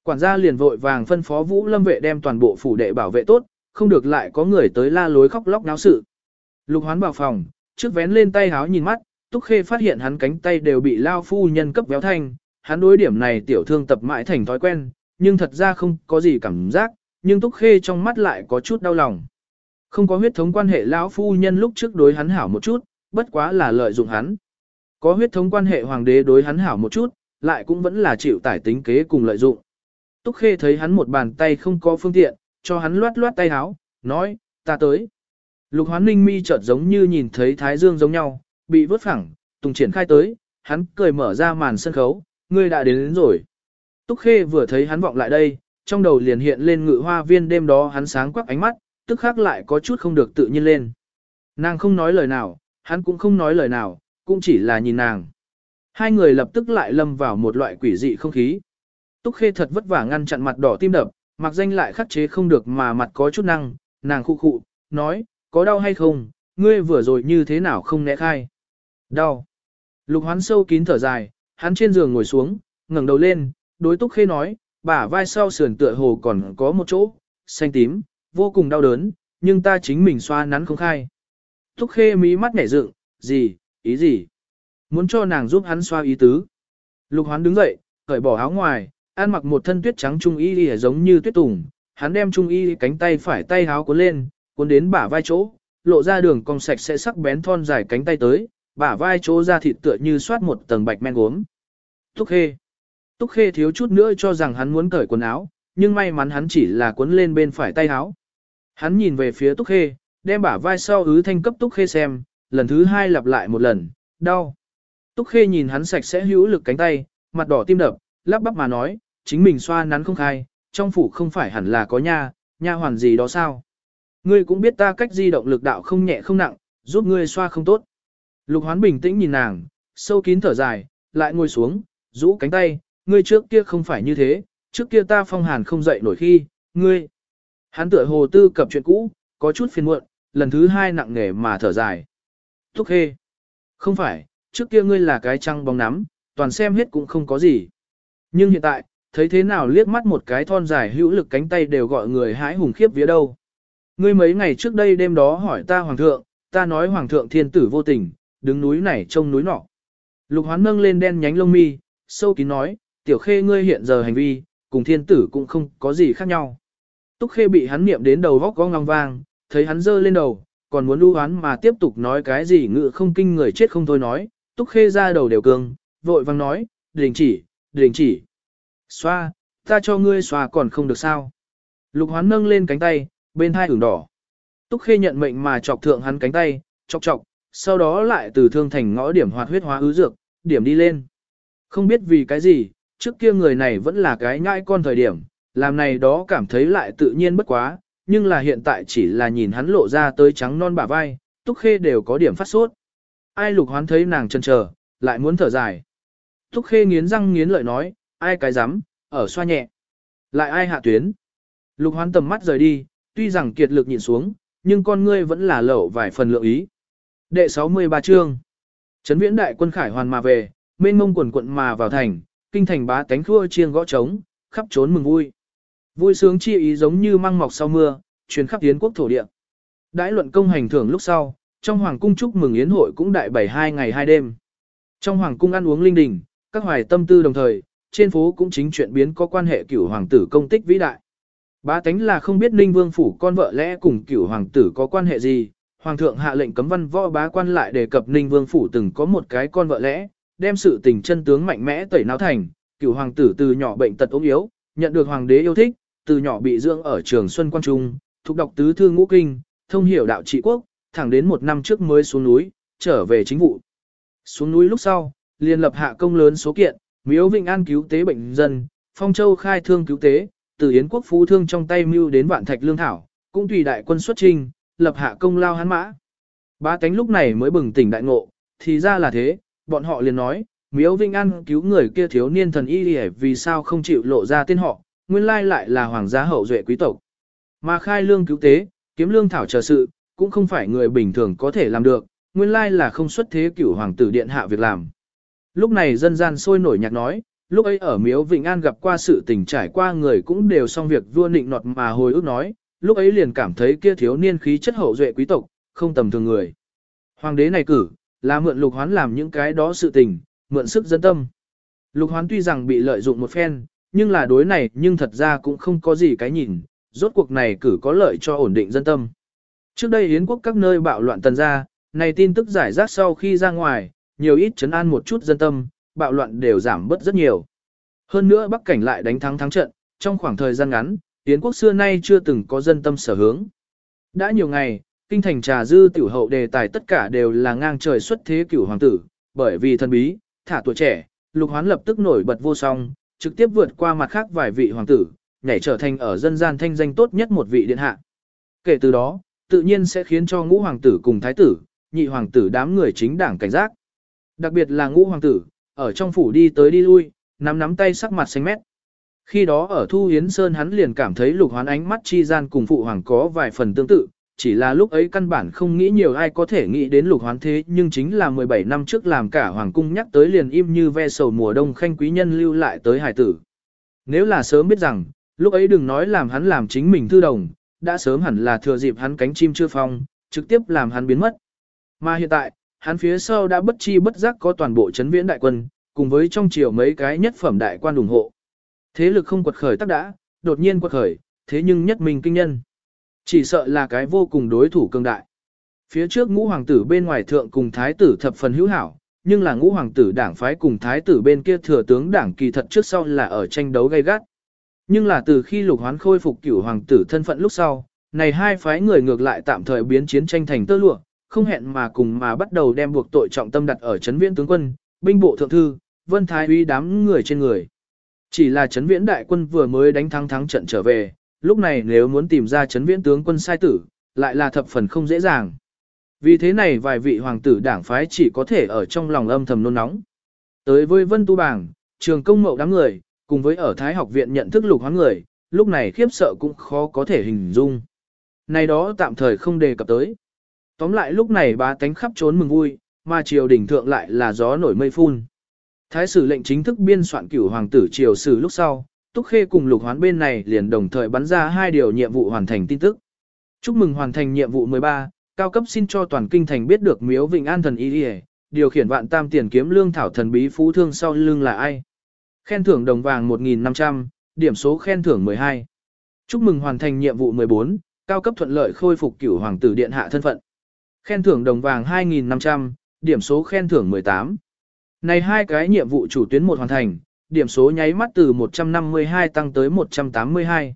Quản gia liền vội vàng phân phó Vũ Lâm vệ đem toàn bộ phủ đệ bảo vệ tốt, không được lại có người tới la lối khóc lóc náo sự. Lục Hoán vào phòng, trước vén lên tay háo nhìn mắt, Túc Khê phát hiện hắn cánh tay đều bị lao phu nhân cấp véo thanh, hắn đối điểm này tiểu thương tập mãi thành thói quen, nhưng thật ra không có gì cảm giác, nhưng Túc Khê trong mắt lại có chút đau lòng. Không có huyết thống quan hệ lão phu nhân lúc trước đối hắn hảo một chút, bất quá là lợi dụng hắn. Có huyết thống quan hệ hoàng đế đối hắn hảo một chút, lại cũng vẫn là chịu tải tính kế cùng lợi dụng. Túc Khê thấy hắn một bàn tay không có phương tiện, cho hắn loát loát tay háo, nói, ta tới. Lục hoán ninh mi chợt giống như nhìn thấy thái dương giống nhau, bị vớt phẳng, tùng triển khai tới, hắn cười mở ra màn sân khấu, ngươi đã đến, đến rồi. Túc Khê vừa thấy hắn vọng lại đây, trong đầu liền hiện lên ngự hoa viên đêm đó hắn sáng quắc ánh mắt, tức khắc lại có chút không được tự nhiên lên. Nàng không nói lời nào, hắn cũng không nói lời nào, cũng chỉ là nhìn nàng. Hai người lập tức lại lâm vào một loại quỷ dị không khí. Túc Khê thật vất vả ngăn chặn mặt đỏ tim đập, mặc danh lại khắc chế không được mà mặt có chút năng, nàng khu khụ, nói, có đau hay không, ngươi vừa rồi như thế nào không né khai. Đau. Lục hoán sâu kín thở dài, hắn trên giường ngồi xuống, ngẩng đầu lên, đối Túc Khê nói, bả vai sau sườn tựa hồ còn có một chỗ, xanh tím, vô cùng đau đớn, nhưng ta chính mình xoa nắn không khai. Túc Khê mí mắt nhảy dựng, gì, ý gì? Muốn cho nàng giúp hắn xoa ý tứ. Lục hoán đứng dậy, cởi bỏ áo ngoài, ăn mặc một thân tuyết trắng trung y giống như tuyết tùng, hắn đem trung y cánh tay phải tay áo cuốn lên, cuốn đến bả vai chỗ, lộ ra đường cong sạch sẽ sắc bén thon dài cánh tay tới, bả vai chỗ ra thịt tựa như soát một tầng bạch men gốm. Túc Khê. Túc Khê thiếu chút nữa cho rằng hắn muốn cởi quần áo, nhưng may mắn hắn chỉ là cuốn lên bên phải tay áo. Hắn nhìn về phía Túc Khê, đem bả vai sau ứ thanh cấp Túc Khê xem, lần thứ hai lặp lại một lần, đau. Túc Khê nhìn hắn sạch sẽ hữu lực cánh tay, mặt đỏ tim đập, lắp bắp mà nói, chính mình xoa nắn không khai, trong phủ không phải hẳn là có nha, nha hoàn gì đó sao. Ngươi cũng biết ta cách di động lực đạo không nhẹ không nặng, giúp ngươi xoa không tốt. Lục hoán bình tĩnh nhìn nàng, sâu kín thở dài, lại ngồi xuống, rũ cánh tay, ngươi trước kia không phải như thế, trước kia ta phong hàn không dậy nổi khi, ngươi. Hắn tựa hồ tư cập chuyện cũ, có chút phiền muộn, lần thứ hai nặng nề mà thở dài. Thúc khê. Không phải, trước kia ngươi là cái trăng bóng nắm, toàn xem hết cũng không có gì. Nhưng hiện tại, thấy thế nào liếc mắt một cái thon dài hữu lực cánh tay đều gọi người hãi hùng khiếp vía đâu. Ngươi mấy ngày trước đây đêm đó hỏi ta hoàng thượng, ta nói hoàng thượng thiên tử vô tình, đứng núi này trông núi nọ. Lục hoán nâng lên đen nhánh lông mi, sâu kín nói, tiểu khê ngươi hiện giờ hành vi, cùng thiên tử cũng không có gì khác nhau. Túc khê bị hắn niệm đến đầu vóc có ngong vang, thấy hắn dơ lên đầu, còn muốn lưu hoán mà tiếp tục nói cái gì ngự không kinh người chết không thôi nói, túc khê ra đầu đều cường, vội vang nói, đình chỉ, đình chỉ. Xoa, ta cho ngươi xoa còn không được sao. Lục hoán nâng lên cánh tay, bên hai ửng đỏ. Túc khê nhận mệnh mà chọc thượng hắn cánh tay, chọc chọc, sau đó lại từ thương thành ngõ điểm hoạt huyết hóa ứ dược, điểm đi lên. Không biết vì cái gì, trước kia người này vẫn là cái nhãi con thời điểm, làm này đó cảm thấy lại tự nhiên bất quá, nhưng là hiện tại chỉ là nhìn hắn lộ ra tới trắng non bả vai, Túc Khê đều có điểm phát sốt. Ai lục hoán thấy nàng chân chờ, lại muốn thở dài. Túc Khê nghiến răng nghiến lợi nói, ai cái dám, ở xoa nhẹ. Lại ai hạ tuyến. Lục hoán tầm mắt rời đi, tuy rằng kiệt lực nhìn xuống, nhưng con ngươi vẫn là lẩu vài phần lượng ý. Đệ 63 chương. Trấn viễn đại quân khải hoàn mà về, mênh mông quần quận mà vào thành, kinh thành bá tánh khua chiêng gõ trống, khắp trốn mừng vui. Vui sướng chi ý giống như măng mọc sau mưa, truyền khắp tiến quốc thổ địa. Đãi luận công hành thưởng lúc sau, trong hoàng cung chúc mừng yến hội cũng đại bảy hai ngày hai đêm. Trong hoàng cung ăn uống linh đình, các hoài tâm tư đồng thời, trên phố cũng chính chuyện biến có quan hệ cửu hoàng tử công tích vĩ đại. Bá tánh là không biết Ninh Vương phủ con vợ lẽ cùng cửu hoàng tử có quan hệ gì, hoàng thượng hạ lệnh cấm văn võ bá quan lại đề cập Ninh Vương phủ từng có một cái con vợ lẽ, đem sự tình chân tướng mạnh mẽ tẩy não thành, cửu hoàng tử từ nhỏ bệnh tật ốm yếu, nhận được hoàng đế yêu thích, từ nhỏ bị dưỡng ở trường Xuân Quan Trung, thuộc đọc tứ thư ngũ kinh, thông hiểu đạo trị quốc, thẳng đến một năm trước mới xuống núi, trở về chính vụ. Xuống núi lúc sau, liền lập hạ công lớn số kiện, miếu Vịnh An cứu tế bệnh dân, Phong Châu khai thương cứu tế, từ Yến quốc phú thương trong tay mưu đến vạn thạch lương thảo, cũng tùy đại quân xuất trình, lập hạ công lao hắn mã. Ba tánh lúc này mới bừng tỉnh đại ngộ, thì ra là thế, bọn họ liền nói, miếu Vinh An cứu người kia thiếu niên thần y vì sao không chịu lộ ra tên họ, nguyên lai lại là hoàng gia hậu duệ quý tộc. Mà khai lương cứu tế, kiếm lương thảo chờ sự, cũng không phải người bình thường có thể làm được, nguyên lai là không xuất thế cửu hoàng tử điện hạ việc làm. Lúc này dân gian sôi nổi nhạc nói, lúc ấy ở miếu Vịnh An gặp qua sự tình trải qua người cũng đều xong việc vua nịnh nọt mà hồi ức nói, lúc ấy liền cảm thấy kia thiếu niên khí chất hậu duệ quý tộc, không tầm thường người. Hoàng đế này cử, là mượn lục hoán làm những cái đó sự tình, mượn sức dân tâm. Lục hoán tuy rằng bị lợi dụng một phen, nhưng là đối này nhưng thật ra cũng không có gì cái nhìn, rốt cuộc này cử có lợi cho ổn định dân tâm. Trước đây Yến quốc các nơi bạo loạn tần ra, này tin tức giải rác sau khi ra ngoài, nhiều ít chấn an một chút dân tâm, bạo loạn đều giảm bớt rất nhiều. Hơn nữa Bắc cảnh lại đánh thắng thắng trận, trong khoảng thời gian ngắn, Yến quốc xưa nay chưa từng có dân tâm sở hướng. Đã nhiều ngày, kinh thành trà dư tiểu hậu đề tài tất cả đều là ngang trời xuất thế cửu hoàng tử, bởi vì thần bí, thả tuổi trẻ, lục hoán lập tức nổi bật vô song, trực tiếp vượt qua mặt khác vài vị hoàng tử, nhảy trở thành ở dân gian thanh danh tốt nhất một vị điện hạ. Kể từ đó, tự nhiên sẽ khiến cho ngũ hoàng tử cùng thái tử, nhị hoàng tử đám người chính đảng cảnh giác. Đặc biệt là ngũ hoàng tử, ở trong phủ đi tới đi lui, nắm nắm tay sắc mặt xanh mét. Khi đó ở Thu Hiến Sơn hắn liền cảm thấy lục hoán ánh mắt chi gian cùng phụ hoàng có vài phần tương tự, chỉ là lúc ấy căn bản không nghĩ nhiều ai có thể nghĩ đến lục hoán thế nhưng chính là 17 năm trước làm cả hoàng cung nhắc tới liền im như ve sầu mùa đông khanh quý nhân lưu lại tới hải tử. Nếu là sớm biết rằng, lúc ấy đừng nói làm hắn làm chính mình thư đồng, đã sớm hẳn là thừa dịp hắn cánh chim chưa phong, trực tiếp làm hắn biến mất. Mà hiện tại, hắn phía sau đã bất chi bất giác có toàn bộ chấn viễn đại quân, cùng với trong triều mấy cái nhất phẩm đại quan ủng hộ. Thế lực không quật khởi tắc đã, đột nhiên quật khởi, thế nhưng nhất mình kinh nhân. Chỉ sợ là cái vô cùng đối thủ cường đại. Phía trước ngũ hoàng tử bên ngoài thượng cùng thái tử thập phần hữu hảo, nhưng là ngũ hoàng tử đảng phái cùng thái tử bên kia thừa tướng đảng kỳ thật trước sau là ở tranh đấu gay gắt. Nhưng là từ khi lục hoán khôi phục cửu hoàng tử thân phận lúc sau, này hai phái người ngược lại tạm thời biến chiến tranh thành tơ lụa, không hẹn mà cùng mà bắt đầu đem buộc tội trọng tâm đặt ở chấn viễn tướng quân, binh bộ thượng thư, vân thái uy đám người trên người. Chỉ là chấn viễn đại quân vừa mới đánh thắng thắng trận trở về, lúc này nếu muốn tìm ra chấn viễn tướng quân sai tử, lại là thập phần không dễ dàng. Vì thế này vài vị hoàng tử đảng phái chỉ có thể ở trong lòng âm thầm nôn nóng. Tới với vân tu bảng, trường công mậu đám người, cùng với ở Thái học viện nhận thức lục hóa người, lúc này khiếp sợ cũng khó có thể hình dung. Này đó tạm thời không đề cập tới. Tóm lại lúc này ba tánh khắp trốn mừng vui, mà triều đình thượng lại là gió nổi mây phun. Thái sử lệnh chính thức biên soạn cửu hoàng tử triều sử lúc sau, Túc Khê cùng lục hoán bên này liền đồng thời bắn ra hai điều nhiệm vụ hoàn thành tin tức. Chúc mừng hoàn thành nhiệm vụ 13, cao cấp xin cho toàn kinh thành biết được miếu vịnh an thần y đi điều khiển vạn tam tiền kiếm lương thảo thần bí phú thương sau lưng là ai. Khen thưởng đồng vàng 1.500, điểm số khen thưởng 12. Chúc mừng hoàn thành nhiệm vụ 14, cao cấp thuận lợi khôi phục cửu hoàng tử điện hạ thân phận. Khen thưởng đồng vàng 2.500, điểm số khen thưởng 18. Này hai cái nhiệm vụ chủ tuyến một hoàn thành, điểm số nháy mắt từ 152 tăng tới 182.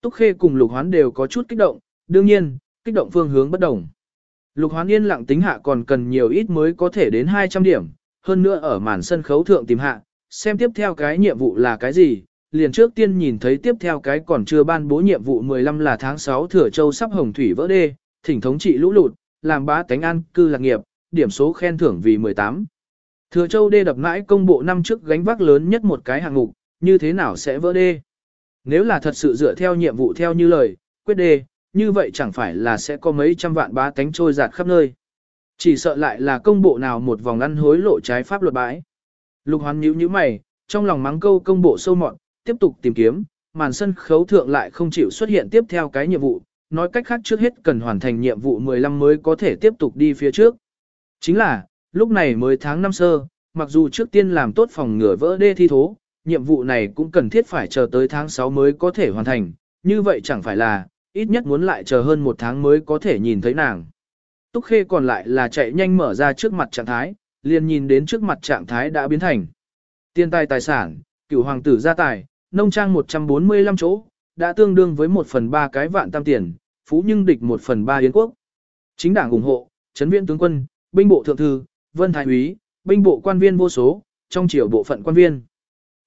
Túc Khê cùng Lục Hoán đều có chút kích động, đương nhiên, kích động phương hướng bất đồng. Lục Hoán yên lặng tính hạ còn cần nhiều ít mới có thể đến 200 điểm, hơn nữa ở màn sân khấu thượng tìm hạ, xem tiếp theo cái nhiệm vụ là cái gì, liền trước tiên nhìn thấy tiếp theo cái còn chưa ban bố nhiệm vụ 15 là tháng 6 thừa châu sắp hồng thủy vỡ đê, thỉnh thống trị lũ lụt, làm bá tánh an cư lạc nghiệp, điểm số khen thưởng vì 18. Thừa châu đê đập mãi công bộ năm trước gánh vác lớn nhất một cái hạng mục, như thế nào sẽ vỡ đê? Nếu là thật sự dựa theo nhiệm vụ theo như lời, quyết đê, như vậy chẳng phải là sẽ có mấy trăm vạn bá tánh trôi giạt khắp nơi. Chỉ sợ lại là công bộ nào một vòng ăn hối lộ trái pháp luật bãi. Lục hoán nhíu nhíu mày, trong lòng mắng câu công bộ sâu mọn, tiếp tục tìm kiếm, màn sân khấu thượng lại không chịu xuất hiện tiếp theo cái nhiệm vụ, nói cách khác trước hết cần hoàn thành nhiệm vụ 15 mới có thể tiếp tục đi phía trước. Chính là, lúc này mới tháng năm sơ, mặc dù trước tiên làm tốt phòng ngừa vỡ đê thi thố, nhiệm vụ này cũng cần thiết phải chờ tới tháng 6 mới có thể hoàn thành, như vậy chẳng phải là, ít nhất muốn lại chờ hơn một tháng mới có thể nhìn thấy nàng. Túc Khê còn lại là chạy nhanh mở ra trước mặt trạng thái, liền nhìn đến trước mặt trạng thái đã biến thành. Tiên tài tài sản, cựu hoàng tử gia tài, nông trang 145 chỗ, đã tương đương với 1 phần 3 cái vạn tam tiền, phú nhưng địch 1 phần 3 yến quốc. Chính đảng ủng hộ, chấn viện tướng quân, binh bộ thượng thư, vân thái úy, binh bộ quan viên vô số, trong triều bộ phận quan viên.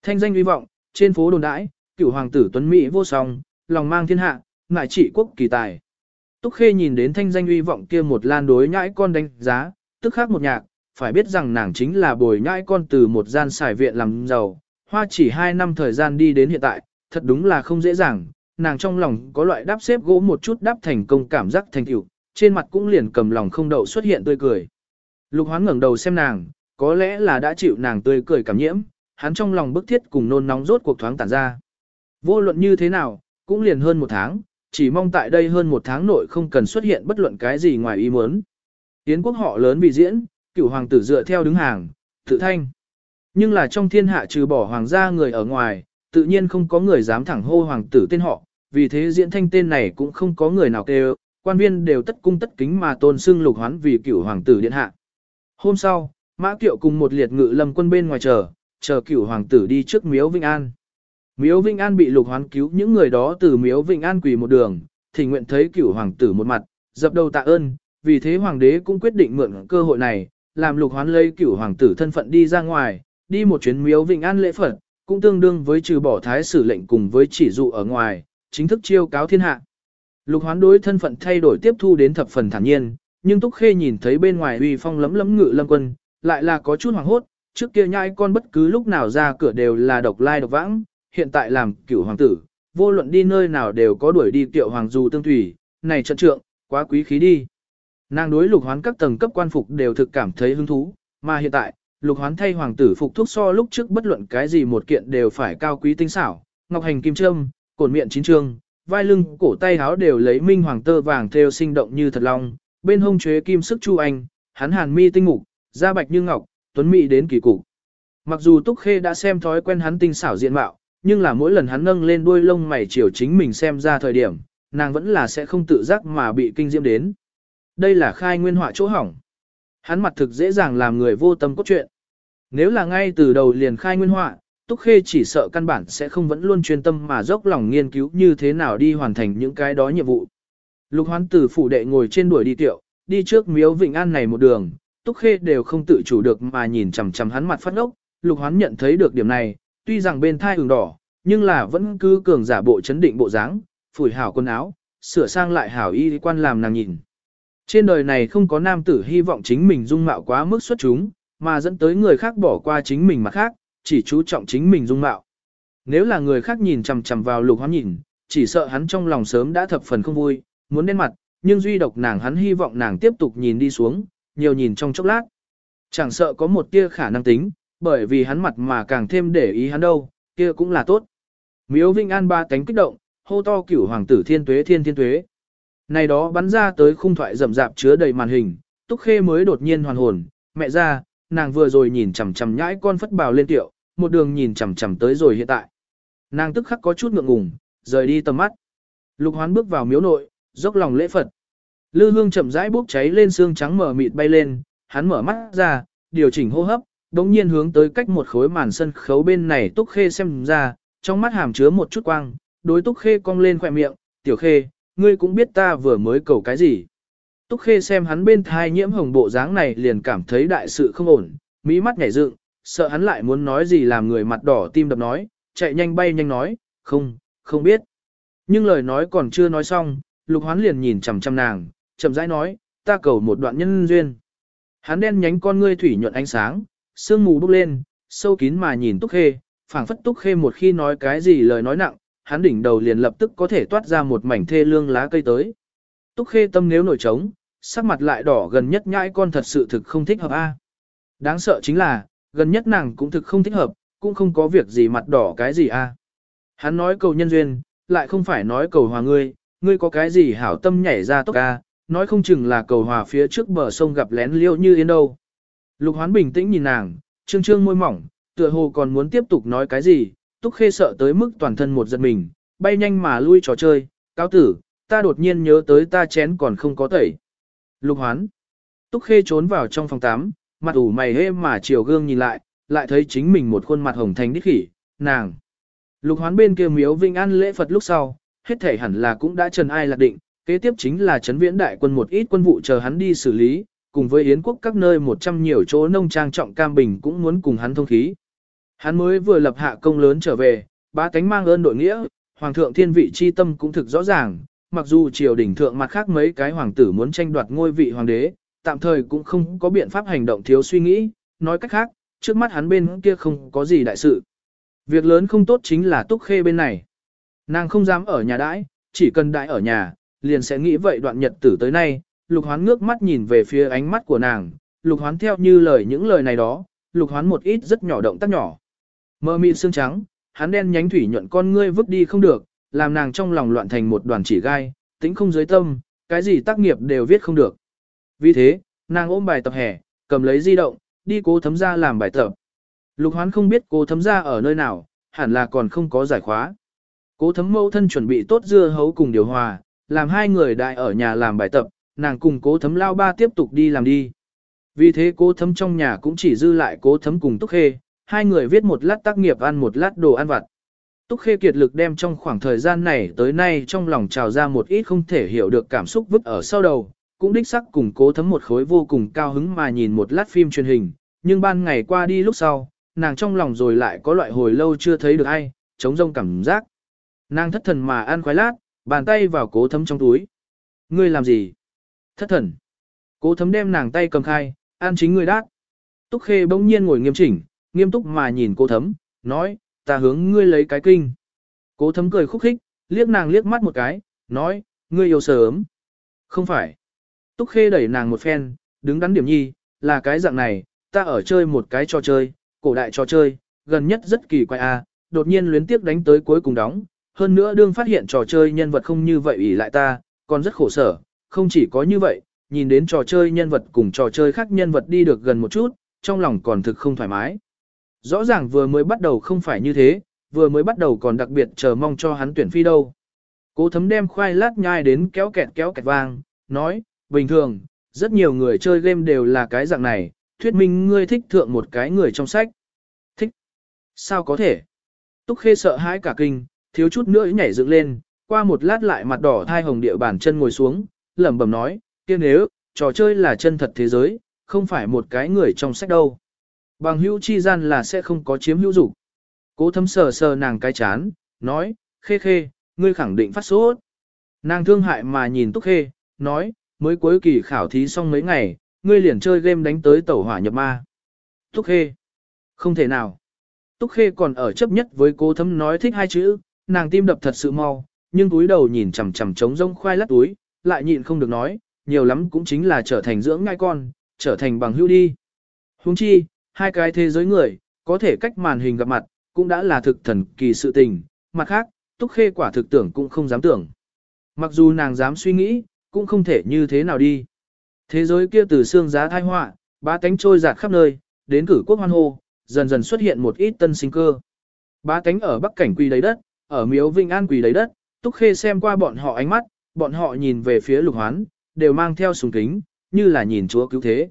Thanh danh uy vọng, trên phố đồn đãi, cửu hoàng tử tuấn mỹ vô song, lòng mang thiên hạ, ngại trị quốc kỳ tài. Túc Khê nhìn đến thanh danh uy vọng kia một lan đối nhãi con đánh giá, tức khác một nhạc, phải biết rằng nàng chính là bồi nhãi con từ một gian xài viện làm giàu, hoa chỉ hai năm thời gian đi đến hiện tại, thật đúng là không dễ dàng, nàng trong lòng có loại đáp xếp gỗ một chút đáp thành công cảm giác thành tựu, trên mặt cũng liền cầm lòng không đậu xuất hiện tươi cười. Lục hoán ngẩng đầu xem nàng, có lẽ là đã chịu nàng tươi cười cảm nhiễm, hắn trong lòng bức thiết cùng nôn nóng rốt cuộc thoáng tản ra. Vô luận như thế nào, cũng liền hơn một tháng, chỉ mong tại đây hơn một tháng nội không cần xuất hiện bất luận cái gì ngoài ý muốn. Yến quốc họ lớn vì diễn, cửu hoàng tử dựa theo đứng hàng, tự thanh. Nhưng là trong thiên hạ trừ bỏ hoàng gia người ở ngoài, tự nhiên không có người dám thẳng hô hoàng tử tên họ, vì thế diễn thanh tên này cũng không có người nào kêu, quan viên đều tất cung tất kính mà tôn xưng lục hoán vì cửu hoàng tử điện hạ. Hôm sau, Mã Kiệu cùng một liệt ngự lâm quân bên ngoài chờ, chờ cửu hoàng tử đi trước miếu Vinh An. Miếu Vinh An bị lục hoán cứu những người đó từ miếu Vinh An quỳ một đường, thì nguyện thấy cửu hoàng tử một mặt, dập đầu tạ ơn, vì thế hoàng đế cũng quyết định mượn cơ hội này, làm lục hoán lấy cửu hoàng tử thân phận đi ra ngoài, đi một chuyến miếu Vinh An lễ Phật, cũng tương đương với trừ bỏ thái sử lệnh cùng với chỉ dụ ở ngoài, chính thức chiêu cáo thiên hạ. Lục hoán đối thân phận thay đổi tiếp thu đến thập phần thản nhiên, nhưng Túc Khê nhìn thấy bên ngoài uy phong lấm lấm ngự lâm quân, lại là có chút hoảng hốt, trước kia nhai con bất cứ lúc nào ra cửa đều là độc lai độc vãng, hiện tại làm cửu hoàng tử, vô luận đi nơi nào đều có đuổi đi kiệu hoàng dù tương thủy, này trận trượng, quá quý khí đi. Nàng đối lục hoán các tầng cấp quan phục đều thực cảm thấy hứng thú, mà hiện tại, lục hoán thay hoàng tử phục thuốc so lúc trước bất luận cái gì một kiện đều phải cao quý tinh xảo, ngọc hành kim trâm, cổn miệng chín trương, vai lưng, cổ tay áo đều lấy minh hoàng tơ vàng thêu sinh động như thật long, bên hông chế kim sức chu anh, hắn hàn mi tinh mục, da bạch như ngọc, tuấn mỹ đến kỳ cục. Mặc dù Túc Khê đã xem thói quen hắn tinh xảo diện mạo, nhưng là mỗi lần hắn nâng lên đuôi lông mày chiều chính mình xem ra thời điểm, nàng vẫn là sẽ không tự giác mà bị kinh diễm đến. Đây là khai nguyên họa chỗ hỏng. Hắn mặt thực dễ dàng làm người vô tâm cốt truyện. Nếu là ngay từ đầu liền khai nguyên họa, Túc Khê chỉ sợ căn bản sẽ không vẫn luôn chuyên tâm mà dốc lòng nghiên cứu như thế nào đi hoàn thành những cái đó nhiệm vụ. Lục hoán từ phủ đệ ngồi trên đuổi đi tiệu, đi trước miếu Vịnh An này một đường, Túc Khê đều không tự chủ được mà nhìn chằm chằm hắn mặt phát ốc. Lục hoán nhận thấy được điểm này, tuy rằng bên thai ửng đỏ, nhưng là vẫn cứ cường giả bộ chấn định bộ dáng, phủi hảo quần áo, sửa sang lại hảo y quan làm nàng nhìn. Trên đời này không có nam tử hy vọng chính mình dung mạo quá mức xuất chúng, mà dẫn tới người khác bỏ qua chính mình mà khác, chỉ chú trọng chính mình dung mạo. Nếu là người khác nhìn chằm chằm vào lục hoán nhìn, chỉ sợ hắn trong lòng sớm đã thập phần không vui, muốn đen mặt, nhưng duy độc nàng hắn hy vọng nàng tiếp tục nhìn đi xuống, nhiều nhìn trong chốc lát. Chẳng sợ có một tia khả năng tính, bởi vì hắn mặt mà càng thêm để ý hắn đâu, kia cũng là tốt. Miếu Vinh An ba cánh kích động, hô to cửu hoàng tử thiên tuế thiên thiên tuế. Này đó bắn ra tới khung thoại rậm rạp chứa đầy màn hình, Túc Khê mới đột nhiên hoàn hồn, mẹ ra, nàng vừa rồi nhìn chằm chằm nhãi con phất bào lên tiệu, một đường nhìn chằm chằm tới rồi hiện tại. Nàng tức khắc có chút ngượng ngùng, rời đi tầm mắt. Lục Hoán bước vào miếu nội, dốc lòng lễ Phật. Lư hương chậm rãi bốc cháy lên xương trắng mở mịt bay lên, hắn mở mắt ra, điều chỉnh hô hấp, đống nhiên hướng tới cách một khối màn sân khấu bên này Túc Khê xem ra, trong mắt hàm chứa một chút quang, đối Túc Khê cong lên khỏe miệng, tiểu Khê, ngươi cũng biết ta vừa mới cầu cái gì. Túc Khê xem hắn bên thai nhiễm hồng bộ dáng này liền cảm thấy đại sự không ổn, mỹ mắt nhảy dựng, sợ hắn lại muốn nói gì làm người mặt đỏ tim đập nói, chạy nhanh bay nhanh nói, không, không biết. Nhưng lời nói còn chưa nói xong, lục hoán liền nhìn chằm chằm nàng, chậm rãi nói, ta cầu một đoạn nhân duyên. Hắn đen nhánh con ngươi thủy nhuận ánh sáng, sương mù bốc lên, sâu kín mà nhìn Túc Khê, phảng phất Túc Khê một khi nói cái gì lời nói nặng, hắn đỉnh đầu liền lập tức có thể toát ra một mảnh thê lương lá cây tới. Túc Khê tâm nếu nổi trống, sắc mặt lại đỏ gần nhất nhãi con thật sự thực không thích hợp a. Đáng sợ chính là, gần nhất nàng cũng thực không thích hợp, cũng không có việc gì mặt đỏ cái gì a. Hắn nói cầu nhân duyên, lại không phải nói cầu hòa ngươi, ngươi có cái gì hảo tâm nhảy ra tốc ca, nói không chừng là cầu hòa phía trước bờ sông gặp lén liêu như yên đâu. Lục hoán bình tĩnh nhìn nàng, trương trương môi mỏng, tựa hồ còn muốn tiếp tục nói cái gì, túc khê sợ tới mức toàn thân một giật mình, bay nhanh mà lui trò chơi, cao tử, ta đột nhiên nhớ tới ta chén còn không có tẩy. Lục hoán, túc khê trốn vào trong phòng tắm, mặt ủ mày hê mà chiều gương nhìn lại, lại thấy chính mình một khuôn mặt hồng thành đích khỉ, nàng. Lục hoán bên kia miếu vinh an lễ Phật lúc sau, hết thể hẳn là cũng đã trần ai lạc định, kế tiếp chính là chấn viễn đại quân một ít quân vụ chờ hắn đi xử lý, cùng với Yến quốc các nơi một trăm nhiều chỗ nông trang trọng cam bình cũng muốn cùng hắn thông khí. Hắn mới vừa lập hạ công lớn trở về, ba cánh mang ơn đội nghĩa, hoàng thượng thiên vị chi tâm cũng thực rõ ràng, mặc dù triều đình thượng mặt khác mấy cái hoàng tử muốn tranh đoạt ngôi vị hoàng đế, tạm thời cũng không có biện pháp hành động thiếu suy nghĩ, nói cách khác, trước mắt hắn bên kia không có gì đại sự. Việc lớn không tốt chính là túc khê bên này. Nàng không dám ở nhà đãi, chỉ cần đại ở nhà, liền sẽ nghĩ vậy đoạn nhật tử tới nay, lục hoán ngước mắt nhìn về phía ánh mắt của nàng, lục hoán theo như lời những lời này đó, lục hoán một ít rất nhỏ động tác nhỏ. Mơ mịn xương trắng, hắn đen nhánh thủy nhuận con ngươi vứt đi không được, làm nàng trong lòng loạn thành một đoàn chỉ gai, tính không dưới tâm, cái gì tác nghiệp đều viết không được. Vì thế, nàng ôm bài tập hè, cầm lấy di động, đi cố thấm ra làm bài tập. Lục hoán không biết cố thấm ra ở nơi nào, hẳn là còn không có giải khóa. Cố thấm mâu thân chuẩn bị tốt dưa hấu cùng điều hòa, làm hai người đại ở nhà làm bài tập, nàng cùng cố thấm lao ba tiếp tục đi làm đi. Vì thế cố thấm trong nhà cũng chỉ dư lại cố thấm cùng Túc Khê, hai người viết một lát tác nghiệp ăn một lát đồ ăn vặt. Túc Khê kiệt lực đem trong khoảng thời gian này tới nay trong lòng trào ra một ít không thể hiểu được cảm xúc vứt ở sau đầu, cũng đích sắc cùng cố thấm một khối vô cùng cao hứng mà nhìn một lát phim truyền hình, nhưng ban ngày qua đi lúc sau, nàng trong lòng rồi lại có loại hồi lâu chưa thấy được ai, chống rông cảm giác. Nàng thất thần mà ăn khoái lát, bàn tay vào cố thấm trong túi. Ngươi làm gì? Thất thần. Cố thấm đem nàng tay cầm khai, ăn chính ngươi đát. Túc khê bỗng nhiên ngồi nghiêm chỉnh, nghiêm túc mà nhìn cố thấm, nói, ta hướng ngươi lấy cái kinh. Cố thấm cười khúc khích, liếc nàng liếc mắt một cái, nói, ngươi yêu sớm. Không phải. Túc khê đẩy nàng một phen, đứng đắn điểm nhi, là cái dạng này, ta ở chơi một cái trò chơi, cổ đại trò chơi, gần nhất rất kỳ quái a, à, đột nhiên luyến tiếp đánh tới cuối cùng đóng. Hơn nữa đương phát hiện trò chơi nhân vật không như vậy ủy lại ta, còn rất khổ sở, không chỉ có như vậy, nhìn đến trò chơi nhân vật cùng trò chơi khác nhân vật đi được gần một chút, trong lòng còn thực không thoải mái. Rõ ràng vừa mới bắt đầu không phải như thế, vừa mới bắt đầu còn đặc biệt chờ mong cho hắn tuyển phi đâu. Cố thấm đem khoai lát nhai đến kéo kẹt kéo kẹt vang, nói, bình thường, rất nhiều người chơi game đều là cái dạng này, thuyết minh ngươi thích thượng một cái người trong sách. Thích? Sao có thể? Túc khê sợ hãi cả kinh, thiếu chút nữa nhảy dựng lên, qua một lát lại mặt đỏ thai hồng địa bản chân ngồi xuống, lẩm bẩm nói, kia nếu, trò chơi là chân thật thế giới, không phải một cái người trong sách đâu. Bằng hữu chi gian là sẽ không có chiếm hữu dục. Cố thấm sờ sờ nàng cái chán, nói, khê khê, ngươi khẳng định phát sốt. Nàng thương hại mà nhìn Túc Khê, nói, mới cuối kỳ khảo thí xong mấy ngày, ngươi liền chơi game đánh tới tẩu hỏa nhập ma. Túc Khê. Không thể nào. Túc Khê còn ở chấp nhất với cô thấm nói thích hai chữ, nàng tim đập thật sự mau, nhưng túi đầu nhìn chằm chằm trống rông khoai lát túi, lại nhịn không được nói, nhiều lắm cũng chính là trở thành dưỡng ngai con, trở thành bằng hữu đi. Huống chi, hai cái thế giới người, có thể cách màn hình gặp mặt, cũng đã là thực thần kỳ sự tình, mặt khác, Túc Khê quả thực tưởng cũng không dám tưởng. Mặc dù nàng dám suy nghĩ, cũng không thể như thế nào đi. Thế giới kia từ xương giá thai họa, ba tánh trôi giạt khắp nơi, đến cử quốc hoan hô, dần dần xuất hiện một ít tân sinh cơ. Ba tánh ở bắc cảnh quy đầy đất, ở miếu vinh an quỳ đầy đất, Túc Khê xem qua bọn họ ánh mắt, bọn họ nhìn về phía lục hoán, đều mang theo sùng kính, như là nhìn chúa cứu thế.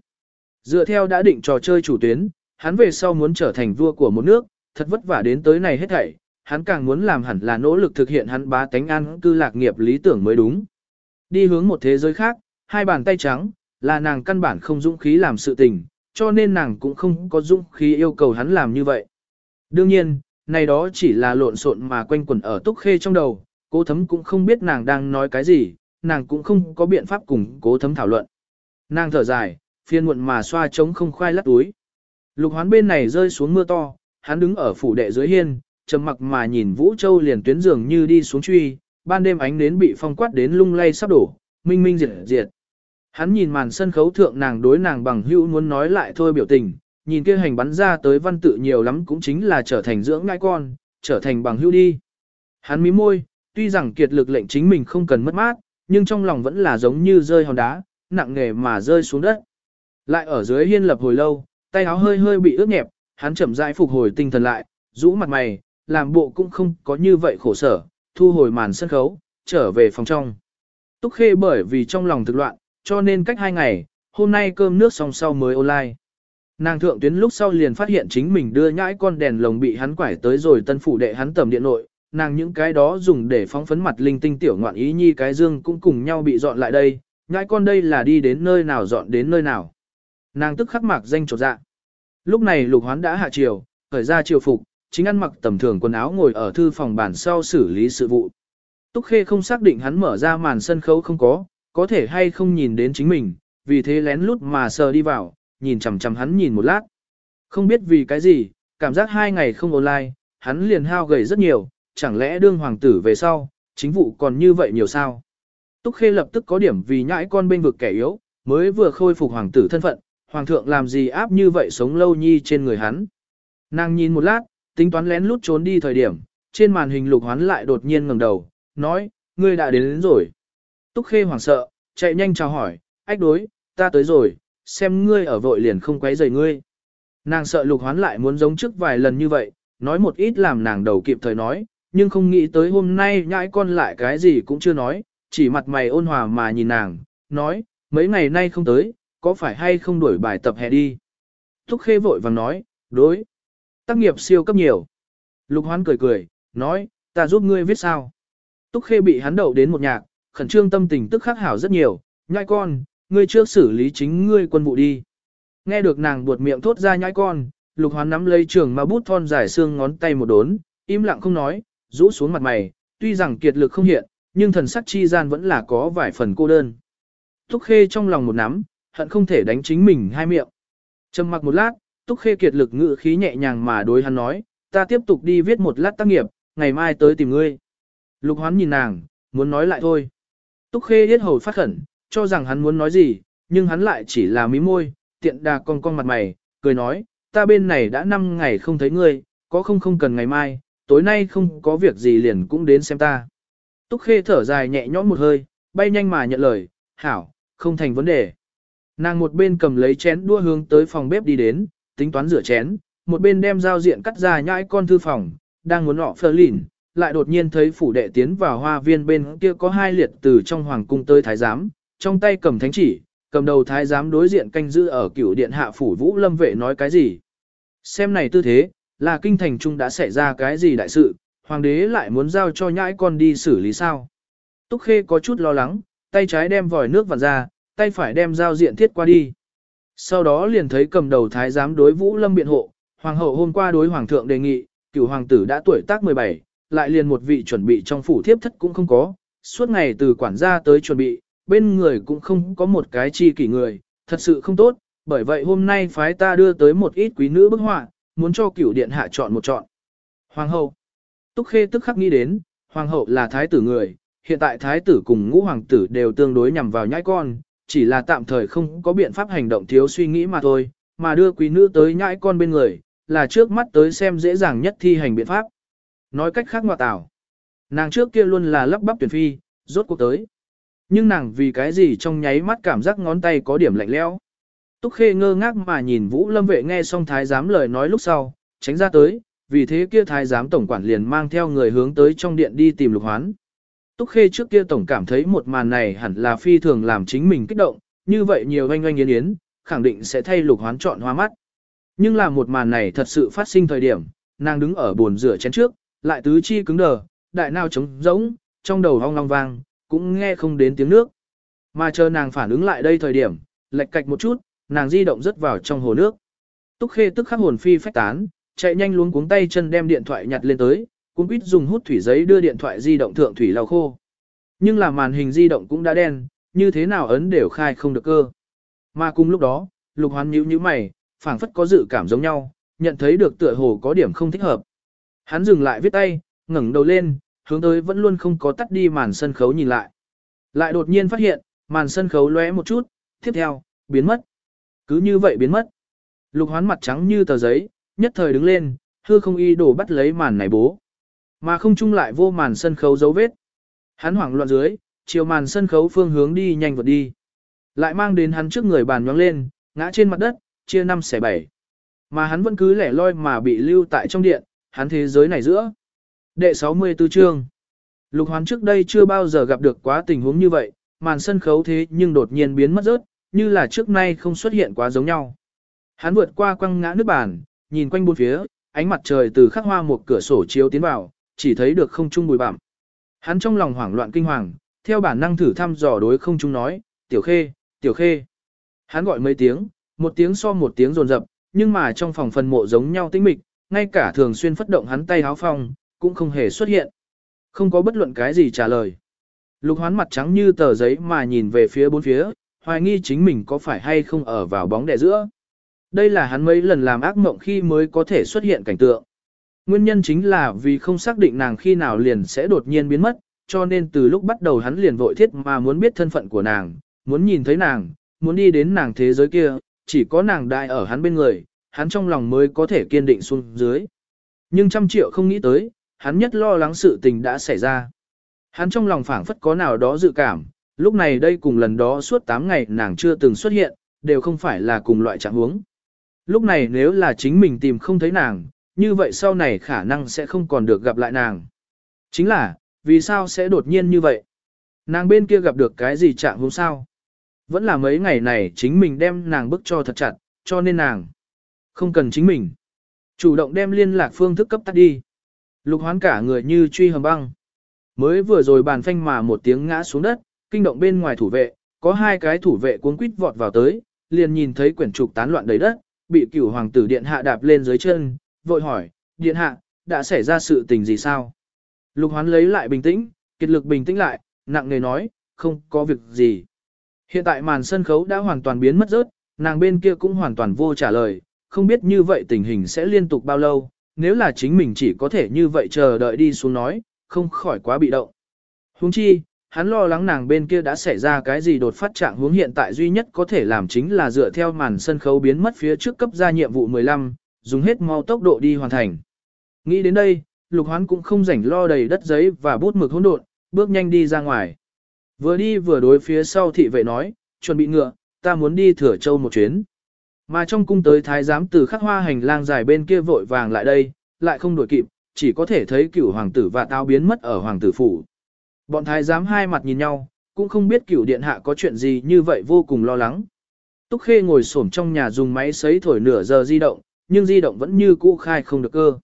Dựa theo đã định trò chơi chủ tuyến, hắn về sau muốn trở thành vua của một nước, thật vất vả đến tới này hết thảy, hắn càng muốn làm hẳn là nỗ lực thực hiện hắn bá tánh an cư lạc nghiệp lý tưởng mới đúng. Đi hướng một thế giới khác, hai bàn tay trắng, là nàng căn bản không dũng khí làm sự tình, cho nên nàng cũng không có dũng khí yêu cầu hắn làm như vậy. Đương nhiên, này đó chỉ là lộn xộn mà quanh quẩn ở túc khê trong đầu, cố thấm cũng không biết nàng đang nói cái gì, nàng cũng không có biện pháp cùng cố thấm thảo luận. Nàng thở dài, phiên muộn mà xoa trống không khoai lắc túi. Lục hoán bên này rơi xuống mưa to, hắn đứng ở phủ đệ dưới hiên, trầm mặc mà nhìn Vũ Châu liền tuyến dường như đi xuống truy, ban đêm ánh nến bị phong quát đến lung lay sắp đổ, minh minh diệt diệt. Hắn nhìn màn sân khấu thượng nàng đối nàng bằng hữu muốn nói lại thôi biểu tình, nhìn kia hành bắn ra tới văn tự nhiều lắm cũng chính là trở thành dưỡng ngai con, trở thành bằng hữu đi. Hắn mím môi, tuy rằng kiệt lực lệnh chính mình không cần mất mát, nhưng trong lòng vẫn là giống như rơi hòn đá, nặng nề mà rơi xuống đất. Lại ở dưới hiên lập hồi lâu, tay áo hơi hơi bị ướt nhẹp, hắn chậm rãi phục hồi tinh thần lại, rũ mặt mày, làm bộ cũng không có như vậy khổ sở, thu hồi màn sân khấu, trở về phòng trong. Túc Khê bởi vì trong lòng thực loạn, cho nên cách hai ngày, hôm nay cơm nước xong sau mới online. Nàng thượng tuyến lúc sau liền phát hiện chính mình đưa nhãi con đèn lồng bị hắn quải tới rồi tân phủ đệ hắn tầm điện nội, nàng những cái đó dùng để phóng phấn mặt linh tinh tiểu ngoạn ý nhi cái dương cũng cùng nhau bị dọn lại đây, nhãi con đây là đi đến nơi nào dọn đến nơi nào. Nàng tức khắc mạc danh trột dạ. Lúc này lục hoán đã hạ chiều, khởi ra chiều phục, chính ăn mặc tầm thường quần áo ngồi ở thư phòng bản sau xử lý sự vụ. Túc Khê không xác định hắn mở ra màn sân khấu không có, có thể hay không nhìn đến chính mình, vì thế lén lút mà sờ đi vào, nhìn chằm chằm hắn nhìn một lát. Không biết vì cái gì, cảm giác hai ngày không online, hắn liền hao gầy rất nhiều, chẳng lẽ đương hoàng tử về sau, chính vụ còn như vậy nhiều sao? Túc Khê lập tức có điểm vì nhãi con bên vực kẻ yếu, mới vừa khôi phục hoàng tử thân phận, hoàng thượng làm gì áp như vậy sống lâu nhi trên người hắn. Nàng nhìn một lát, tính toán lén lút trốn đi thời điểm, trên màn hình lục hoán lại đột nhiên ngẩng đầu, nói, ngươi đã đến, đến rồi. Túc Khê hoảng sợ, chạy nhanh chào hỏi, ách đối, ta tới rồi, xem ngươi ở vội liền không quấy rầy ngươi. Nàng sợ lục hoán lại muốn giống trước vài lần như vậy, nói một ít làm nàng đầu kịp thời nói, nhưng không nghĩ tới hôm nay nhãi con lại cái gì cũng chưa nói, chỉ mặt mày ôn hòa mà nhìn nàng, nói, mấy ngày nay không tới, có phải hay không đuổi bài tập hè đi. Túc Khê vội vàng nói, đối tác nghiệp siêu cấp nhiều. Lục hoán cười cười, nói, ta giúp ngươi viết sao. Túc khê bị hắn đậu đến một nhạc, khẩn trương tâm tình tức khắc hảo rất nhiều, nhai con, ngươi trước xử lý chính ngươi quân vụ đi. Nghe được nàng buột miệng thốt ra nhãi con, lục hoán nắm lấy trường mà bút thon dài xương ngón tay một đốn, im lặng không nói, rũ xuống mặt mày, tuy rằng kiệt lực không hiện, nhưng thần sắc chi gian vẫn là có vài phần cô đơn. Túc Khê trong lòng một nắm, hận không thể đánh chính mình hai miệng. Trầm mặc một lát, Túc Khê kiệt lực ngự khí nhẹ nhàng mà đối hắn nói, ta tiếp tục đi viết một lát tác nghiệp, ngày mai tới tìm ngươi. Lục hoán nhìn nàng, muốn nói lại thôi. Túc Khê yết hầu phát khẩn, cho rằng hắn muốn nói gì, nhưng hắn lại chỉ là mí môi, tiện đà con con mặt mày, cười nói, ta bên này đã 5 ngày không thấy ngươi, có không không cần ngày mai, tối nay không có việc gì liền cũng đến xem ta. Túc Khê thở dài nhẹ nhõm một hơi, bay nhanh mà nhận lời, hảo, không thành vấn đề. Nàng một bên cầm lấy chén đua hướng tới phòng bếp đi đến, tính toán rửa chén, một bên đem giao diện cắt ra nhãi con thư phòng, đang muốn nọ phơ lìn, lại đột nhiên thấy phủ đệ tiến vào hoa viên bên kia có hai liệt từ trong hoàng cung tới thái giám, trong tay cầm thánh chỉ, cầm đầu thái giám đối diện canh giữ ở cửu điện hạ phủ vũ lâm vệ nói cái gì. Xem này tư thế, là kinh thành trung đã xảy ra cái gì đại sự, hoàng đế lại muốn giao cho nhãi con đi xử lý sao. Túc Khê có chút lo lắng, tay trái đem vòi nước vặn ra, tay phải đem giao diện thiết qua đi. Sau đó liền thấy cầm đầu thái giám đối Vũ Lâm biện hộ, hoàng hậu hôm qua đối hoàng thượng đề nghị, cửu hoàng tử đã tuổi tác 17, lại liền một vị chuẩn bị trong phủ thiếp thất cũng không có, suốt ngày từ quản gia tới chuẩn bị, bên người cũng không có một cái chi kỷ người, thật sự không tốt, bởi vậy hôm nay phái ta đưa tới một ít quý nữ bức họa, muốn cho cửu điện hạ chọn một chọn. Hoàng hậu. Túc Khê tức khắc nghĩ đến, hoàng hậu là thái tử người, hiện tại thái tử cùng ngũ hoàng tử đều tương đối nhằm vào nhãi con, chỉ là tạm thời không có biện pháp hành động thiếu suy nghĩ mà thôi, mà đưa quý nữ tới nhãi con bên người, là trước mắt tới xem dễ dàng nhất thi hành biện pháp. Nói cách khác ngoại tảo. Nàng trước kia luôn là lắp bắp tuyển phi, rốt cuộc tới. Nhưng nàng vì cái gì trong nháy mắt cảm giác ngón tay có điểm lạnh lẽo. Túc Khê ngơ ngác mà nhìn Vũ Lâm vệ nghe xong thái giám lời nói lúc sau, tránh ra tới, vì thế kia thái giám tổng quản liền mang theo người hướng tới trong điện đi tìm Lục Hoán. Túc Khê trước kia tổng cảm thấy một màn này hẳn là phi thường làm chính mình kích động, như vậy nhiều oanh oanh yến yến, khẳng định sẽ thay Lục Hoán chọn hoa mắt. Nhưng là một màn này thật sự phát sinh thời điểm, nàng đứng ở bồn rửa chén trước, lại tứ chi cứng đờ, đại nào trống rỗng, trong đầu hong long vang, cũng nghe không đến tiếng nước. Mà chờ nàng phản ứng lại đây thời điểm, lệch cạch một chút, nàng di động rất vào trong hồ nước. Túc Khê tức khắc hồn phi phách tán, chạy nhanh luống cuống tay chân đem điện thoại nhặt lên tới, cuống quýt dùng hút thủy giấy đưa điện thoại di động thượng thủy lau khô. Nhưng là màn hình di động cũng đã đen, như thế nào ấn đều khai không được cơ. Mà cùng lúc đó, Lục Hoán nhíu nhíu mày, phảng phất có dự cảm giống nhau, nhận thấy được tựa hồ có điểm không thích hợp. Hắn dừng lại viết tay, ngẩng đầu lên, hướng tới vẫn luôn không có tắt đi màn sân khấu nhìn lại. Lại đột nhiên phát hiện, màn sân khấu lóe một chút, tiếp theo, biến mất. Cứ như vậy biến mất. Lục hoán mặt trắng như tờ giấy, nhất thời đứng lên, hư không y đổ bắt lấy màn này bố. Mà không chung lại vô màn sân khấu dấu vết. Hắn hoảng loạn dưới, chiều màn sân khấu phương hướng đi nhanh vượt đi. Lại mang đến hắn trước người bàn nhoáng lên, ngã trên mặt đất, chia năm xẻ bảy. Mà hắn vẫn cứ lẻ loi mà bị lưu tại trong điện, hắn thế giới này giữa. Đệ 64 chương Lục hoán trước đây chưa bao giờ gặp được quá tình huống như vậy, màn sân khấu thế nhưng đột nhiên biến mất rớt, như là trước nay không xuất hiện quá giống nhau. Hắn vượt qua quăng ngã nước bàn, nhìn quanh bốn phía, ánh mặt trời từ khắc hoa một cửa sổ chiếu tiến vào, chỉ thấy được không trung bụi bặm. Hắn trong lòng hoảng loạn kinh hoàng, theo bản năng thử thăm dò đối không trung nói, tiểu khê, tiểu khê. Hắn gọi mấy tiếng, một tiếng so một tiếng rồn dập, nhưng mà trong phòng phần mộ giống nhau tĩnh mịch, ngay cả thường xuyên phất động hắn tay háo phong, cũng không hề xuất hiện. Không có bất luận cái gì trả lời. Lục hoán mặt trắng như tờ giấy mà nhìn về phía bốn phía, hoài nghi chính mình có phải hay không ở vào bóng đè giữa. Đây là hắn mấy lần làm ác mộng khi mới có thể xuất hiện cảnh tượng. Nguyên nhân chính là vì không xác định nàng khi nào liền sẽ đột nhiên biến mất, cho nên từ lúc bắt đầu hắn liền vội thiết mà muốn biết thân phận của nàng, muốn nhìn thấy nàng, muốn đi đến nàng thế giới kia, chỉ có nàng đại ở hắn bên người, hắn trong lòng mới có thể kiên định xuống dưới. Nhưng trăm triệu không nghĩ tới, hắn nhất lo lắng sự tình đã xảy ra. Hắn trong lòng phảng phất có nào đó dự cảm, lúc này đây cùng lần đó suốt 8 ngày nàng chưa từng xuất hiện, đều không phải là cùng loại trạng huống. Lúc này nếu là chính mình tìm không thấy nàng, như vậy sau này khả năng sẽ không còn được gặp lại nàng. Chính là, vì sao sẽ đột nhiên như vậy? Nàng bên kia gặp được cái gì trạng huống sao? Vẫn là mấy ngày này chính mình đem nàng bức cho thật chặt, cho nên nàng không cần chính mình. Chủ động đem liên lạc phương thức cấp tắt đi. Lục hoán cả người như truy hầm băng. Mới vừa rồi bàn phanh mà một tiếng ngã xuống đất, kinh động bên ngoài thủ vệ, có hai cái thủ vệ cuốn quýt vọt vào tới, liền nhìn thấy quyển trục tán loạn đầy đất, bị cửu hoàng tử điện hạ đạp lên dưới chân, vội hỏi, điện hạ, đã xảy ra sự tình gì sao? Lục hoán lấy lại bình tĩnh, kiệt lực bình tĩnh lại, nặng nề nói, không có việc gì. Hiện tại màn sân khấu đã hoàn toàn biến mất rớt, nàng bên kia cũng hoàn toàn vô trả lời, không biết như vậy tình hình sẽ liên tục bao lâu, nếu là chính mình chỉ có thể như vậy chờ đợi đi xuống nói, không khỏi quá bị động. Huống chi, hắn lo lắng nàng bên kia đã xảy ra cái gì đột phát trạng hướng hiện tại duy nhất có thể làm chính là dựa theo màn sân khấu biến mất phía trước cấp ra nhiệm vụ 15, dùng hết mau tốc độ đi hoàn thành. Nghĩ đến đây, lục hoán cũng không rảnh lo đầy đất giấy và bút mực hỗn độn, bước nhanh đi ra ngoài. Vừa đi vừa đối phía sau thị vệ nói, chuẩn bị ngựa, ta muốn đi thừa châu một chuyến. Mà trong cung tới thái giám từ khắc hoa hành lang dài bên kia vội vàng lại đây, lại không đuổi kịp, chỉ có thể thấy cửu hoàng tử và tao biến mất ở hoàng tử phủ. Bọn thái giám hai mặt nhìn nhau, cũng không biết cửu điện hạ có chuyện gì như vậy vô cùng lo lắng. Túc Khê ngồi xổm trong nhà dùng máy sấy thổi nửa giờ di động, nhưng di động vẫn như cũ khai không được cơ.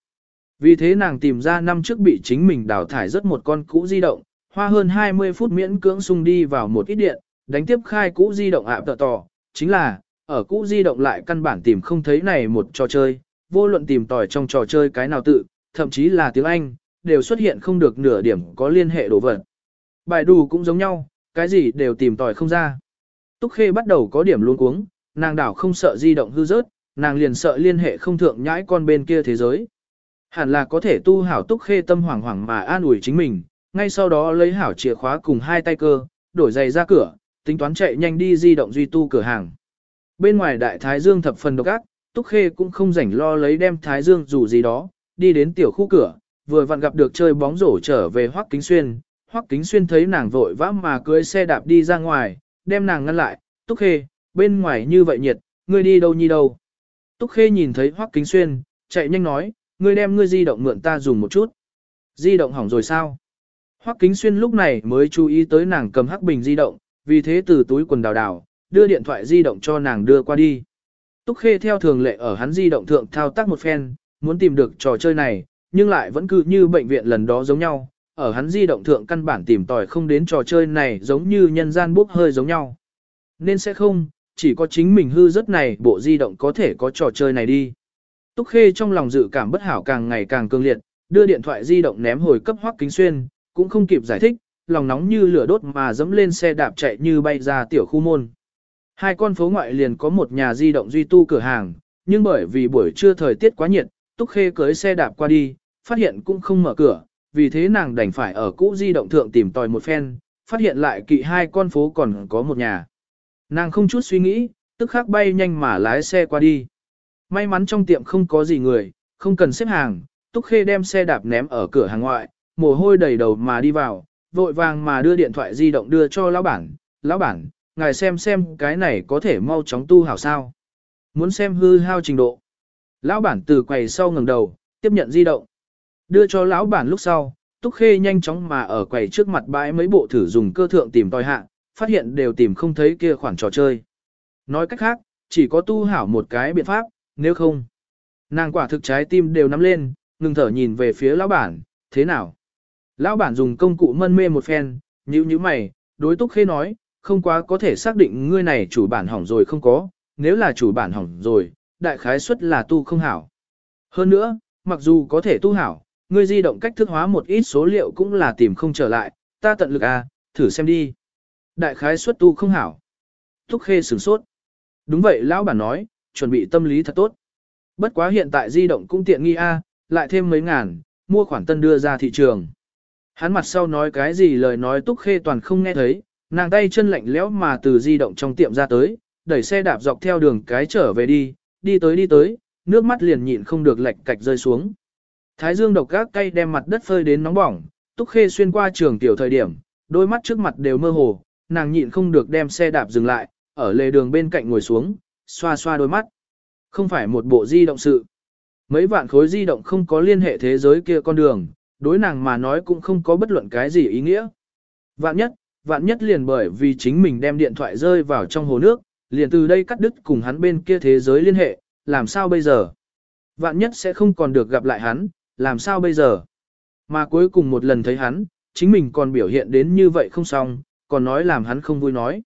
Vì thế nàng tìm ra năm trước bị chính mình đào thải rất một con cũ di động, hoa hơn 20 phút miễn cưỡng sung đi vào một ít điện, đánh tiếp khai cũ di động ạ tờ tò, chính là, ở cũ di động lại căn bản tìm không thấy này một trò chơi, vô luận tìm tòi trong trò chơi cái nào tự, thậm chí là tiếng Anh, đều xuất hiện không được nửa điểm có liên hệ đồ vật. Bài đủ cũng giống nhau, cái gì đều tìm tòi không ra. Túc Khê bắt đầu có điểm luống cuống, nàng đảo không sợ di động hư rớt, nàng liền sợ liên hệ không thượng nhãi con bên kia thế giới. Hẳn là có thể tu hảo Túc Khê tâm hoảng hoảng mà an ủi chính mình, ngay sau đó lấy hảo chìa khóa cùng hai tay cơ, đổi giày ra cửa, tính toán chạy nhanh đi di động duy tu cửa hàng. Bên ngoài đại thái dương thập phần độc ác, Túc Khê cũng không rảnh lo lấy đem thái dương dù gì đó, đi đến tiểu khu cửa, vừa vặn gặp được chơi bóng rổ trở về Hoắc Kính Xuyên. Hoắc Kính Xuyên thấy nàng vội vã mà cưỡi xe đạp đi ra ngoài, đem nàng ngăn lại, Túc Khê, bên ngoài như vậy nhiệt, ngươi đi đâu nhi đâu. Túc Khê nhìn thấy Hoắc Kính Xuyên, chạy nhanh nói, ngươi đem ngươi di động mượn ta dùng một chút. Di động hỏng rồi sao? Hoắc Kính Xuyên lúc này mới chú ý tới nàng cầm hắc bình di động, vì thế từ túi quần đào đào, đưa điện thoại di động cho nàng đưa qua đi. Túc Khê theo thường lệ ở hắn di động thượng thao tác một phen, muốn tìm được trò chơi này, nhưng lại vẫn cứ như bệnh viện lần đó giống nhau, ở hắn di động thượng căn bản tìm tòi không đến trò chơi này giống như nhân gian bốc hơi giống nhau. Nên sẽ không, chỉ có chính mình hư rất này bộ di động có thể có trò chơi này đi. Túc Khê trong lòng dự cảm bất hảo càng ngày càng cương liệt, đưa điện thoại di động ném hồi cấp hoắc kính xuyên, cũng không kịp giải thích, lòng nóng như lửa đốt mà dẫm lên xe đạp chạy như bay ra tiểu khu môn. Hai con phố ngoại liền có một nhà di động duy tu cửa hàng, nhưng bởi vì buổi trưa thời tiết quá nhiệt, Túc Khê cưới xe đạp qua đi, phát hiện cũng không mở cửa, vì thế nàng đành phải ở cũ di động thượng tìm tòi một phen, phát hiện lại kỵ hai con phố còn có một nhà. Nàng không chút suy nghĩ, tức khắc bay nhanh mà lái xe qua đi. May mắn trong tiệm không có gì người, không cần xếp hàng, Túc Khê đem xe đạp ném ở cửa hàng ngoại, mồ hôi đầy đầu mà đi vào, vội vàng mà đưa điện thoại di động đưa cho lão bản. Lão bản, ngài xem xem cái này có thể mau chóng tu hảo sao. Muốn xem hư hao trình độ. Lão bản từ quầy sau ngẩng đầu, tiếp nhận di động. Đưa cho lão bản lúc sau, Túc Khê nhanh chóng mà ở quầy trước mặt bãi mấy bộ thử dùng cơ thượng tìm tòi hạ, phát hiện đều tìm không thấy kia khoản trò chơi. Nói cách khác, chỉ có tu hảo một cái biện pháp, nếu không. Nàng quả thực trái tim đều nắm lên, ngừng thở nhìn về phía lão bản, thế nào? Lão bản dùng công cụ mân mê một phen, nhíu nhíu mày, đối Túc Khê nói, không quá có thể xác định ngươi này chủ bản hỏng rồi không có, nếu là chủ bản hỏng rồi, đại khái suất là tu không hảo. Hơn nữa, mặc dù có thể tu hảo, ngươi di động cách thức hóa một ít số liệu cũng là tìm không trở lại, ta tận lực à, thử xem đi. Đại khái suất tu không hảo. thúc Khê sửng sốt. Đúng vậy lão bản nói, chuẩn bị tâm lý thật tốt. Bất quá hiện tại di động cũng tiện nghi a, lại thêm mấy ngàn, mua khoản tân đưa ra thị trường. Hắn mặt sau nói cái gì lời nói Túc Khê toàn không nghe thấy, nàng tay chân lạnh lẽo mà từ di động trong tiệm ra tới, đẩy xe đạp dọc theo đường cái trở về đi, đi tới đi tới, nước mắt liền nhịn không được lệch cạch rơi xuống. Thái dương độc gác cay đem mặt đất phơi đến nóng bỏng, Túc Khê xuyên qua trường tiểu thời điểm, đôi mắt trước mặt đều mơ hồ, nàng nhịn không được đem xe đạp dừng lại, ở lề đường bên cạnh ngồi xuống, xoa xoa đôi mắt. Không phải một bộ di động sự. Mấy vạn khối di động không có liên hệ thế giới kia con đường, đối nàng mà nói cũng không có bất luận cái gì ý nghĩa. Vạn nhất, vạn nhất liền bởi vì chính mình đem điện thoại rơi vào trong hồ nước, liền từ đây cắt đứt cùng hắn bên kia thế giới liên hệ, làm sao bây giờ? Vạn nhất sẽ không còn được gặp lại hắn, làm sao bây giờ? Mà cuối cùng một lần thấy hắn, chính mình còn biểu hiện đến như vậy không xong, còn nói làm hắn không vui nói.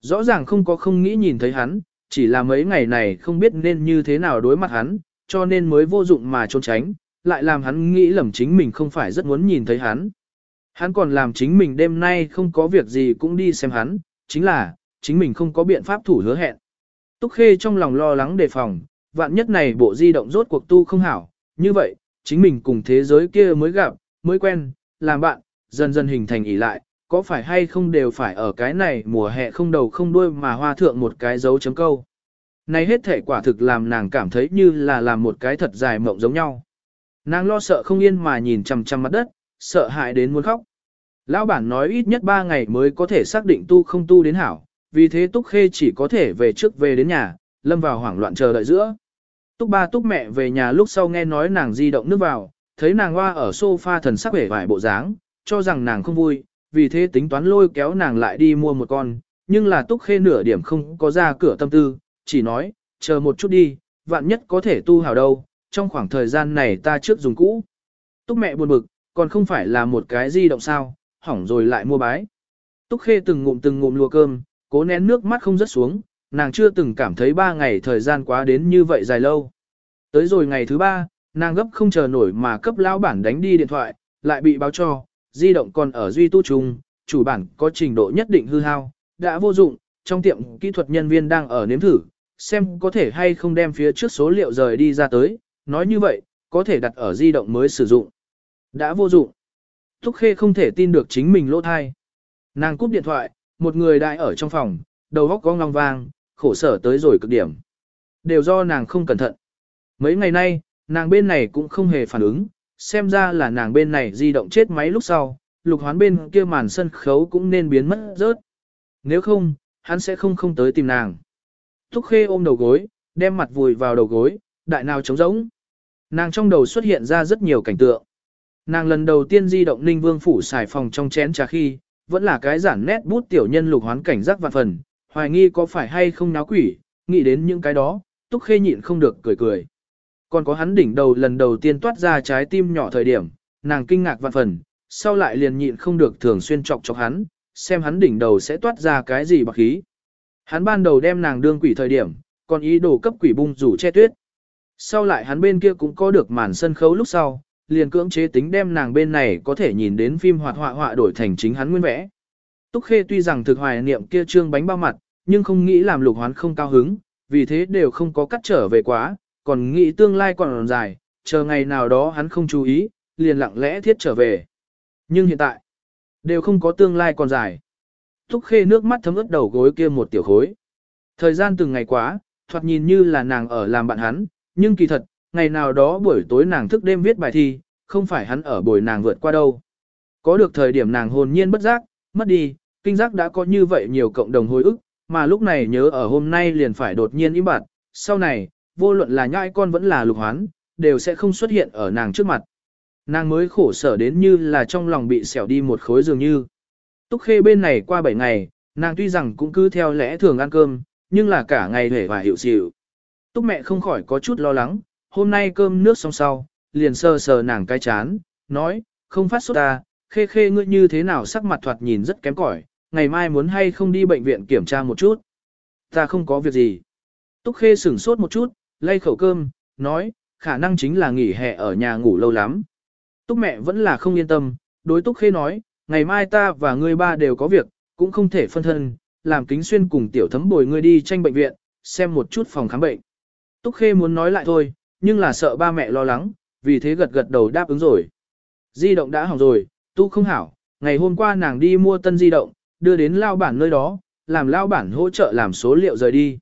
Rõ ràng không có không nghĩ nhìn thấy hắn, chỉ là mấy ngày này không biết nên như thế nào đối mặt hắn, cho nên mới vô dụng mà trốn tránh, lại làm hắn nghĩ lầm chính mình không phải rất muốn nhìn thấy hắn. Hắn còn làm chính mình đêm nay không có việc gì cũng đi xem hắn, chính là, chính mình không có biện pháp thủ hứa hẹn. Túc Khê trong lòng lo lắng đề phòng, vạn nhất này bộ di động rốt cuộc tu không hảo, như vậy, chính mình cùng thế giới kia mới gặp, mới quen, làm bạn, dần dần hình thành ỉ lại, có phải hay không đều phải ở cái này mùa hè không đầu không đuôi mà hoa thượng một cái dấu chấm câu. Này hết thể quả thực làm nàng cảm thấy như là làm một cái thật dài mộng giống nhau. Nàng lo sợ không yên mà nhìn chằm chằm mặt đất, sợ hãi đến muốn khóc. Lão bản nói ít nhất 3 ngày mới có thể xác định tu không tu đến hảo, vì thế Túc Khê chỉ có thể về trước về đến nhà, lâm vào hoảng loạn chờ đợi giữa. Túc ba Túc mẹ về nhà lúc sau nghe nói nàng di động nước vào, thấy nàng hoa ở sofa thần sắc vẻ vải bộ dáng, cho rằng nàng không vui, vì thế tính toán lôi kéo nàng lại đi mua một con, nhưng là Túc Khê nửa điểm không có ra cửa tâm tư, chỉ nói, chờ một chút đi, vạn nhất có thể tu hảo đâu, trong khoảng thời gian này ta trước dùng cũ. Túc mẹ buồn bực, còn không phải là một cái di động sao, hỏng rồi lại mua bái. Túc Khê từng ngụm từng ngụm lùa cơm, cố nén nước mắt không rớt xuống, nàng chưa từng cảm thấy ba ngày thời gian quá đến như vậy dài lâu. Tới rồi ngày thứ ba, nàng gấp không chờ nổi mà cấp lão bản đánh đi điện thoại, lại bị báo cho, di động còn ở duy tu trùng, chủ bản có trình độ nhất định hư hao, đã vô dụng, trong tiệm kỹ thuật nhân viên đang ở nếm thử, xem có thể hay không đem phía trước số liệu rời đi ra tới, nói như vậy, có thể đặt ở di động mới sử dụng. Đã vô dụng. Thúc Khê không thể tin được chính mình lỗ thai. Nàng cúp điện thoại, một người đại ở trong phòng, đầu góc có ngong vang, khổ sở tới rồi cực điểm. Đều do nàng không cẩn thận. Mấy ngày nay, nàng bên này cũng không hề phản ứng, xem ra là nàng bên này di động chết máy lúc sau, lục hoán bên kia màn sân khấu cũng nên biến mất rớt. Nếu không, hắn sẽ không không tới tìm nàng. Thúc Khê ôm đầu gối, đem mặt vùi vào đầu gối, đại nào trống rỗng. Nàng trong đầu xuất hiện ra rất nhiều cảnh tượng. Nàng lần đầu tiên di động Ninh Vương phủ xài phòng trong chén trà khi, vẫn là cái giản nét bút tiểu nhân lục hoán cảnh giác vạn phần, hoài nghi có phải hay không náo quỷ, nghĩ đến những cái đó, Túc Khê nhịn không được cười cười. Còn có hắn đỉnh đầu lần đầu tiên toát ra trái tim nhỏ thời điểm, nàng kinh ngạc vạn phần, sau lại liền nhịn không được thường xuyên chọc chọc hắn, xem hắn đỉnh đầu sẽ toát ra cái gì bạc khí. Hắn ban đầu đem nàng đương quỷ thời điểm, còn ý đồ cấp quỷ bung rủ che tuyết. Sau lại hắn bên kia cũng có được màn sân khấu lúc sau, liền cưỡng chế tính đem nàng bên này có thể nhìn đến phim hoạt họa họa đổi thành chính hắn nguyên vẽ. Túc Khê tuy rằng thực hoài niệm kia trương bánh bao mặt, nhưng không nghĩ làm lục hoán không cao hứng, vì thế đều không có cắt trở về quá, còn nghĩ tương lai còn dài, chờ ngày nào đó hắn không chú ý, liền lặng lẽ thiết trở về. Nhưng hiện tại, đều không có tương lai còn dài. Túc Khê nước mắt thấm ướt đầu gối kia một tiểu khối. Thời gian từng ngày quá, thoạt nhìn như là nàng ở làm bạn hắn, nhưng kỳ thật, ngày nào đó buổi tối nàng thức đêm viết bài thi, không phải hắn ở bồi nàng vượt qua đâu. Có được thời điểm nàng hồn nhiên bất giác, mất đi, kinh giác đã có như vậy nhiều cộng đồng hồi ức, mà lúc này nhớ ở hôm nay liền phải đột nhiên im bặt, sau này, vô luận là nhãi con vẫn là lục hoán, đều sẽ không xuất hiện ở nàng trước mặt. Nàng mới khổ sở đến như là trong lòng bị xẻo đi một khối dường như. Túc khê bên này qua 7 ngày, nàng tuy rằng cũng cứ theo lẽ thường ăn cơm, nhưng là cả ngày hề và hiệu xịu. Túc mẹ không khỏi có chút lo lắng, hôm nay cơm nước xong sau, liền sờ sờ nàng cái chán, nói, không phát sốt ta, khê khê ngươi như thế nào sắc mặt thoạt nhìn rất kém cỏi, ngày mai muốn hay không đi bệnh viện kiểm tra một chút. Ta không có việc gì. Túc khê sửng sốt một chút, lay khẩu cơm, nói, khả năng chính là nghỉ hè ở nhà ngủ lâu lắm. Túc mẹ vẫn là không yên tâm, đối Túc khê nói, ngày mai ta và ngươi ba đều có việc, cũng không thể phân thân, làm kính xuyên cùng tiểu thấm bồi ngươi đi tranh bệnh viện, xem một chút phòng khám bệnh. Túc khê muốn nói lại thôi, nhưng là sợ ba mẹ lo lắng, vì thế gật gật đầu đáp ứng rồi. Di động đã hỏng rồi, tu không hảo, ngày hôm qua nàng đi mua tân di động, đưa đến lao bản nơi đó, làm lao bản hỗ trợ làm số liệu rời đi.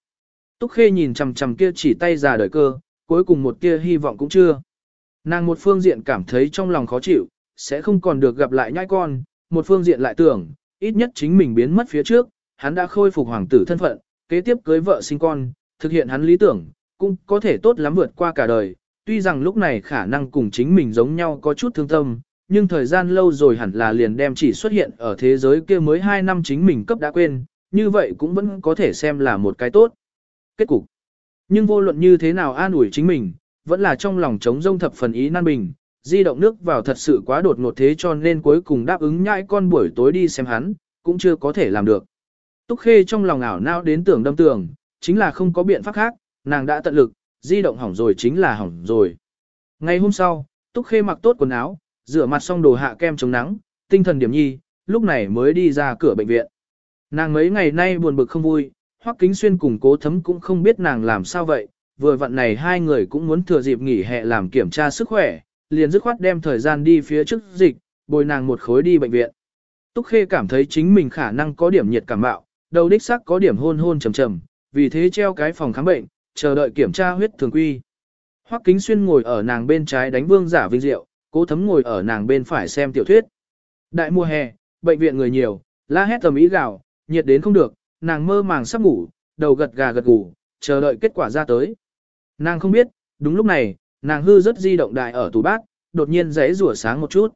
Túc Khê nhìn chằm chằm kia chỉ tay già đời cơ, cuối cùng một kia hy vọng cũng chưa. Nàng một phương diện cảm thấy trong lòng khó chịu, sẽ không còn được gặp lại nhai con, một phương diện lại tưởng, ít nhất chính mình biến mất phía trước, hắn đã khôi phục hoàng tử thân phận, kế tiếp cưới vợ sinh con, thực hiện hắn lý tưởng, cũng có thể tốt lắm vượt qua cả đời, tuy rằng lúc này khả năng cùng chính mình giống nhau có chút thương tâm, nhưng thời gian lâu rồi hẳn là liền đem chỉ xuất hiện ở thế giới kia mới 2 năm chính mình cấp đã quên, như vậy cũng vẫn có thể xem là một cái tốt. Kết cục. Nhưng vô luận như thế nào an ủi chính mình, vẫn là trong lòng trống rông thập phần ý nan bình, di động nước vào thật sự quá đột ngột thế cho nên cuối cùng đáp ứng nhãi con buổi tối đi xem hắn, cũng chưa có thể làm được. Túc Khê trong lòng ảo não đến tưởng đâm tưởng, chính là không có biện pháp khác, nàng đã tận lực, di động hỏng rồi chính là hỏng rồi. Ngày hôm sau, Túc Khê mặc tốt quần áo, rửa mặt xong đồ hạ kem chống nắng, tinh thần điểm nhi, lúc này mới đi ra cửa bệnh viện. Nàng mấy ngày nay buồn bực không vui, Hoắc Kính Xuyên cùng cố thấm cũng không biết nàng làm sao vậy, vừa vặn này hai người cũng muốn thừa dịp nghỉ hè làm kiểm tra sức khỏe, liền dứt khoát đem thời gian đi phía trước dịch, bồi nàng một khối đi bệnh viện. Túc Khê cảm thấy chính mình khả năng có điểm nhiệt cảm mạo, đầu đích xác có điểm hôn hôn trầm trầm, vì thế treo cái phòng khám bệnh, chờ đợi kiểm tra huyết thường quy. Hoắc Kính Xuyên ngồi ở nàng bên trái đánh vương giả vinh diệu, cố thấm ngồi ở nàng bên phải xem tiểu thuyết. Đại mùa hè, bệnh viện người nhiều, la hét tầm ý gạo, nhiệt đến không được, nàng mơ màng sắp ngủ, đầu gật gà gật gù, chờ đợi kết quả ra tới. Nàng không biết, đúng lúc này, nàng hư rất di động đại ở tủ bát, đột nhiên giấy rủa sáng một chút.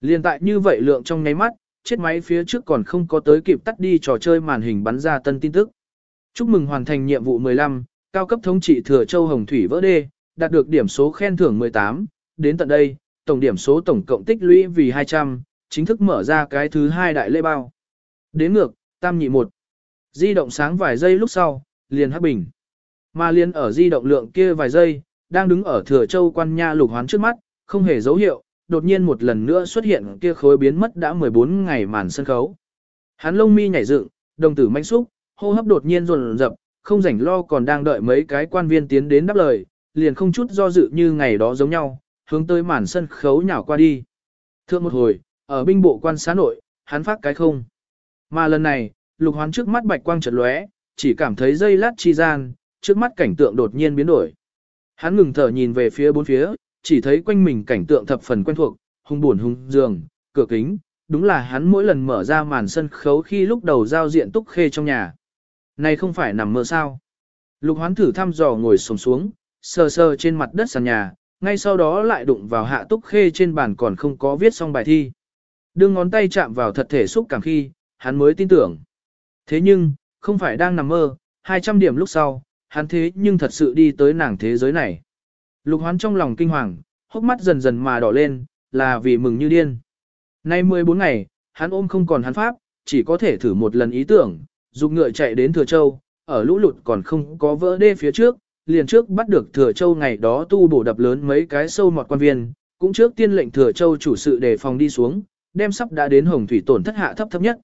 Liên tại như vậy lượng trong nháy mắt, chết máy phía trước còn không có tới kịp tắt đi trò chơi màn hình bắn ra tân tin tức. Chúc mừng hoàn thành nhiệm vụ 15, cao cấp thống trị thừa châu Hồng Thủy vỡ đê, đạt được điểm số khen thưởng 18, đến tận đây, tổng điểm số tổng cộng tích lũy vì 200, chính thức mở ra cái thứ hai đại lễ bao. Đến ngược, tam nhị một. Di động sáng vài giây lúc sau, liền hắc bình. Mà liền ở di động lượng kia vài giây, đang đứng ở thừa châu quan nha lục hoán trước mắt, không hề dấu hiệu, đột nhiên một lần nữa xuất hiện kia khối biến mất đã 14 ngày màn sân khấu. Hắn lông mi nhảy dựng, đồng tử manh xúc, hô hấp đột nhiên rồn rập, không rảnh lo còn đang đợi mấy cái quan viên tiến đến đáp lời, liền không chút do dự như ngày đó giống nhau, hướng tới màn sân khấu nhào qua đi. Thượng một hồi, ở binh bộ quan xá nội, hắn phát cái không. Mà lần này, lục hoán trước mắt bạch quang chợt lóe, chỉ cảm thấy dây lát chi gian, trước mắt cảnh tượng đột nhiên biến đổi. Hắn ngừng thở nhìn về phía bốn phía, chỉ thấy quanh mình cảnh tượng thập phần quen thuộc, hung buồn hung giường, cửa kính, đúng là hắn mỗi lần mở ra màn sân khấu khi lúc đầu giao diện túc khê trong nhà. Này không phải nằm mơ sao. Lục hoán thử thăm dò ngồi sồm xuống, sờ sờ trên mặt đất sàn nhà, ngay sau đó lại đụng vào hạ túc khê trên bàn còn không có viết xong bài thi. Đưa ngón tay chạm vào thật thể xúc cảm khi, hắn mới tin tưởng. Thế nhưng, không phải đang nằm mơ, 200 điểm lúc sau, hắn thế nhưng thật sự đi tới nàng thế giới này. Lục hoán trong lòng kinh hoàng, hốc mắt dần dần mà đỏ lên, là vì mừng như điên. Nay 14 ngày, hắn ôm không còn hắn pháp, chỉ có thể thử một lần ý tưởng, Dùng ngựa chạy đến Thừa Châu, ở lũ lụt còn không có vỡ đê phía trước, liền trước bắt được Thừa Châu ngày đó tu bổ đập lớn mấy cái sâu mọt quan viên, cũng trước tiên lệnh Thừa Châu chủ sự đề phòng đi xuống, đem sắp đã đến hồng thủy tổn thất hạ thấp thấp nhất.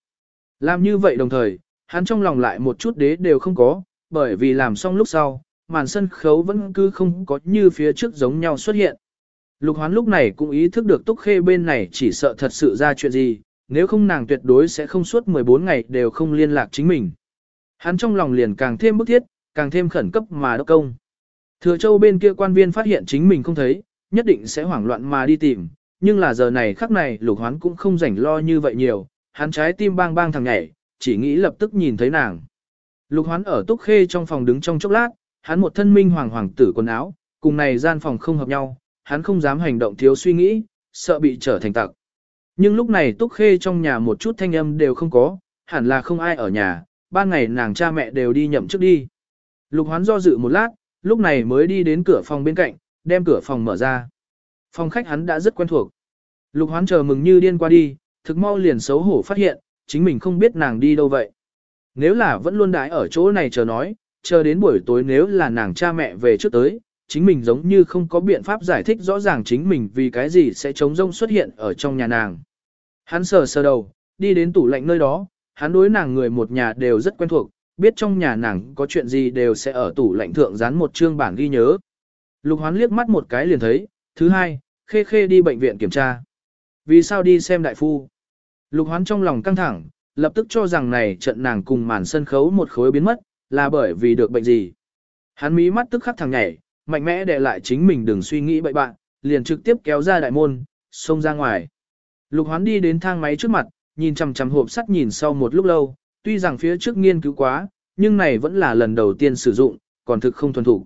Làm như vậy đồng thời, hắn trong lòng lại một chút đế đều không có, bởi vì làm xong lúc sau, màn sân khấu vẫn cứ không có như phía trước giống nhau xuất hiện. Lục hoán lúc này cũng ý thức được túc khê bên này chỉ sợ thật sự ra chuyện gì, nếu không nàng tuyệt đối sẽ không suốt 14 ngày đều không liên lạc chính mình. Hắn trong lòng liền càng thêm bức thiết, càng thêm khẩn cấp mà đốc công. Thừa châu bên kia quan viên phát hiện chính mình không thấy, nhất định sẽ hoảng loạn mà đi tìm, nhưng là giờ này khắc này lục hoán cũng không rảnh lo như vậy nhiều, hắn trái tim bang bang thằng nhảy, chỉ nghĩ lập tức nhìn thấy nàng. Lục hoán ở túc khê trong phòng đứng trong chốc lát, hắn một thân minh hoàng hoàng tử quần áo, cùng này gian phòng không hợp nhau, hắn không dám hành động thiếu suy nghĩ, sợ bị trở thành tặc. Nhưng lúc này túc khê trong nhà một chút thanh âm đều không có, hẳn là không ai ở nhà, ba ngày nàng cha mẹ đều đi nhậm trước đi. Lục hoán do dự một lát, lúc này mới đi đến cửa phòng bên cạnh, đem cửa phòng mở ra. Phòng khách hắn đã rất quen thuộc. Lục hoán chờ mừng như điên qua đi, thực mau liền xấu hổ phát hiện, chính mình không biết nàng đi đâu vậy. Nếu là vẫn luôn đái ở chỗ này chờ nói, chờ đến buổi tối nếu là nàng cha mẹ về trước tới, chính mình giống như không có biện pháp giải thích rõ ràng chính mình vì cái gì sẽ chống rông xuất hiện ở trong nhà nàng. Hắn sờ sờ đầu, đi đến tủ lạnh nơi đó, hắn đối nàng người một nhà đều rất quen thuộc, biết trong nhà nàng có chuyện gì đều sẽ ở tủ lạnh thượng dán một chương bản ghi nhớ. Lục hoán liếc mắt một cái liền thấy, thứ hai, khê khê đi bệnh viện kiểm tra. Vì sao đi xem đại phu? Lục hoán trong lòng căng thẳng, lập tức cho rằng này trận nàng cùng màn sân khấu một khối biến mất, là bởi vì được bệnh gì. Hắn mí mắt tức khắc thằng nhảy, mạnh mẽ để lại chính mình đừng suy nghĩ bậy bạn, liền trực tiếp kéo ra đại môn, xông ra ngoài. Lục hoán đi đến thang máy trước mặt, nhìn chằm chằm hộp sắt nhìn sau một lúc lâu, tuy rằng phía trước nghiên cứu quá, nhưng này vẫn là lần đầu tiên sử dụng, còn thực không thuần thủ.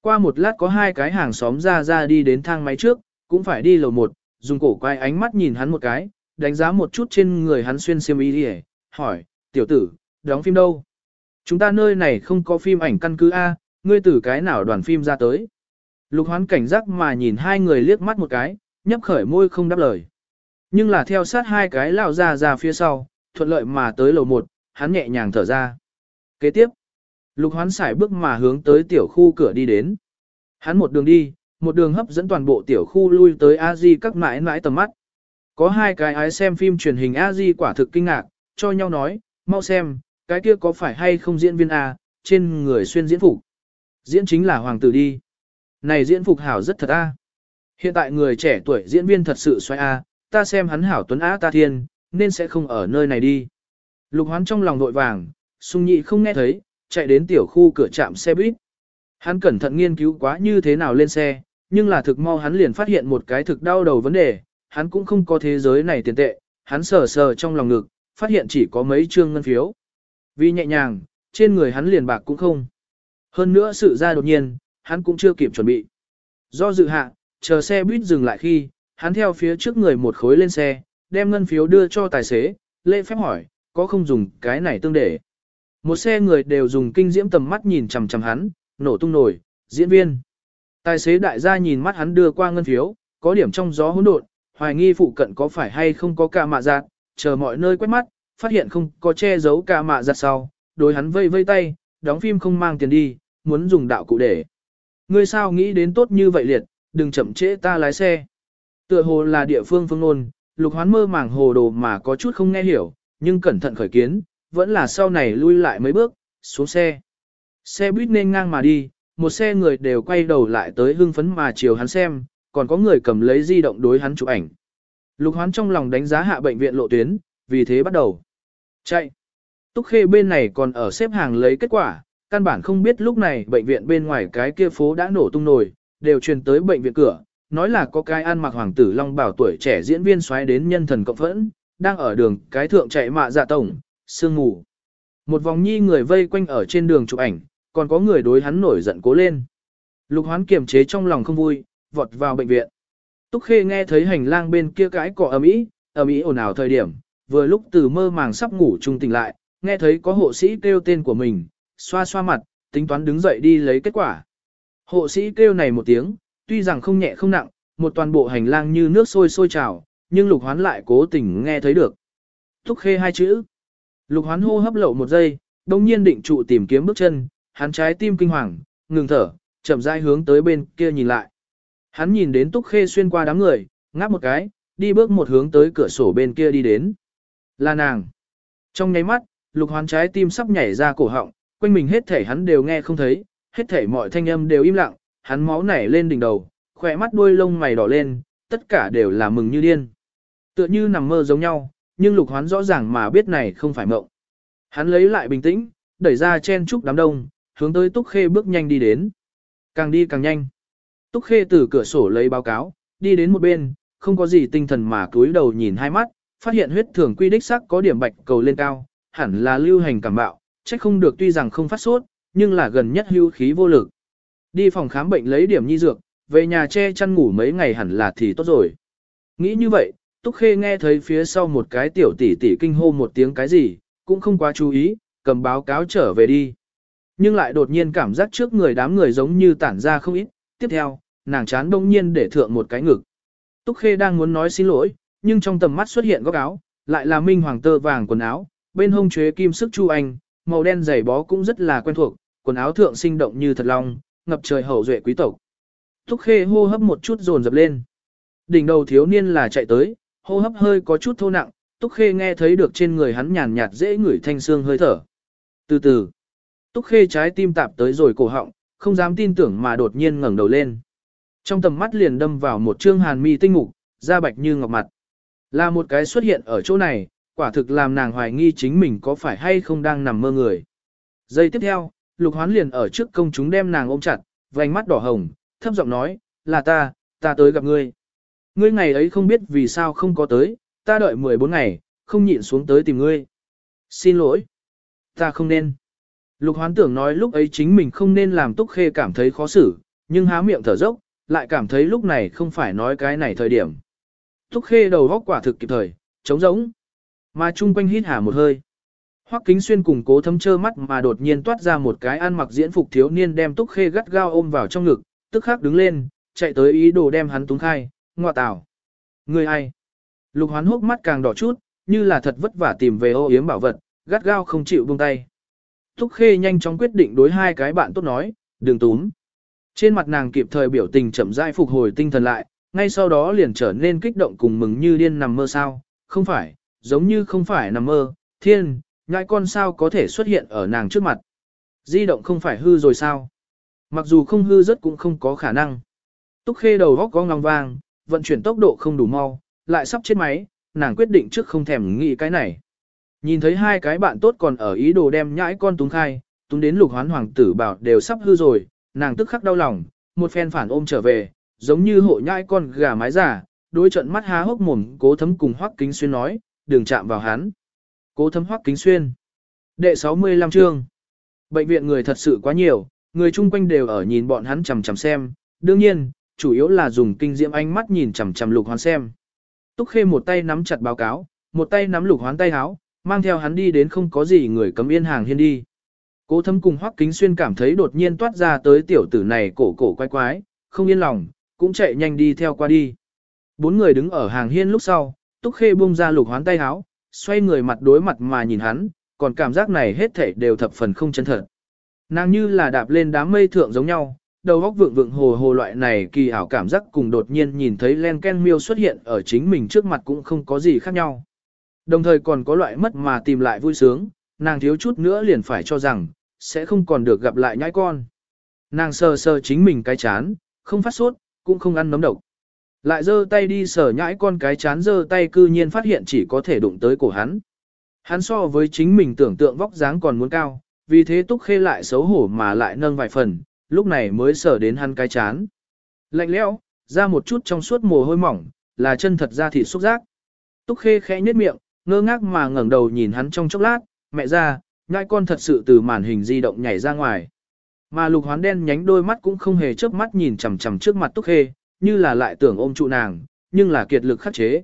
Qua một lát có hai cái hàng xóm ra ra đi đến thang máy trước, cũng phải đi lầu một, dùng cổ quay ánh mắt nhìn hắn một cái, đánh giá một chút trên người hắn xuyên xiêm y đi hỏi, tiểu tử, đóng phim đâu? Chúng ta nơi này không có phim ảnh căn cứ A, ngươi từ cái nào đoàn phim ra tới? Lục hoán cảnh giác mà nhìn hai người liếc mắt một cái, nhấp khởi môi không đáp lời. Nhưng là theo sát hai cái lao ra ra phía sau, thuận lợi mà tới lầu một, hắn nhẹ nhàng thở ra. Kế tiếp, Lục hoán xài bước mà hướng tới tiểu khu cửa đi đến. Hắn một đường đi, một đường hấp dẫn toàn bộ tiểu khu lui tới a di các mãi mãi tầm mắt. Có hai cái ái xem phim truyền hình a di quả thực kinh ngạc, cho nhau nói, mau xem, cái kia có phải hay không diễn viên A, trên người xuyên diễn phục. Diễn chính là hoàng tử đi. Này diễn phục hảo rất thật A. Hiện tại người trẻ tuổi diễn viên thật sự xoay A, ta xem hắn hảo tuấn á ta thiên, nên sẽ không ở nơi này đi. Lục hoán trong lòng nội vàng, sung nhị không nghe thấy, chạy đến tiểu khu cửa trạm xe buýt. Hắn cẩn thận nghiên cứu quá như thế nào lên xe, nhưng là thực mau hắn liền phát hiện một cái thực đau đầu vấn đề, hắn cũng không có thế giới này tiền tệ, hắn sờ sờ trong lòng ngực, phát hiện chỉ có mấy trương ngân phiếu. Vì nhẹ nhàng, trên người hắn liền bạc cũng không. Hơn nữa sự ra đột nhiên, hắn cũng chưa kịp chuẩn bị. Do dự hạ, chờ xe buýt dừng lại khi, hắn theo phía trước người một khối lên xe, đem ngân phiếu đưa cho tài xế, lễ phép hỏi, có không dùng cái này tương để. Một xe người đều dùng kinh diễm tầm mắt nhìn chằm chằm hắn, nổ tung nổi, diễn viên. Tài xế đại gia nhìn mắt hắn đưa qua ngân phiếu, có điểm trong gió hỗn độn, hoài nghi phụ cận có phải hay không có cả mạ giạt, chờ mọi nơi quét mắt, phát hiện không có che giấu cả mạ giạt sau, đối hắn vây vây tay, đóng phim không mang tiền đi, muốn dùng đạo cụ để. Ngươi sao nghĩ đến tốt như vậy liệt, đừng chậm trễ ta lái xe. Tựa hồ là địa phương phương nôn, lục hoán mơ màng hồ đồ mà có chút không nghe hiểu, nhưng cẩn thận khởi kiến, vẫn là sau này lui lại mấy bước, xuống xe. Xe buýt nên ngang mà đi, một xe người đều quay đầu lại tới hưng phấn mà chiều hắn xem, còn có người cầm lấy di động đối hắn chụp ảnh. Lục hoán trong lòng đánh giá hạ bệnh viện lộ tuyến, vì thế bắt đầu. Chạy. Túc Khê bên này còn ở xếp hàng lấy kết quả, căn bản không biết lúc này bệnh viện bên ngoài cái kia phố đã nổ tung nổi, đều truyền tới bệnh viện cửa, nói là có cái ăn mặc hoàng tử long bảo tuổi trẻ diễn viên xoáy đến nhân thần cộng phẫn, đang ở đường cái thượng chạy mạ dạ tổng, sương ngủ. Một vòng nhi người vây quanh ở trên đường chụp ảnh, còn có người đối hắn nổi giận cố lên. Lục hoán kiềm chế trong lòng không vui, vọt vào bệnh viện. Túc Khê nghe thấy hành lang bên kia cái cỏ ầm ĩ, ầm ĩ ồn ào thời điểm, vừa lúc từ mơ màng sắp ngủ trung tỉnh lại, nghe thấy có hộ sĩ kêu tên của mình, xoa xoa mặt, tính toán đứng dậy đi lấy kết quả. Hộ sĩ kêu này một tiếng, tuy rằng không nhẹ không nặng, một toàn bộ hành lang như nước sôi sôi trào, nhưng lục hoán lại cố tình nghe thấy được. Thúc khê hai chữ. Lục hoán hô hấp lậu một giây, đồng nhiên định trụ tìm kiếm bước chân, hắn trái tim kinh hoàng, ngừng thở, chậm rãi hướng tới bên kia nhìn lại. Hắn nhìn đến túc khê xuyên qua đám người, ngáp một cái, đi bước một hướng tới cửa sổ bên kia đi đến. Là nàng. Trong nháy mắt, lục hoán trái tim sắp nhảy ra cổ họng, quanh mình hết thể hắn đều nghe không thấy, hết thể mọi thanh âm đều im lặng, hắn máu nảy lên đỉnh đầu, khỏe mắt đuôi lông mày đỏ lên, tất cả đều là mừng như điên. Tựa như nằm mơ giống nhau, nhưng lục hoán rõ ràng mà biết này không phải mộng. Hắn lấy lại bình tĩnh, đẩy ra chen trúc đám đông, hướng tới Túc Khê bước nhanh đi đến. Càng đi càng nhanh. Túc Khê từ cửa sổ lấy báo cáo, đi đến một bên, không có gì tinh thần mà cúi đầu nhìn hai mắt, phát hiện huyết thường quy đích sắc có điểm bạch cầu lên cao, hẳn là lưu hành cảm bạo, trách không được tuy rằng không phát sốt, nhưng là gần nhất hưu khí vô lực. Đi phòng khám bệnh lấy điểm nhi dược, về nhà che chăn ngủ mấy ngày hẳn là thì tốt rồi. Nghĩ như vậy, Túc Khê nghe thấy phía sau một cái tiểu tỷ tỷ kinh hô một tiếng cái gì, cũng không quá chú ý, cầm báo cáo trở về đi. Nhưng lại đột nhiên cảm giác trước người đám người giống như tản ra không ít, tiếp theo, nàng chán đông nhiên để thượng một cái ngực. Túc Khê đang muốn nói xin lỗi, nhưng trong tầm mắt xuất hiện góc áo, lại là minh hoàng tơ vàng quần áo, bên hông chế kim sức chu anh, màu đen giày bó cũng rất là quen thuộc, quần áo thượng sinh động như thật long, ngập trời hậu duệ quý tộc. Túc Khê hô hấp một chút dồn dập lên. Đỉnh đầu thiếu niên là chạy tới, hô hấp hơi có chút thô nặng, Túc Khê nghe thấy được trên người hắn nhàn nhạt dễ ngửi thanh xương hơi thở. Từ từ, Túc Khê trái tim tạp tới rồi cổ họng, không dám tin tưởng mà đột nhiên ngẩng đầu lên. Trong tầm mắt liền đâm vào một trương hàn mi tinh mục, da bạch như ngọc mặt. Là một cái xuất hiện ở chỗ này, quả thực làm nàng hoài nghi chính mình có phải hay không đang nằm mơ người. Giây tiếp theo, lục hoán liền ở trước công chúng đem nàng ôm chặt, vành mắt đỏ hồng, thấp giọng nói, là ta, ta tới gặp ngươi. Ngươi ngày ấy không biết vì sao không có tới, ta đợi 14 ngày, không nhịn xuống tới tìm ngươi. Xin lỗi. Ta không nên. Lục hoán tưởng nói lúc ấy chính mình không nên làm túc khê cảm thấy khó xử, nhưng há miệng thở dốc, lại cảm thấy lúc này không phải nói cái này thời điểm. Túc khê đầu góc quả thực kịp thời, trống rỗng. Mà chung quanh hít hà một hơi. Hoắc Kính Xuyên cùng cố thấm trơ mắt mà đột nhiên toát ra một cái ăn mặc diễn phục thiếu niên đem Túc Khê gắt gao ôm vào trong ngực, tức khắc đứng lên, chạy tới ý đồ đem hắn túng khai, ngọa tảo. Người ai? Lục hoán hốc mắt càng đỏ chút, như là thật vất vả tìm về ô yếm bảo vật, gắt gao không chịu buông tay. Túc Khê nhanh chóng quyết định đối hai cái bạn tốt nói, đừng túm. Trên mặt nàng kịp thời biểu tình chậm rãi phục hồi tinh thần lại, ngay sau đó liền trở nên kích động cùng mừng như điên nằm mơ sao, không phải, giống như không phải nằm mơ, thiên, nhãi con sao có thể xuất hiện ở nàng trước mặt. Di động không phải hư rồi sao? Mặc dù không hư rất cũng không có khả năng. Túc Khê đầu góc có ngang vang, vận chuyển tốc độ không đủ mau, lại sắp chết máy, nàng quyết định trước không thèm nghĩ cái này. Nhìn thấy hai cái bạn tốt còn ở ý đồ đem nhãi con túng khai, túng đến lục hoán hoàng tử bảo đều sắp hư rồi, nàng tức khắc đau lòng, một phen phản ôm trở về, giống như hộ nhãi con gà mái giả, đối trận mắt há hốc mồm cố thấm cùng hoắc kính xuyên nói, đừng chạm vào hắn. Cố thấm hoắc kính xuyên. Đệ 65 chương. Bệnh viện người thật sự quá nhiều, người chung quanh đều ở nhìn bọn hắn chằm chằm xem, đương nhiên, chủ yếu là dùng kinh diễm ánh mắt nhìn chằm chằm lục hoán xem. Túc Khê một tay nắm chặt báo cáo, một tay nắm lục hoán tay háo, mang theo hắn đi đến không có gì người cấm yên hàng hiên đi. Cố thấm cùng Hoắc Kính Xuyên cảm thấy đột nhiên toát ra tới tiểu tử này cổ cổ quái quái, không yên lòng, cũng chạy nhanh đi theo qua đi. Bốn người đứng ở hàng hiên lúc sau, Túc Khê buông ra lục hoán tay háo, xoay người mặt đối mặt mà nhìn hắn, còn cảm giác này hết thảy đều thập phần không chân thật. Nàng như là đạp lên đám mây thượng giống nhau, đầu óc vượng vượng hồ hồ loại này kỳ ảo cảm giác cùng đột nhiên nhìn thấy len ken miêu xuất hiện ở chính mình trước mặt cũng không có gì khác nhau. Đồng thời còn có loại mất mà tìm lại vui sướng, nàng thiếu chút nữa liền phải cho rằng, sẽ không còn được gặp lại nhãi con. Nàng sờ sờ chính mình cái chán, không phát sốt, cũng không ăn nấm độc. Lại giơ tay đi sờ nhãi con cái chán giơ tay cư nhiên phát hiện chỉ có thể đụng tới cổ hắn. Hắn so với chính mình tưởng tượng vóc dáng còn muốn cao, vì thế túc khê lại xấu hổ mà lại nâng vài phần, lúc này mới sờ đến hắn cái chán. Lạnh lẽo, ra một chút trong suốt mồ hôi mỏng, là chân thật ra thịt xúc giác. Túc khê khẽ nhếch miệng, ngơ ngác mà ngẩng đầu nhìn hắn trong chốc lát, mẹ ra, nhãi con thật sự từ màn hình di động nhảy ra ngoài. Mà lục hoán đen nhánh đôi mắt cũng không hề chớp mắt nhìn chằm chằm trước mặt túc khê, như là lại tưởng ôm trụ nàng, nhưng là kiệt lực khắc chế.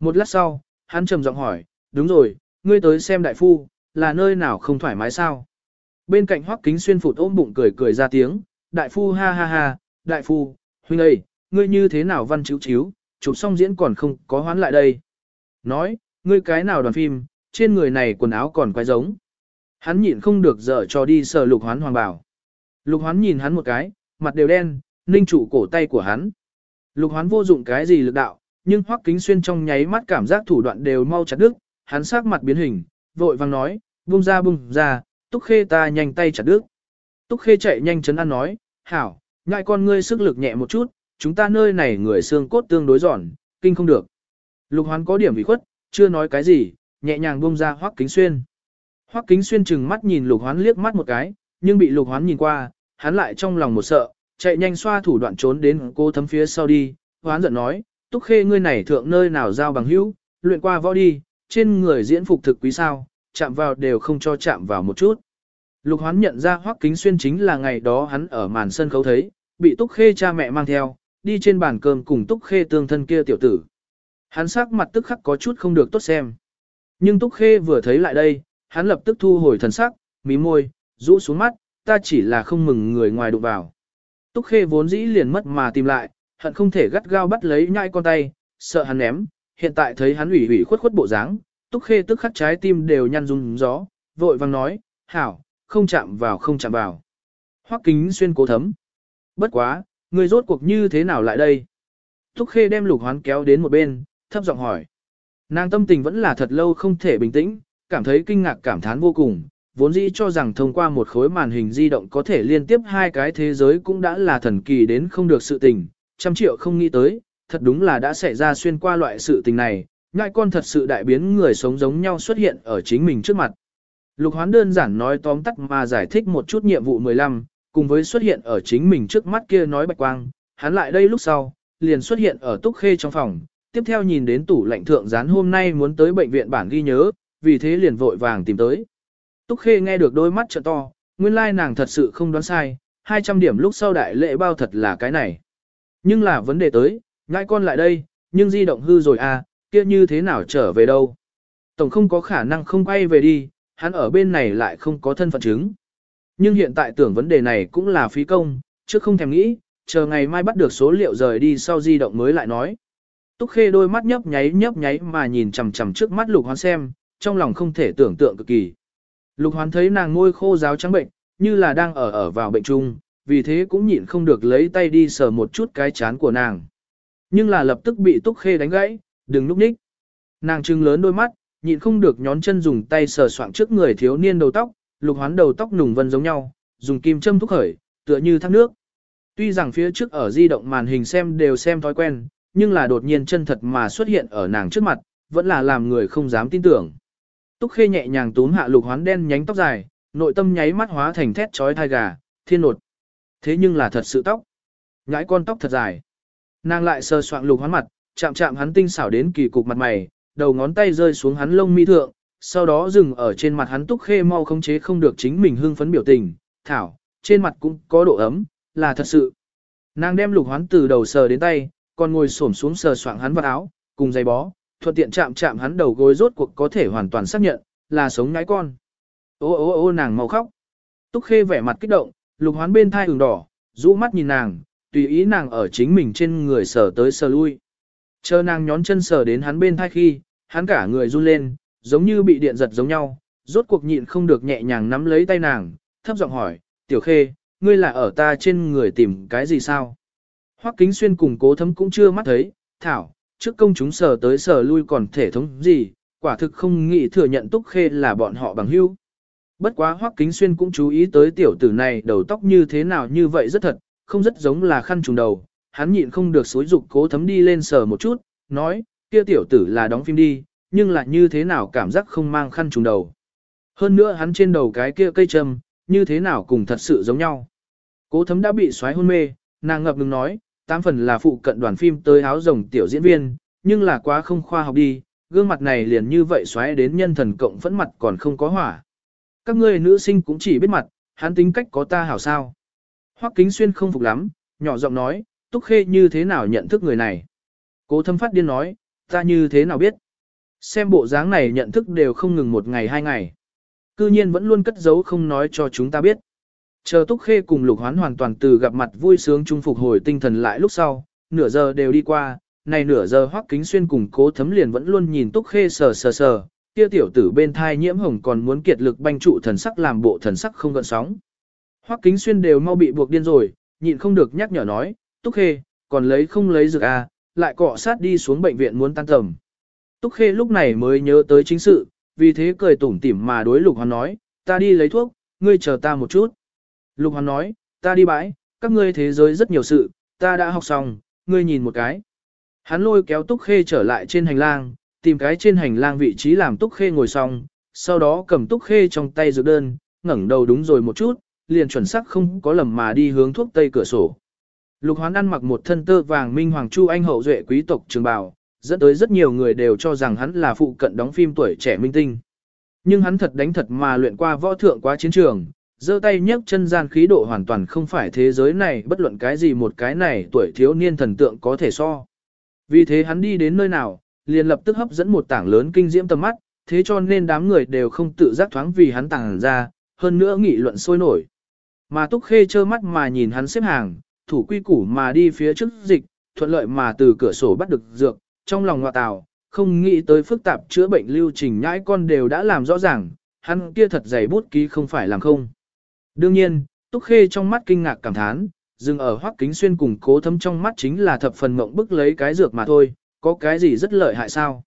Một lát sau, hắn trầm giọng hỏi, đúng rồi, ngươi tới xem đại phu, là nơi nào không thoải mái sao? Bên cạnh hoắc kính xuyên phụt ôm bụng cười cười ra tiếng, đại phu ha ha ha, đại phu, huynh ơi, ngươi như thế nào văn chữ chiếu, chụp xong diễn còn không có hoán lại đây. Nói, ngươi cái nào đoàn phim, trên người này quần áo còn quái giống. Hắn nhịn không được dở cho đi sờ lục hoán hoàng bảo. Lục hoán nhìn hắn một cái, mặt đều đen, ninh trụ cổ tay của hắn. Lục hoán vô dụng cái gì lực đạo, nhưng hoắc kính xuyên trong nháy mắt cảm giác thủ đoạn đều mau chặt đứt, hắn sắc mặt biến hình, vội vàng nói, buông ra buông ra, túc khê ta nhanh tay chặt đứt. Túc khê chạy nhanh chấn an nói, hảo, ngại con ngươi sức lực nhẹ một chút, chúng ta nơi này người xương cốt tương đối giòn, kinh không được. Lục hoán có điểm bị khuất, chưa nói cái gì, nhẹ nhàng buông ra hoắc kính xuyên. Hoắc kính xuyên chừng mắt nhìn lục hoán liếc mắt một cái, nhưng bị lục hoán nhìn qua, hắn lại trong lòng một sợ, chạy nhanh xoa thủ đoạn trốn đến cô thấm phía sau đi, hoán giận nói, túc khê ngươi này thượng nơi nào giao bằng hữu, luyện qua võ đi, trên người diễn phục thực quý sao, chạm vào đều không cho chạm vào một chút. Lục hoán nhận ra hoắc kính xuyên chính là ngày đó hắn ở màn sân khấu thấy, bị túc khê cha mẹ mang theo, đi trên bàn cơm cùng túc khê tương thân kia tiểu tử. Hắn sắc mặt tức khắc có chút không được tốt xem. Nhưng túc khê vừa thấy lại đây, hắn lập tức thu hồi thần sắc, mí môi, rũ xuống mắt, ta chỉ là không mừng người ngoài đụng vào. Túc Khê vốn dĩ liền mất mà tìm lại, hận không thể gắt gao bắt lấy nhai con tay, sợ hắn ném, hiện tại thấy hắn ủy ủy khuất khuất bộ dáng, Túc Khê tức khắc trái tim đều nhăn run gió, vội vang nói, hảo, không chạm vào không chạm vào. Hoắc kính xuyên cố thấm. Bất quá, người rốt cuộc như thế nào lại đây? Túc Khê đem lục hoán kéo đến một bên, thấp giọng hỏi. Nàng tâm tình vẫn là thật lâu không thể bình tĩnh, cảm thấy kinh ngạc cảm thán vô cùng, vốn dĩ cho rằng thông qua một khối màn hình di động có thể liên tiếp hai cái thế giới cũng đã là thần kỳ đến không được sự tình, trăm triệu không nghĩ tới, thật đúng là đã xảy ra xuyên qua loại sự tình này, ngại con thật sự đại biến người sống giống nhau xuất hiện ở chính mình trước mặt. Lục hoán đơn giản nói tóm tắt mà giải thích một chút nhiệm vụ 15, cùng với xuất hiện ở chính mình trước mắt kia nói bạch quang, hắn lại đây lúc sau, liền xuất hiện ở túc khê trong phòng, tiếp theo nhìn đến tủ lạnh thượng gián hôm nay muốn tới bệnh viện bản ghi nhớ, vì thế liền vội vàng tìm tới. Túc Khê nghe được đôi mắt trợ to, nguyên lai nàng thật sự không đoán sai, 200 điểm lúc sau đại lễ bao thật là cái này. Nhưng là vấn đề tới, ngại con lại đây, nhưng di động hư rồi à, kia như thế nào trở về đâu. Tổng không có khả năng không quay về đi, hắn ở bên này lại không có thân phận chứng. Nhưng hiện tại tưởng vấn đề này cũng là phí công, chứ không thèm nghĩ, chờ ngày mai bắt được số liệu rời đi sau di động mới lại nói. Túc Khê đôi mắt nhấp nháy nhấp nháy mà nhìn chằm chằm trước mắt Lục Hoán xem, trong lòng không thể tưởng tượng cực kỳ. Lục hoán thấy nàng ngôi khô ráo trắng bệnh, như là đang ở ở vào bệnh chung, vì thế cũng nhịn không được lấy tay đi sờ một chút cái chán của nàng. Nhưng là lập tức bị túc khê đánh gãy, đừng lúc ních. Nàng trưng lớn đôi mắt, nhịn không được nhón chân dùng tay sờ soạng trước người thiếu niên đầu tóc, lục hoán đầu tóc nùng vân giống nhau, dùng kim châm thúc khởi, tựa như thác nước. Tuy rằng phía trước ở di động màn hình xem đều xem thói quen, nhưng là đột nhiên chân thật mà xuất hiện ở nàng trước mặt, vẫn là làm người không dám tin tưởng. Túc Khê nhẹ nhàng túm hạ lục hoán đen nhánh tóc dài, nội tâm nháy mắt hóa thành thét chói thai gà, thiên nột. Thế nhưng là thật sự tóc. Nhãi con tóc thật dài. Nàng lại sờ soạng lục hoán mặt, chạm chạm hắn tinh xảo đến kỳ cục mặt mày, đầu ngón tay rơi xuống hắn lông mi thượng, sau đó dừng ở trên mặt hắn Túc Khê mau khống chế không được chính mình hưng phấn biểu tình, thảo, trên mặt cũng có độ ấm, là thật sự. Nàng đem lục hoán từ đầu sờ đến tay, còn ngồi xổm xuống sờ soạng hắn vào áo, cùng giày bó, thuận tiện chạm chạm hắn đầu gối rốt cuộc có thể hoàn toàn xác nhận, là sống nhái con. Ô ô ô nàng mau khóc. Túc Khê vẻ mặt kích động, lục hoán bên thai ửng đỏ, rũ mắt nhìn nàng, tùy ý nàng ở chính mình trên người sờ tới sờ lui. Chờ nàng nhón chân sờ đến hắn bên thai khi, hắn cả người run lên, giống như bị điện giật giống nhau, rốt cuộc nhịn không được nhẹ nhàng nắm lấy tay nàng, thấp giọng hỏi, tiểu khê, ngươi là ở ta trên người tìm cái gì sao? Hoắc kính xuyên cùng cố thấm cũng chưa mắt thấy, thảo, trước công chúng sờ tới sờ lui còn thể thống gì, quả thực không nghĩ thừa nhận túc khê là bọn họ bằng hữu. Bất quá Hoắc kính xuyên cũng chú ý tới tiểu tử này đầu tóc như thế nào như vậy rất thật, không rất giống là khăn trùng đầu, hắn nhịn không được xối dục cố thấm đi lên sờ một chút, nói, kia tiểu tử là đóng phim đi, nhưng là như thế nào cảm giác không mang khăn trùng đầu. Hơn nữa hắn trên đầu cái kia cây châm, như thế nào cùng thật sự giống nhau. Cố thấm đã bị xoáy hôn mê, nàng ngập ngừng nói, tám phần là phụ cận đoàn phim tới áo rồng tiểu diễn viên, nhưng là quá không khoa học đi, gương mặt này liền như vậy xoáy đến nhân thần cộng phẫn mặt còn không có hỏa. Các ngươi nữ sinh cũng chỉ biết mặt, hắn tính cách có ta hảo sao. Hoắc kính xuyên không phục lắm, nhỏ giọng nói, túc khê như thế nào nhận thức người này. Cố thâm phát điên nói, ta như thế nào biết. Xem bộ dáng này nhận thức đều không ngừng một ngày hai ngày. Cư nhiên vẫn luôn cất giấu không nói cho chúng ta biết. Chờ Túc Khê cùng Lục Hoán hoàn toàn từ gặp mặt vui sướng chung phục hồi tinh thần lại lúc sau, nửa giờ đều đi qua, này nửa giờ Hoắc Kính Xuyên cùng Cố Thấm liền vẫn luôn nhìn Túc Khê sờ sờ sờ, kia tiểu tử bên thai nhiễm hồng còn muốn kiệt lực banh trụ thần sắc làm bộ thần sắc không gợn sóng. Hoắc Kính Xuyên đều mau bị buộc điên rồi, nhịn không được nhắc nhở nói, Túc Khê, còn lấy không lấy dược à, lại cọ sát đi xuống bệnh viện muốn tan tầm. Túc Khê lúc này mới nhớ tới chính sự, vì thế cười tủm tỉm mà đối Lục Hoán nói, ta đi lấy thuốc, ngươi chờ ta một chút. Lục Hoàn nói, ta đi bãi, các ngươi thế giới rất nhiều sự, ta đã học xong, ngươi nhìn một cái. Hắn lôi kéo Túc Khê trở lại trên hành lang, tìm cái trên hành lang vị trí làm Túc Khê ngồi xong, sau đó cầm Túc Khê trong tay dược đơn, ngẩng đầu đúng rồi một chút, liền chuẩn xác không có lầm mà đi hướng thuốc tây cửa sổ. Lục Hoán ăn mặc một thân tơ vàng minh hoàng chu anh hậu duệ quý tộc trường bào, dẫn tới rất nhiều người đều cho rằng hắn là phụ cận đóng phim tuổi trẻ minh tinh. Nhưng hắn thật đánh thật mà luyện qua võ thượng qua chiến trường, giơ tay nhấc chân gian khí độ hoàn toàn không phải thế giới này bất luận cái gì một cái này tuổi thiếu niên thần tượng có thể so. Vì thế hắn đi đến nơi nào, liền lập tức hấp dẫn một tảng lớn kinh diễm tầm mắt, thế cho nên đám người đều không tự giác thoáng vì hắn tàng ra, hơn nữa nghị luận sôi nổi. Mà Túc Khê trơ mắt mà nhìn hắn xếp hàng, thủ quy củ mà đi phía trước dịch, thuận lợi mà từ cửa sổ bắt được dược, trong lòng ngọa tào, không nghĩ tới phức tạp chữa bệnh lưu trình nhãi con đều đã làm rõ ràng, hắn kia thật dày bút ký không phải làm không. Đương nhiên, Túc Khê trong mắt kinh ngạc cảm thán, dừng ở hoắc kính xuyên cùng cố thấm trong mắt chính là thập phần mộng bức lấy cái dược mà thôi, có cái gì rất lợi hại sao.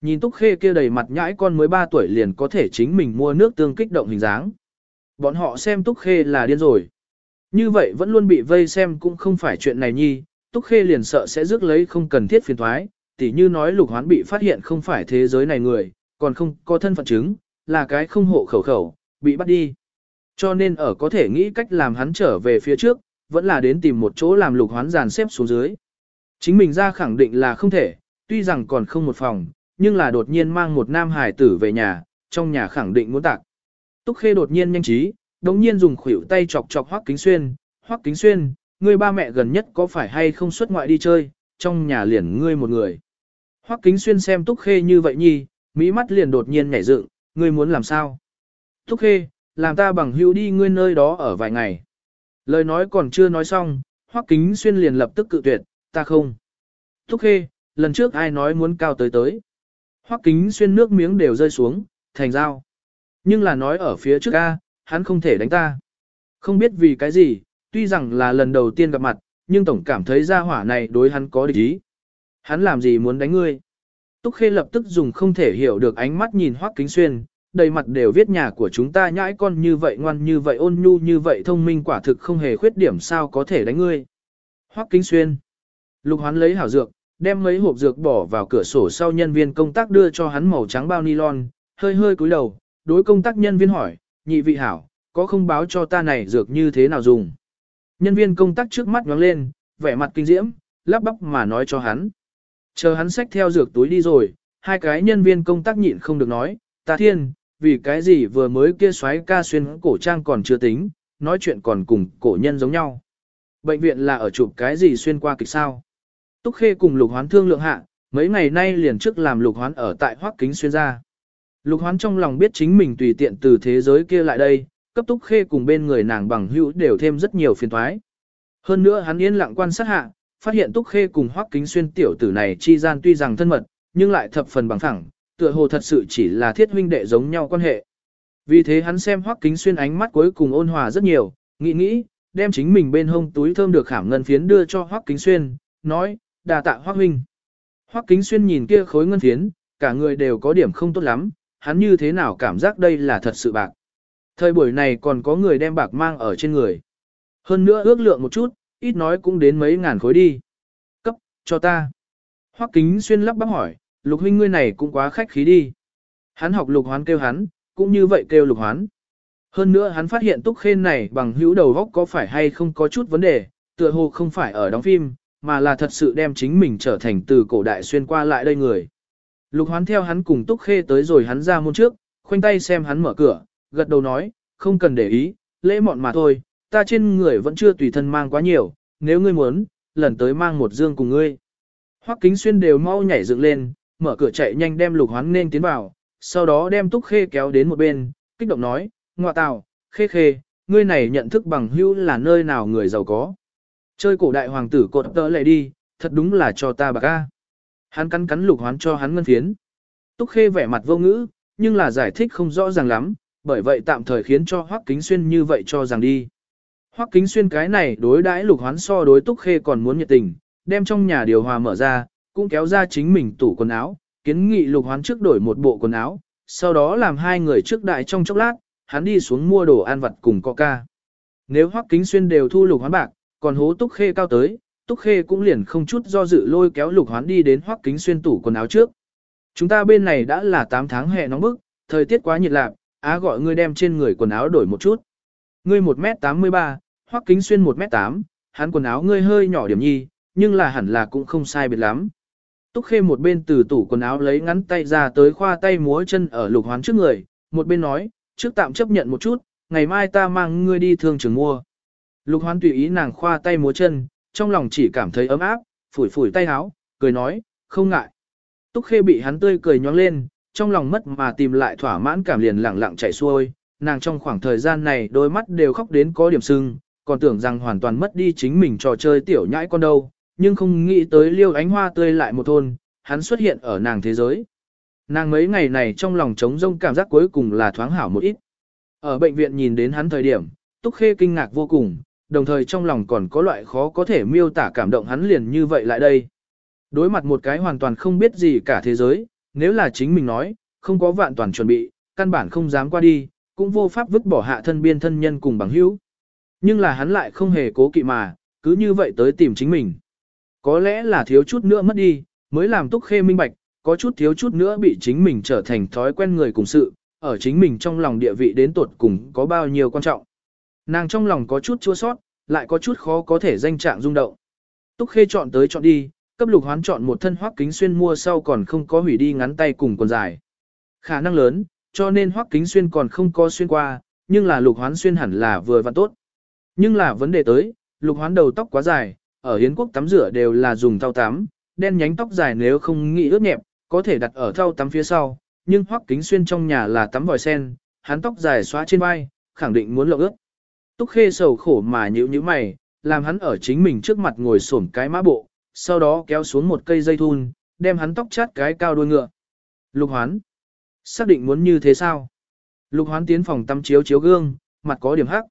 Nhìn Túc Khê kia đầy mặt nhãi con mới 3 tuổi liền có thể chính mình mua nước tương kích động hình dáng. Bọn họ xem Túc Khê là điên rồi. Như vậy vẫn luôn bị vây xem cũng không phải chuyện này nhi, Túc Khê liền sợ sẽ rước lấy không cần thiết phiền thoái, tỉ như nói lục hoán bị phát hiện không phải thế giới này người, còn không có thân phận chứng, là cái không hộ khẩu khẩu, bị bắt đi. Cho nên ở có thể nghĩ cách làm hắn trở về phía trước, vẫn là đến tìm một chỗ làm lục hoán dàn xếp xuống dưới. Chính mình ra khẳng định là không thể, tuy rằng còn không một phòng, nhưng là đột nhiên mang một nam hải tử về nhà, trong nhà khẳng định muốn tạc. Túc Khê đột nhiên nhanh trí, đống nhiên dùng khuỷu tay chọc chọc Hoắc Kính Xuyên, Hoắc Kính Xuyên, ngươi ba mẹ gần nhất có phải hay không xuất ngoại đi chơi, trong nhà liền ngươi một người. Hoắc Kính Xuyên xem Túc Khê như vậy nhi, mỹ mắt liền đột nhiên nhảy dựng, ngươi muốn làm sao? Túc Khê, làm ta bằng hữu đi ngươi nơi đó ở vài ngày. Lời nói còn chưa nói xong, Hoắc Kính Xuyên liền lập tức cự tuyệt, ta không. Túc Khê, lần trước ai nói muốn cao tới tới. Hoắc Kính Xuyên nước miếng đều rơi xuống, thành dao. Nhưng là nói ở phía trước A, hắn không thể đánh ta. Không biết vì cái gì, tuy rằng là lần đầu tiên gặp mặt, nhưng tổng cảm thấy gia hỏa này đối hắn có địch ý. Hắn làm gì muốn đánh ngươi? Túc Khê lập tức dùng không thể hiểu được ánh mắt nhìn Hoắc Kính Xuyên, đầy mặt đều viết nhà của chúng ta nhãi con như vậy ngoan như vậy ôn nhu như vậy thông minh quả thực không hề khuyết điểm sao có thể đánh ngươi. Hoắc Kính Xuyên. Lục Hoán lấy hảo dược, đem mấy hộp dược bỏ vào cửa sổ sau nhân viên công tác đưa cho hắn màu trắng bao nylon, hơi hơi cúi đầu, đối công tác nhân viên hỏi, nhị vị hảo, có không báo cho ta này dược như thế nào dùng. Nhân viên công tác trước mắt nhóng lên, vẻ mặt kinh diễm, lắp bắp mà nói cho hắn. Chờ hắn xách theo dược túi đi rồi, hai cái nhân viên công tác nhịn không được nói, ta thiên, vì cái gì vừa mới kia xoáy ca xuyên cổ trang còn chưa tính, nói chuyện còn cùng cổ nhân giống nhau. Bệnh viện là ở chụp cái gì xuyên qua kịch sao? Túc Khê cùng Lục Hoán thương lượng hạ, mấy ngày nay liền trước làm Lục Hoán ở tại Hoắc Kính xuyên ra. Lục Hoán trong lòng biết chính mình tùy tiện từ thế giới kia lại đây, cấp Túc Khê cùng bên người nàng bằng hữu đều thêm rất nhiều phiền toái. Hơn nữa hắn yên lặng quan sát hạ, phát hiện Túc Khê cùng Hoắc Kính xuyên tiểu tử này chi gian tuy rằng thân mật, nhưng lại thập phần bằng phẳng, tựa hồ thật sự chỉ là thiết huynh đệ giống nhau quan hệ. Vì thế hắn xem Hoắc Kính xuyên ánh mắt cuối cùng ôn hòa rất nhiều, nghĩ nghĩ, đem chính mình bên hông túi thơm được khảm ngân phiến đưa cho Hoắc Kính xuyên, nói, đà tạ Hoắc huynh. Hoắc Kính xuyên nhìn kia khối ngân phiến, cả người đều có điểm không tốt lắm, hắn như thế nào cảm giác đây là thật sự bạc. Thời buổi này còn có người đem bạc mang ở trên người. Hơn nữa ước lượng một chút, ít nói cũng đến mấy ngàn khối đi. Cấp, cho ta. Hoắc Kính xuyên lắp bắp hỏi, lục huynh ngươi này cũng quá khách khí đi. Hắn học lục hoán kêu hắn, cũng như vậy kêu lục hoán. Hơn nữa hắn phát hiện túc khên này bằng hữu đầu góc có phải hay không có chút vấn đề, tựa hồ không phải ở đóng phim, mà là thật sự đem chính mình trở thành từ cổ đại xuyên qua lại đây người. Lục hoán theo hắn cùng túc khê tới rồi hắn ra môn trước, khoanh tay xem hắn mở cửa, gật đầu nói, không cần để ý, lễ mọn mà thôi, ta trên người vẫn chưa tùy thân mang quá nhiều, nếu ngươi muốn, lần tới mang một dương cùng ngươi. Hoắc kính xuyên đều mau nhảy dựng lên, mở cửa chạy nhanh đem lục hoán nên tiến vào, sau đó đem túc khê kéo đến một bên, kích động nói, ngọa tào, khê khê, ngươi này nhận thức bằng hữu là nơi nào người giàu có. Chơi cổ đại hoàng tử cột tớ lệ đi, thật đúng là cho ta bạc ca. Hắn cắn cắn lục hoán cho hắn ngân phiến. Túc khê vẻ mặt vô ngữ, nhưng là giải thích không rõ ràng lắm, bởi vậy tạm thời khiến cho Hoắc Kính Xuyên như vậy cho rằng đi. Hoắc Kính Xuyên cái này đối đãi lục hoán so đối Túc Khê còn muốn nhiệt tình, đem trong nhà điều hòa mở ra, cũng kéo ra chính mình tủ quần áo, kiến nghị lục hoán trước đổi một bộ quần áo, sau đó làm hai người trước đại trong chốc lát, hắn đi xuống mua đồ ăn vặt cùng coca. Nếu Hoắc Kính Xuyên đều thu lục hoán bạc, còn hố Túc Khê cao tới, Túc Khê cũng liền không chút do dự lôi kéo lục hoán đi đến Hoắc Kính Xuyên tủ quần áo trước. Chúng ta bên này đã là 8 tháng hè nóng bức, thời tiết quá nhiệt lạc, á gọi ngươi đem trên người quần áo đổi một chút. Ngươi 1m83, Hoắc Kính Xuyên 1m8, hắn quần áo ngươi hơi nhỏ điểm nhi, nhưng là hẳn là cũng không sai biệt lắm. Túc Khê một bên từ tủ quần áo lấy ngắn tay ra tới khoa tay múa chân ở lục hoán trước người, một bên nói, trước tạm chấp nhận một chút, ngày mai ta mang ngươi đi thương trường mua. Lục hoán tùy ý nàng khoa tay múa chân, trong lòng chỉ cảm thấy ấm áp, phủi phủi tay áo, cười nói, không ngại. Túc Khê bị hắn tươi cười nhóng lên, trong lòng mất mà tìm lại thỏa mãn cảm liền lẳng lặng chảy xuôi, nàng trong khoảng thời gian này đôi mắt đều khóc đến có điểm sưng, còn tưởng rằng hoàn toàn mất đi chính mình trò chơi tiểu nhãi con đâu, nhưng không nghĩ tới liêu ánh hoa tươi lại một thôn, hắn xuất hiện ở nàng thế giới. Nàng mấy ngày này trong lòng trống rông cảm giác cuối cùng là thoáng hảo một ít. Ở bệnh viện nhìn đến hắn thời điểm, Túc Khê kinh ngạc vô cùng, đồng thời trong lòng còn có loại khó có thể miêu tả cảm động hắn liền như vậy lại đây. Đối mặt một cái hoàn toàn không biết gì cả thế giới, nếu là chính mình nói, không có vạn toàn chuẩn bị, căn bản không dám qua đi, cũng vô pháp vứt bỏ hạ thân biên thân nhân cùng bằng hữu. Nhưng là hắn lại không hề cố kỵ mà, cứ như vậy tới tìm chính mình. Có lẽ là thiếu chút nữa mất đi, mới làm túc khê minh bạch, có chút thiếu chút nữa bị chính mình trở thành thói quen người cùng sự, ở chính mình trong lòng địa vị đến tuột cùng có bao nhiêu quan trọng. Nàng trong lòng có chút chua sót, lại có chút khó có thể danh trạng rung động. Túc khê chọn tới chọn đi, cấp lục hoán chọn một thân hoắc kính xuyên mua sau còn không có hủy đi ngắn tay cùng quần dài. Khả năng lớn, cho nên hoắc kính xuyên còn không có xuyên qua, nhưng là lục hoán xuyên hẳn là vừa và tốt. Nhưng là vấn đề tới, lục hoán đầu tóc quá dài, ở Hiến quốc tắm rửa đều là dùng thau tắm, đen nhánh tóc dài nếu không nghĩ ướt nhẹp, có thể đặt ở thau tắm phía sau, nhưng hoắc kính xuyên trong nhà là tắm vòi sen, hắn tóc dài xóa trên vai, khẳng định muốn lộng ướt. Túc khê sầu khổ mà nhíu nhíu mày, làm hắn ở chính mình trước mặt ngồi xổm cái mã bộ, sau đó kéo xuống một cây dây thun, đem hắn tóc chát cái cao đuôi ngựa. Lục hoán. Xác định muốn như thế sao? Lục hoán tiến phòng tắm chiếu chiếu gương, mặt có điểm hắc.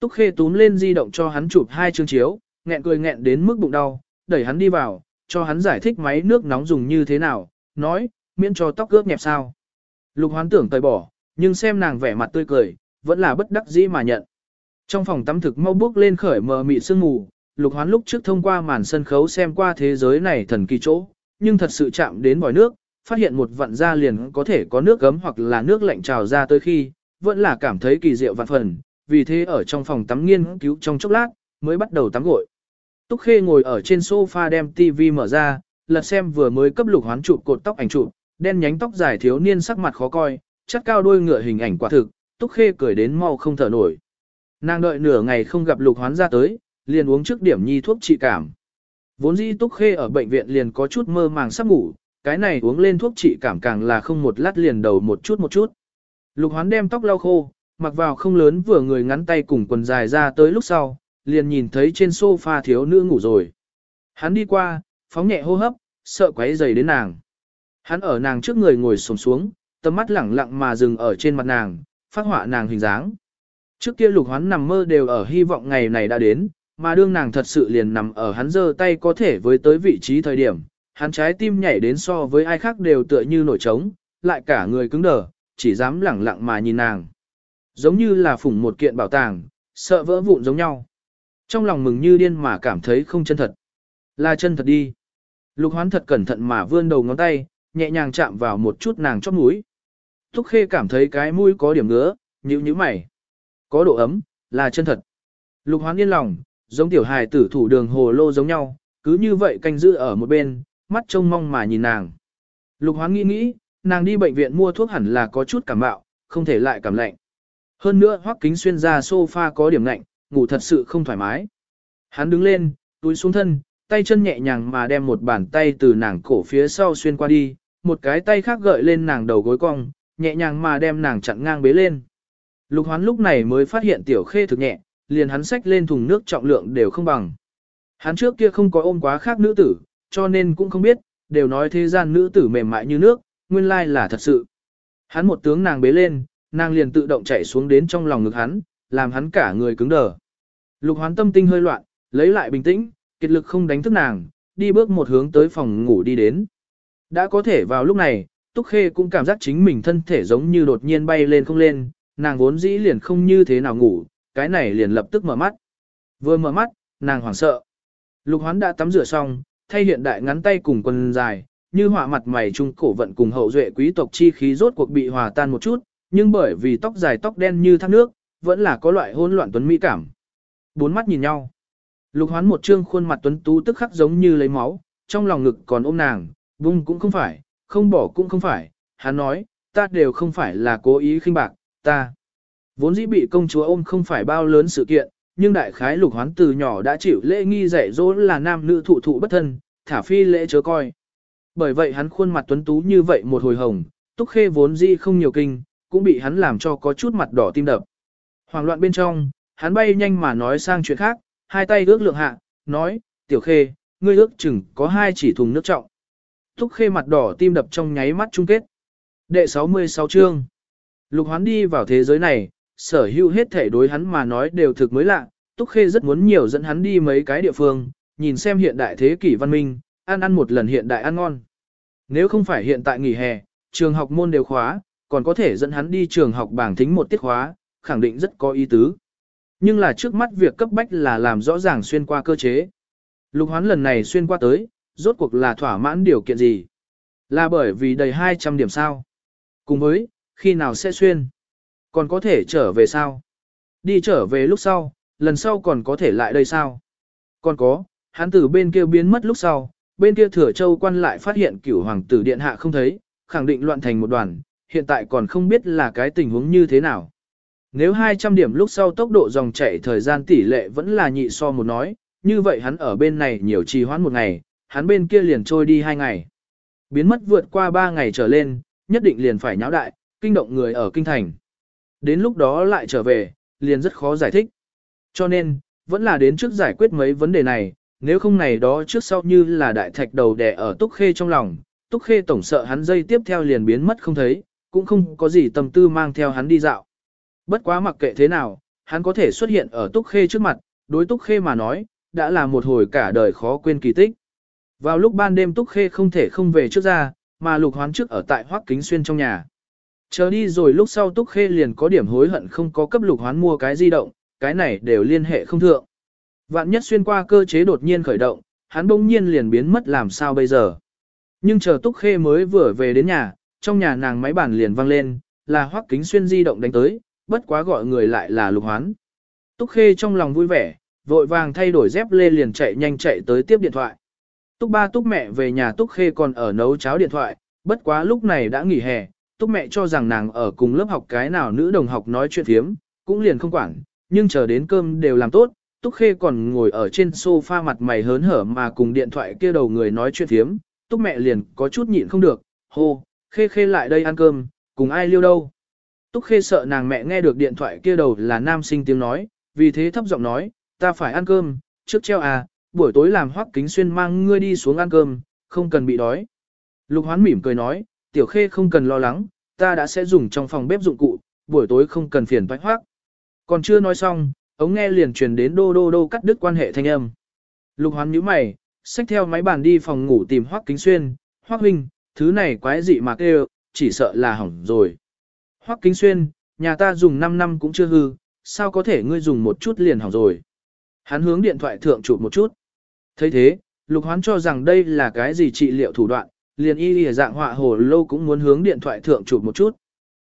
Túc Khê túm lên di động cho hắn chụp hai chương chiếu, nghẹn cười nghẹn đến mức bụng đau, đẩy hắn đi vào, cho hắn giải thích máy nước nóng dùng như thế nào, nói, miễn cho tóc ướt nhẹp sao. Lục hoán tưởng tời bỏ, nhưng xem nàng vẻ mặt tươi cười, vẫn là bất đắc dĩ mà nhận. Trong phòng tắm thực mau bước lên khởi mờ mị sương mù, lục hoán lúc trước thông qua màn sân khấu xem qua thế giới này thần kỳ chỗ, nhưng thật sự chạm đến vòi nước, phát hiện một vận ra liền có thể có nước gấm hoặc là nước lạnh trào ra tới khi, vẫn là cảm thấy kỳ diệu vạn phần, vì thế ở trong phòng tắm nghiên cứu trong chốc lát, mới bắt đầu tắm gội. Túc Khê ngồi ở trên sofa đem TV mở ra, lật xem vừa mới cấp lục hoán chụp cột tóc ảnh chụp, đen nhánh tóc dài thiếu niên sắc mặt khó coi, chất cao đuôi ngựa hình ảnh quả thực, Túc Khê cười đến mau không thở nổi. Nàng đợi nửa ngày không gặp lục hoán ra tới, liền uống trước điểm nhi thuốc trị cảm. Vốn dĩ Túc Khê ở bệnh viện liền có chút mơ màng sắp ngủ, cái này uống lên thuốc trị cảm càng là không một lát liền đầu một chút một chút. Lục hoán đem tóc lau khô, mặc vào không lớn vừa người ngắn tay cùng quần dài ra tới lúc sau, liền nhìn thấy trên sofa thiếu nữ ngủ rồi. Hắn đi qua, phóng nhẹ hô hấp, sợ quấy dày đến nàng. Hắn ở nàng trước người ngồi xổm xuống, tầm mắt lẳng lặng mà dừng ở trên mặt nàng, phát họa nàng hình dáng. Trước kia lục hoán nằm mơ đều ở hy vọng ngày này đã đến, mà đương nàng thật sự liền nằm ở hắn giơ tay có thể với tới vị trí thời điểm, hắn trái tim nhảy đến so với ai khác đều tựa như nổi trống, lại cả người cứng đờ, chỉ dám lẳng lặng mà nhìn nàng. Giống như là phủng một kiện bảo tàng, sợ vỡ vụn giống nhau. Trong lòng mừng như điên mà cảm thấy không chân thật. Là chân thật đi. Lục hoán thật cẩn thận mà vươn đầu ngón tay, nhẹ nhàng chạm vào một chút nàng chóp mũi. Thúc khê cảm thấy cái mũi có điểm ngứa, nhíu nhíu mày. Có độ ấm, là chân thật. Lục hoán yên lòng, giống tiểu hài tử thủ đường hồ lô giống nhau, cứ như vậy canh giữ ở một bên, mắt trông mong mà nhìn nàng. Lục hoán nghĩ nghĩ, nàng đi bệnh viện mua thuốc hẳn là có chút cảm bạo, không thể lại cảm lạnh. Hơn nữa hoắc kính xuyên ra sofa có điểm lạnh, ngủ thật sự không thoải mái. Hắn đứng lên, túi xuống thân, tay chân nhẹ nhàng mà đem một bàn tay từ nàng cổ phía sau xuyên qua đi, một cái tay khác gợi lên nàng đầu gối cong, nhẹ nhàng mà đem nàng chặn ngang bế lên. Lục hoán lúc này mới phát hiện tiểu khê thực nhẹ, liền hắn xách lên thùng nước trọng lượng đều không bằng. Hắn trước kia không có ôm quá khác nữ tử, cho nên cũng không biết, đều nói thế gian nữ tử mềm mại như nước, nguyên lai là thật sự. Hắn một tướng nàng bế lên, nàng liền tự động chạy xuống đến trong lòng ngực hắn, làm hắn cả người cứng đờ. Lục hoán tâm tinh hơi loạn, lấy lại bình tĩnh, kiệt lực không đánh thức nàng, đi bước một hướng tới phòng ngủ đi đến. Đã có thể vào lúc này, Túc Khê cũng cảm giác chính mình thân thể giống như đột nhiên bay lên không lên, nàng vốn dĩ liền không như thế nào ngủ, cái này liền lập tức mở mắt. Vừa mở mắt, nàng hoảng sợ. Lục hoán đã tắm rửa xong, thay hiện đại ngắn tay cùng quần dài, như họa mặt mày trung cổ vận cùng hậu duệ quý tộc chi khí rốt cuộc bị hòa tan một chút, nhưng bởi vì tóc dài tóc đen như thác nước, vẫn là có loại hôn loạn tuấn mỹ cảm. Bốn mắt nhìn nhau. Lục hoán một trương khuôn mặt tuấn tú tức khắc giống như lấy máu, trong lòng ngực còn ôm nàng, vung cũng không phải, không bỏ cũng không phải. Hắn nói, ta đều không phải là cố ý khinh bạc, ta. Vốn dĩ bị công chúa ôm không phải bao lớn sự kiện, nhưng đại khái lục hoán từ nhỏ đã chịu lễ nghi dạy dỗ là nam nữ thụ thụ bất thân, thả phi lễ chớ coi. Bởi vậy hắn khuôn mặt tuấn tú như vậy một hồi hồng, túc khê vốn dĩ không nhiều kinh, cũng bị hắn làm cho có chút mặt đỏ tim đập. Hoàng loạn bên trong, hắn bay nhanh mà nói sang chuyện khác, hai tay ước lượng hạ, nói, tiểu khê, ngươi ước chừng có hai chỉ thùng nước trọng. Túc khê mặt đỏ tim đập trong nháy mắt chung kết. Đệ 66 chương. Lục hoán đi vào thế giới này, sở hữu hết thể đối hắn mà nói đều thực mới lạ, Túc Khê rất muốn nhiều dẫn hắn đi mấy cái địa phương, nhìn xem hiện đại thế kỷ văn minh, ăn ăn một lần hiện đại ăn ngon. Nếu không phải hiện tại nghỉ hè, trường học môn đều khóa, còn có thể dẫn hắn đi trường học bảng thính một tiết khóa, khẳng định rất có ý tứ. Nhưng là trước mắt việc cấp bách là làm rõ ràng xuyên qua cơ chế. Lục hoán lần này xuyên qua tới, rốt cuộc là thỏa mãn điều kiện gì? Là bởi vì đầy 200 điểm sao? Cùng với, khi nào sẽ xuyên? Còn có thể trở về sao? Đi trở về lúc sau, lần sau còn có thể lại đây sao? Còn có, hắn từ bên kia biến mất lúc sau, bên kia thừa châu quan lại phát hiện cửu hoàng tử điện hạ không thấy, khẳng định loạn thành một đoàn, hiện tại còn không biết là cái tình huống như thế nào. Nếu 200 điểm lúc sau tốc độ dòng chảy thời gian tỷ lệ vẫn là nhị so một nói, như vậy hắn ở bên này nhiều trì hoãn một ngày, hắn bên kia liền trôi đi hai ngày. Biến mất vượt qua ba ngày trở lên, nhất định liền phải nháo đại, kinh động người ở kinh thành. Đến lúc đó lại trở về, liền rất khó giải thích. Cho nên, vẫn là đến trước giải quyết mấy vấn đề này, nếu không này đó trước sau như là đại thạch đầu đè ở Túc Khê trong lòng, Túc Khê tổng sợ hắn dây tiếp theo liền biến mất không thấy, cũng không có gì tâm tư mang theo hắn đi dạo. Bất quá mặc kệ thế nào, hắn có thể xuất hiện ở Túc Khê trước mặt, đối Túc Khê mà nói, đã là một hồi cả đời khó quên kỳ tích. Vào lúc ban đêm Túc Khê không thể không về trước ra, mà Lục Hoán trước ở tại Hoắc Kính Xuyên trong nhà. Chờ đi rồi lúc sau Túc Khê liền có điểm hối hận không có cấp Lục Hoán mua cái di động, cái này đều liên hệ không thượng. Vạn nhất xuyên qua cơ chế đột nhiên khởi động, hắn bỗng nhiên liền biến mất làm sao bây giờ. Nhưng chờ Túc Khê mới vừa về đến nhà, trong nhà nàng máy bàn liền vang lên, là Hoắc Kính Xuyên di động đánh tới, bất quá gọi người lại là Lục Hoán. Túc Khê trong lòng vui vẻ, vội vàng thay đổi dép lê liền chạy nhanh chạy tới tiếp điện thoại. Túc ba Túc mẹ về nhà Túc Khê còn ở nấu cháo điện thoại, bất quá lúc này đã nghỉ hè, Túc mẹ cho rằng nàng ở cùng lớp học cái nào nữ đồng học nói chuyện thiếm, cũng liền không quản, nhưng chờ đến cơm đều làm tốt, Túc Khê còn ngồi ở trên sofa mặt mày hớn hở mà cùng điện thoại kia đầu người nói chuyện thiếm, Túc mẹ liền có chút nhịn không được, hô, Khê Khê lại đây ăn cơm, cùng ai liêu đâu. Túc Khê sợ nàng mẹ nghe được điện thoại kia đầu là nam sinh tiếng nói, vì thế thấp giọng nói, ta phải ăn cơm, trước treo à, buổi tối làm hoắc kính xuyên mang ngươi đi xuống ăn cơm, không cần bị đói. Lục hoán mỉm cười nói, tiểu khê không cần lo lắng, ta đã sẽ dùng trong phòng bếp dụng cụ, buổi tối không cần phiền toái hoắc. Còn chưa nói xong, ống nghe liền truyền đến đô đô đô cắt đứt quan hệ thanh âm. Lục hoán nhíu mày, xách theo máy bàn đi phòng ngủ tìm hoắc kính xuyên, hoắc huynh, thứ này quái dị mà kêu, chỉ sợ là hỏng rồi. Hoắc kính xuyên, nhà ta dùng 5 năm cũng chưa hư, sao có thể ngươi dùng một chút liền hỏng rồi. Hắn hướng điện thoại thượng chụp một chút. thấy thế, lục hoán cho rằng đây là cái gì trị liệu thủ đoạn, liền y lìa dạng họa hồ lô cũng muốn hướng điện thoại thượng chụp một chút.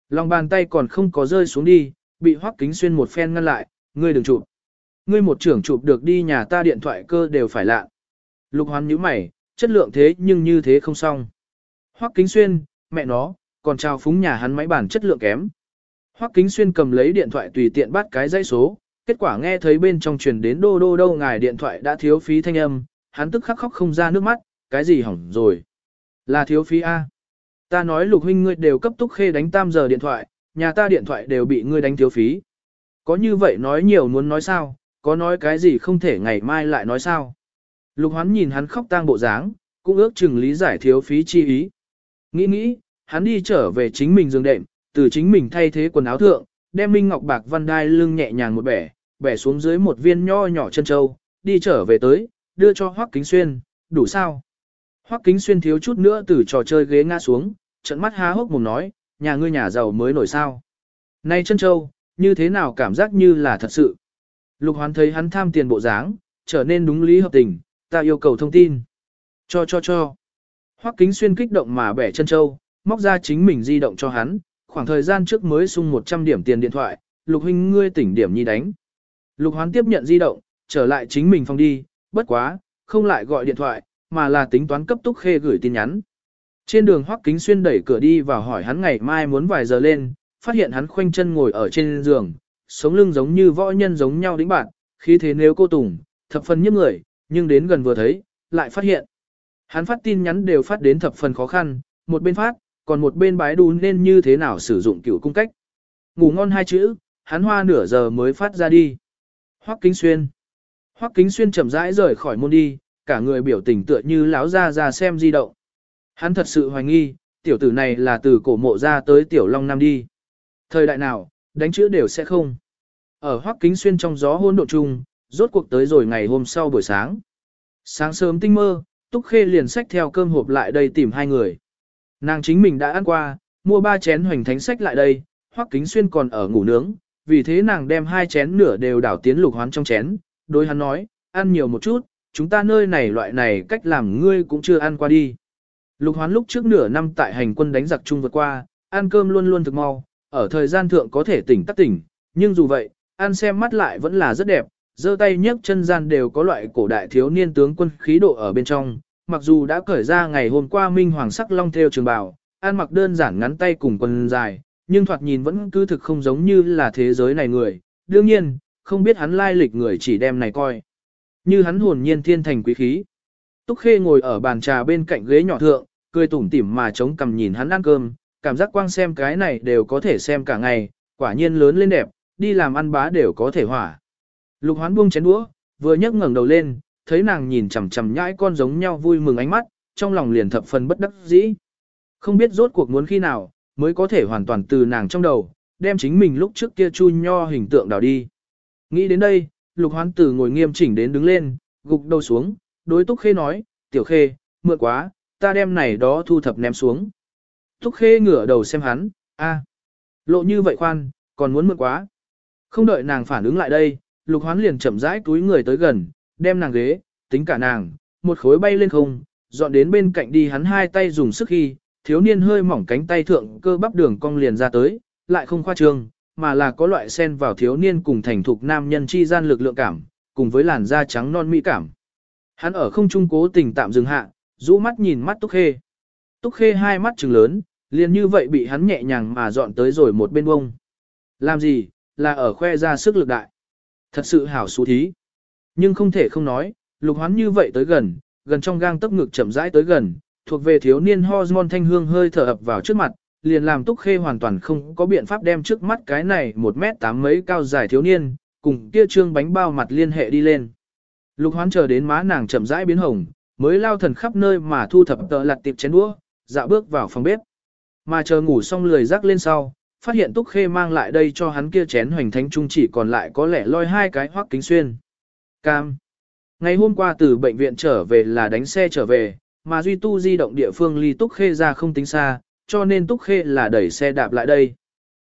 Lòng bàn tay còn không có rơi xuống đi, bị hoắc kính xuyên một phen ngăn lại, ngươi đừng chụp. Ngươi một trưởng chụp được đi nhà ta điện thoại cơ đều phải lạ. Lục hoán nhíu mày, chất lượng thế nhưng như thế không xong. Hoắc kính xuyên, mẹ nó, còn trao phúng nhà hắn máy bản chất lượng kém. Hoắc kính xuyên cầm lấy điện thoại tùy tiện bắt cái dãy số, kết quả nghe thấy bên trong truyền đến đô đô đâu ngài điện thoại đã thiếu phí thanh âm, hắn tức khắc khóc không ra nước mắt, cái gì hỏng rồi. Là thiếu phí A. Ta nói lục huynh ngươi đều cấp túc khê đánh tam giờ điện thoại, nhà ta điện thoại đều bị ngươi đánh thiếu phí. Có như vậy nói nhiều muốn nói sao, có nói cái gì không thể ngày mai lại nói sao. Lục hoán nhìn hắn khóc tang bộ dáng, cũng ước chừng lý giải thiếu phí chi ý. Nghĩ nghĩ, hắn đi trở về chính mình giường đệm, từ chính mình thay thế quần áo thượng, đem Minh Ngọc Bạc Văn Đai lưng nhẹ nhàng một bẻ, bẻ xuống dưới một viên nho nhỏ chân châu, đi trở về tới, đưa cho Hoắc Kính Xuyên, đủ sao? Hoắc Kính Xuyên thiếu chút nữa từ trò chơi ghế ngã xuống, trận mắt há hốc mồm nói, nhà ngươi nhà giàu mới nổi sao? Này chân châu, như thế nào cảm giác như là thật sự? Lục Hoán thấy hắn tham tiền bộ dáng, trở nên đúng lý hợp tình, ta yêu cầu thông tin. Cho cho cho. Hoắc Kính Xuyên kích động mà bẻ chân châu, móc ra chính mình di động cho hắn, khoảng thời gian trước mới sung 100 điểm tiền điện thoại, Lục huynh ngươi tỉnh điểm nhi đánh. Lục Hoán tiếp nhận di động, trở lại chính mình phòng đi, bất quá, không lại gọi điện thoại, mà là tính toán cấp túc khê gửi tin nhắn. Trên đường Hoắc Kính Xuyên đẩy cửa đi và hỏi hắn ngày mai muốn vài giờ lên, phát hiện hắn khoanh chân ngồi ở trên giường, sống lưng giống như võ nhân giống nhau đĩnh bạn, khi thế nếu cô tùng, thập phần nhấp người, nhưng đến gần vừa thấy, lại phát hiện. Hắn phát tin nhắn đều phát đến thập phần khó khăn, một bên phát, còn một bên bái đu nên như thế nào sử dụng cựu cung cách. Ngủ ngon hai chữ, hắn hoa nửa giờ mới phát ra đi. Hoắc Kính Xuyên. Hoắc Kính Xuyên chậm rãi rời khỏi môn đi, cả người biểu tình tựa như lão ra ra xem di động. Hắn thật sự hoài nghi, tiểu tử này là từ cổ mộ ra tới tiểu Long Nam đi. Thời đại nào, đánh chữ đều sẽ không. Ở Hoắc Kính Xuyên trong gió hôn độ chung, rốt cuộc tới rồi ngày hôm sau buổi sáng. Sáng sớm tinh mơ, Túc Khê liền xách theo cơm hộp lại đây tìm hai người. Nàng chính mình đã ăn qua, mua ba chén hoành thánh sách lại đây, Hoắc Kính Xuyên còn ở ngủ nướng, vì thế nàng đem hai chén nửa đều đảo tiến lục hoán trong chén, đối hắn nói, ăn nhiều một chút, chúng ta nơi này loại này cách làm ngươi cũng chưa ăn qua đi. Lục hoán lúc trước nửa năm tại hành quân đánh giặc chung vượt qua, ăn cơm luôn luôn thực mau, ở thời gian thượng có thể tỉnh tắc tỉnh, nhưng dù vậy, ăn xem mắt lại vẫn là rất đẹp, giơ tay nhấc chân gian đều có loại cổ đại thiếu niên tướng quân khí độ ở bên trong, mặc dù đã cởi ra ngày hôm qua minh hoàng sắc long theo trường bào, ăn mặc đơn giản ngắn tay cùng quần dài, nhưng thoạt nhìn vẫn cứ thực không giống như là thế giới này người, đương nhiên, không biết hắn lai lịch người chỉ đem này coi. Như hắn hồn nhiên thiên thành quý khí. Túc Khê ngồi ở bàn trà bên cạnh ghế nhỏ thượng, cười tủm tỉm mà chống cằm nhìn hắn ăn cơm, cảm giác quang xem cái này đều có thể xem cả ngày, quả nhiên lớn lên đẹp, đi làm ăn bá đều có thể hỏa. Lục hoán buông chén đũa, vừa nhấc ngẩng đầu lên, thấy nàng nhìn chằm chằm nhãi con giống nhau vui mừng ánh mắt, trong lòng liền thập phần bất đắc dĩ. Không biết rốt cuộc muốn khi nào, mới có thể hoàn toàn từ nàng trong đầu, đem chính mình lúc trước kia chu nho hình tượng đào đi. Nghĩ đến đây, lục hoán tử ngồi nghiêm chỉnh đến đứng lên, gục đầu xuống, đối túc khê nói, tiểu khê, mượn quá, ta đem này đó thu thập ném xuống. Túc khê ngửa đầu xem hắn, a, lộ như vậy khoan, còn muốn mượn quá. Không đợi nàng phản ứng lại đây, lục hoán liền chậm rãi túi người tới gần, đem nàng ghế, tính cả nàng, một khối bay lên không, dọn đến bên cạnh đi hắn hai tay dùng sức khi, thiếu niên hơi mỏng cánh tay thượng cơ bắp đường cong liền ra tới, lại không khoa trương, mà là có loại sen vào thiếu niên cùng thành thục nam nhân chi gian lực lượng cảm, cùng với làn da trắng non mỹ cảm. Hắn ở không trung cố tình tạm dừng hạ, rũ mắt nhìn mắt Túc Khê. Túc Khê hai mắt trừng lớn, liền như vậy bị hắn nhẹ nhàng mà dọn tới rồi một bên bông. Làm gì, là ở khoe ra sức lực đại. Thật sự hảo xú thí. Nhưng không thể không nói, lục hoán như vậy tới gần, gần trong gang tấc ngực chậm rãi tới gần, thuộc về thiếu niên hormone thanh hương hơi thở ập vào trước mặt, liền làm Túc Khê hoàn toàn không có biện pháp đem trước mắt cái này một mét tám mấy cao dài thiếu niên, cùng kia trương bánh bao mặt liên hệ đi lên. Lục hoán chờ đến má nàng chậm rãi biến hồng, mới lao thần khắp nơi mà thu thập tợ lặt tiệp chén đũa, dạo bước vào phòng bếp. Mà chờ ngủ xong lười rắc lên sau, phát hiện Túc Khê mang lại đây cho hắn kia chén hoành thánh trung chỉ còn lại có lẽ loi hai cái hoắc kính xuyên. Cam. Ngày hôm qua từ bệnh viện trở về là đánh xe trở về, mà Duy Tu di động địa phương ly Túc Khê ra không tính xa, cho nên Túc Khê là đẩy xe đạp lại đây.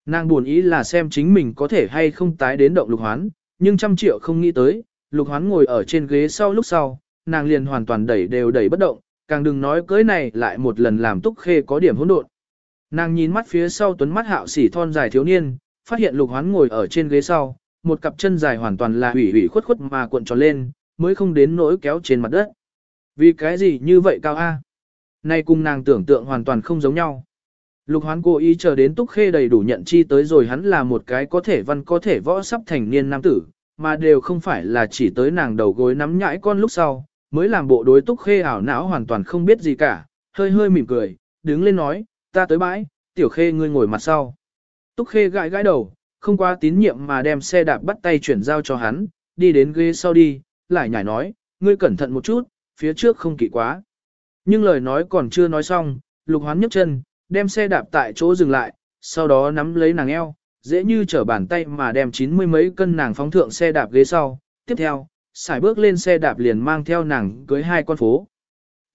Nàng buồn ý là xem chính mình có thể hay không tái đến động lục hoán, nhưng trăm triệu không nghĩ tới, lục hoán ngồi ở trên ghế sau lúc sau, nàng liền hoàn toàn đẩy đều đẩy bất động, càng đừng nói cưới này lại một lần làm Túc Khê có điểm hỗn độn. Nàng nhìn mắt phía sau tuấn mắt hạo sỉ thon dài thiếu niên, phát hiện lục hoán ngồi ở trên ghế sau, một cặp chân dài hoàn toàn là ủy ủy khuất khuất mà cuộn tròn lên, mới không đến nỗi kéo trên mặt đất. Vì cái gì như vậy cao A? nay cùng nàng tưởng tượng hoàn toàn không giống nhau. Lục hoán cố ý chờ đến túc khê đầy đủ nhận chi tới rồi hắn là một cái có thể văn có thể võ sắp thành niên nam tử, mà đều không phải là chỉ tới nàng đầu gối nắm nhãi con lúc sau, mới làm bộ đối túc khê ảo não hoàn toàn không biết gì cả, hơi hơi mỉm cười, đứng lên nói, ta tới bãi, tiểu khê ngươi ngồi mặt sau. Túc khê gãi gãi đầu, không quá tín nhiệm mà đem xe đạp bắt tay chuyển giao cho hắn, đi đến ghế sau đi, lại nhảy nói, ngươi cẩn thận một chút, phía trước không kỵ quá. Nhưng lời nói còn chưa nói xong, lục hoán nhấc chân, đem xe đạp tại chỗ dừng lại, sau đó nắm lấy nàng eo, dễ như trở bàn tay mà đem chín mươi mấy cân nàng phóng thượng xe đạp ghế sau. Tiếp theo, xài bước lên xe đạp liền mang theo nàng cưới hai con phố.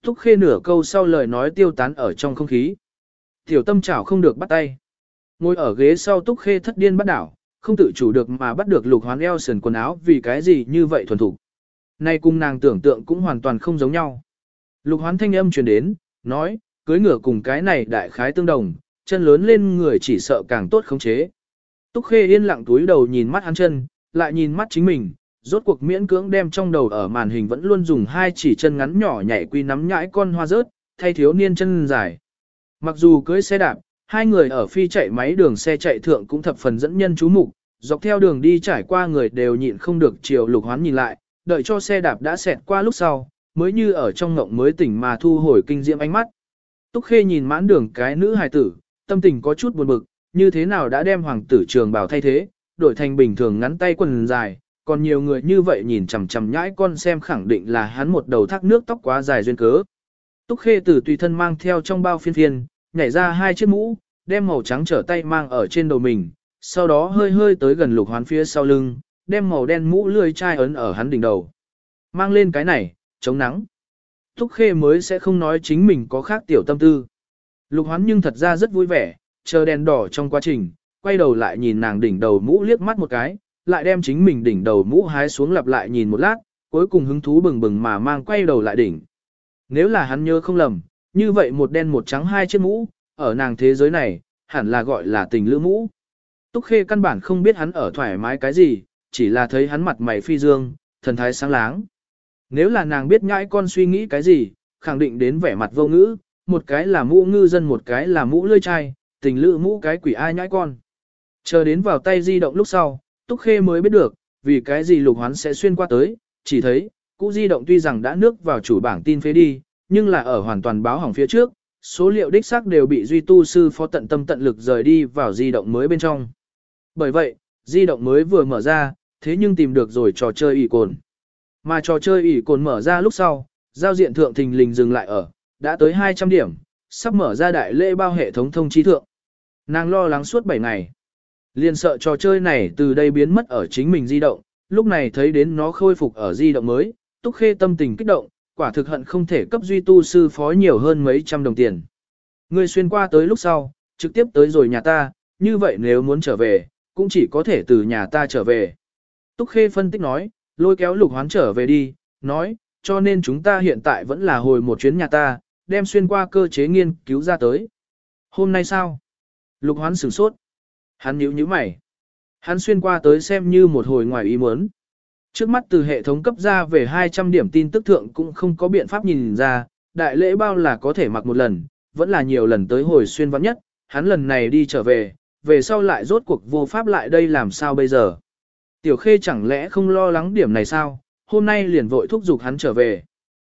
Thúc khê nửa câu sau lời nói tiêu tán ở trong không khí. Tiểu tâm chảo không được bắt tay. Ngồi ở ghế sau túc khê thất điên bắt đảo, không tự chủ được mà bắt được lục hoán eo sườn quần áo vì cái gì như vậy thuần thủ. Nay cùng nàng tưởng tượng cũng hoàn toàn không giống nhau. Lục hoán thanh âm truyền đến, nói, cưới ngựa cùng cái này đại khái tương đồng, chân lớn lên người chỉ sợ càng tốt khống chế. Túc Khê yên lặng túi đầu nhìn mắt hắn chân, lại nhìn mắt chính mình, rốt cuộc miễn cưỡng đem trong đầu ở màn hình vẫn luôn dùng hai chỉ chân ngắn nhỏ nhảy quy nắm nhãi con hoa rớt, thay thiếu niên chân dài. Mặc dù cưới xe đạp, hai người ở phi chạy máy đường xe chạy thượng cũng thập phần dẫn nhân chú mục, dọc theo đường đi trải qua người đều nhịn không được chiều lục hoán nhìn lại, đợi cho xe đạp đã xẹt qua lúc sau, mới như ở trong ngộng mới tỉnh mà thu hồi kinh diễm ánh mắt. Túc Khê nhìn mãn đường cái nữ hài tử, tâm tình có chút buồn bực, như thế nào đã đem hoàng tử trường bảo thay thế, đổi thành bình thường ngắn tay quần dài, còn nhiều người như vậy nhìn chằm chằm nhãi con xem khẳng định là hắn một đầu thác nước tóc quá dài duyên cớ. Túc Khê tử tùy thân mang theo trong bao phiên phiên, nhảy ra hai chiếc mũ, đem màu trắng trở tay mang ở trên đầu mình, sau đó hơi hơi tới gần lục hoán phía sau lưng, đem màu đen mũ lươi chai ấn ở hắn đỉnh đầu. Mang lên cái này, chống nắng. Thúc Khê mới sẽ không nói chính mình có khác tiểu tâm tư. Lục hoán nhưng thật ra rất vui vẻ, chờ đèn đỏ trong quá trình, quay đầu lại nhìn nàng đỉnh đầu mũ liếc mắt một cái, lại đem chính mình đỉnh đầu mũ hái xuống lặp lại nhìn một lát, cuối cùng hứng thú bừng bừng mà mang quay đầu lại đỉnh. Nếu là hắn nhớ không lầm, như vậy một đen một trắng hai chiếc mũ, ở nàng thế giới này, hẳn là gọi là tình lữ mũ. Túc Khê căn bản không biết hắn ở thoải mái cái gì, chỉ là thấy hắn mặt mày phi dương, thần thái sáng láng. Nếu là nàng biết nhãi con suy nghĩ cái gì, khẳng định đến vẻ mặt vô ngữ, một cái là mũ ngư dân một cái là mũ lươi chai, tình lữ mũ cái quỷ ai nhãi con. Chờ đến vào tay di động lúc sau, Túc Khê mới biết được, vì cái gì lục hoán sẽ xuyên qua tới, chỉ thấy, cũ di động tuy rằng đã nước vào chủ bảng tin phế đi, nhưng là ở hoàn toàn báo hỏng phía trước, số liệu đích xác đều bị duy tu sư phó tận tâm tận lực rời đi vào di động mới bên trong. Bởi vậy, di động mới vừa mở ra, thế nhưng tìm được rồi trò chơi ỉ cồn. Mà trò chơi ỉ cồn mở ra lúc sau, giao diện thượng thình lình dừng lại ở, đã tới 200 điểm, sắp mở ra đại lễ bao hệ thống thông chi thượng. Nàng lo lắng suốt 7 ngày. liên sợ trò chơi này từ đây biến mất ở chính mình di động, lúc này thấy đến nó khôi phục ở di động mới, túc khê tâm tình kích động, quả thực hận không thể cấp duy tu sư phó nhiều hơn mấy trăm đồng tiền. Ngươi xuyên qua tới lúc sau, trực tiếp tới rồi nhà ta, như vậy nếu muốn trở về, cũng chỉ có thể từ nhà ta trở về. Túc Khê phân tích nói, lôi kéo lục hoán trở về đi, nói, cho nên chúng ta hiện tại vẫn là hồi một chuyến nhà ta, đem xuyên qua cơ chế nghiên cứu ra tới. Hôm nay sao? Lục hoán sửng sốt. Hắn nhíu nhíu mày. Hắn xuyên qua tới xem như một hồi ngoài ý muốn. Trước mắt từ hệ thống cấp ra về 200 điểm tin tức thượng cũng không có biện pháp nhìn ra, đại lễ bao là có thể mặc một lần, vẫn là nhiều lần tới hồi xuyên vắng nhất, hắn lần này đi trở về, về sau lại rốt cuộc vô pháp lại đây làm sao bây giờ. Tiểu khê chẳng lẽ không lo lắng điểm này sao, hôm nay liền vội thúc giục hắn trở về.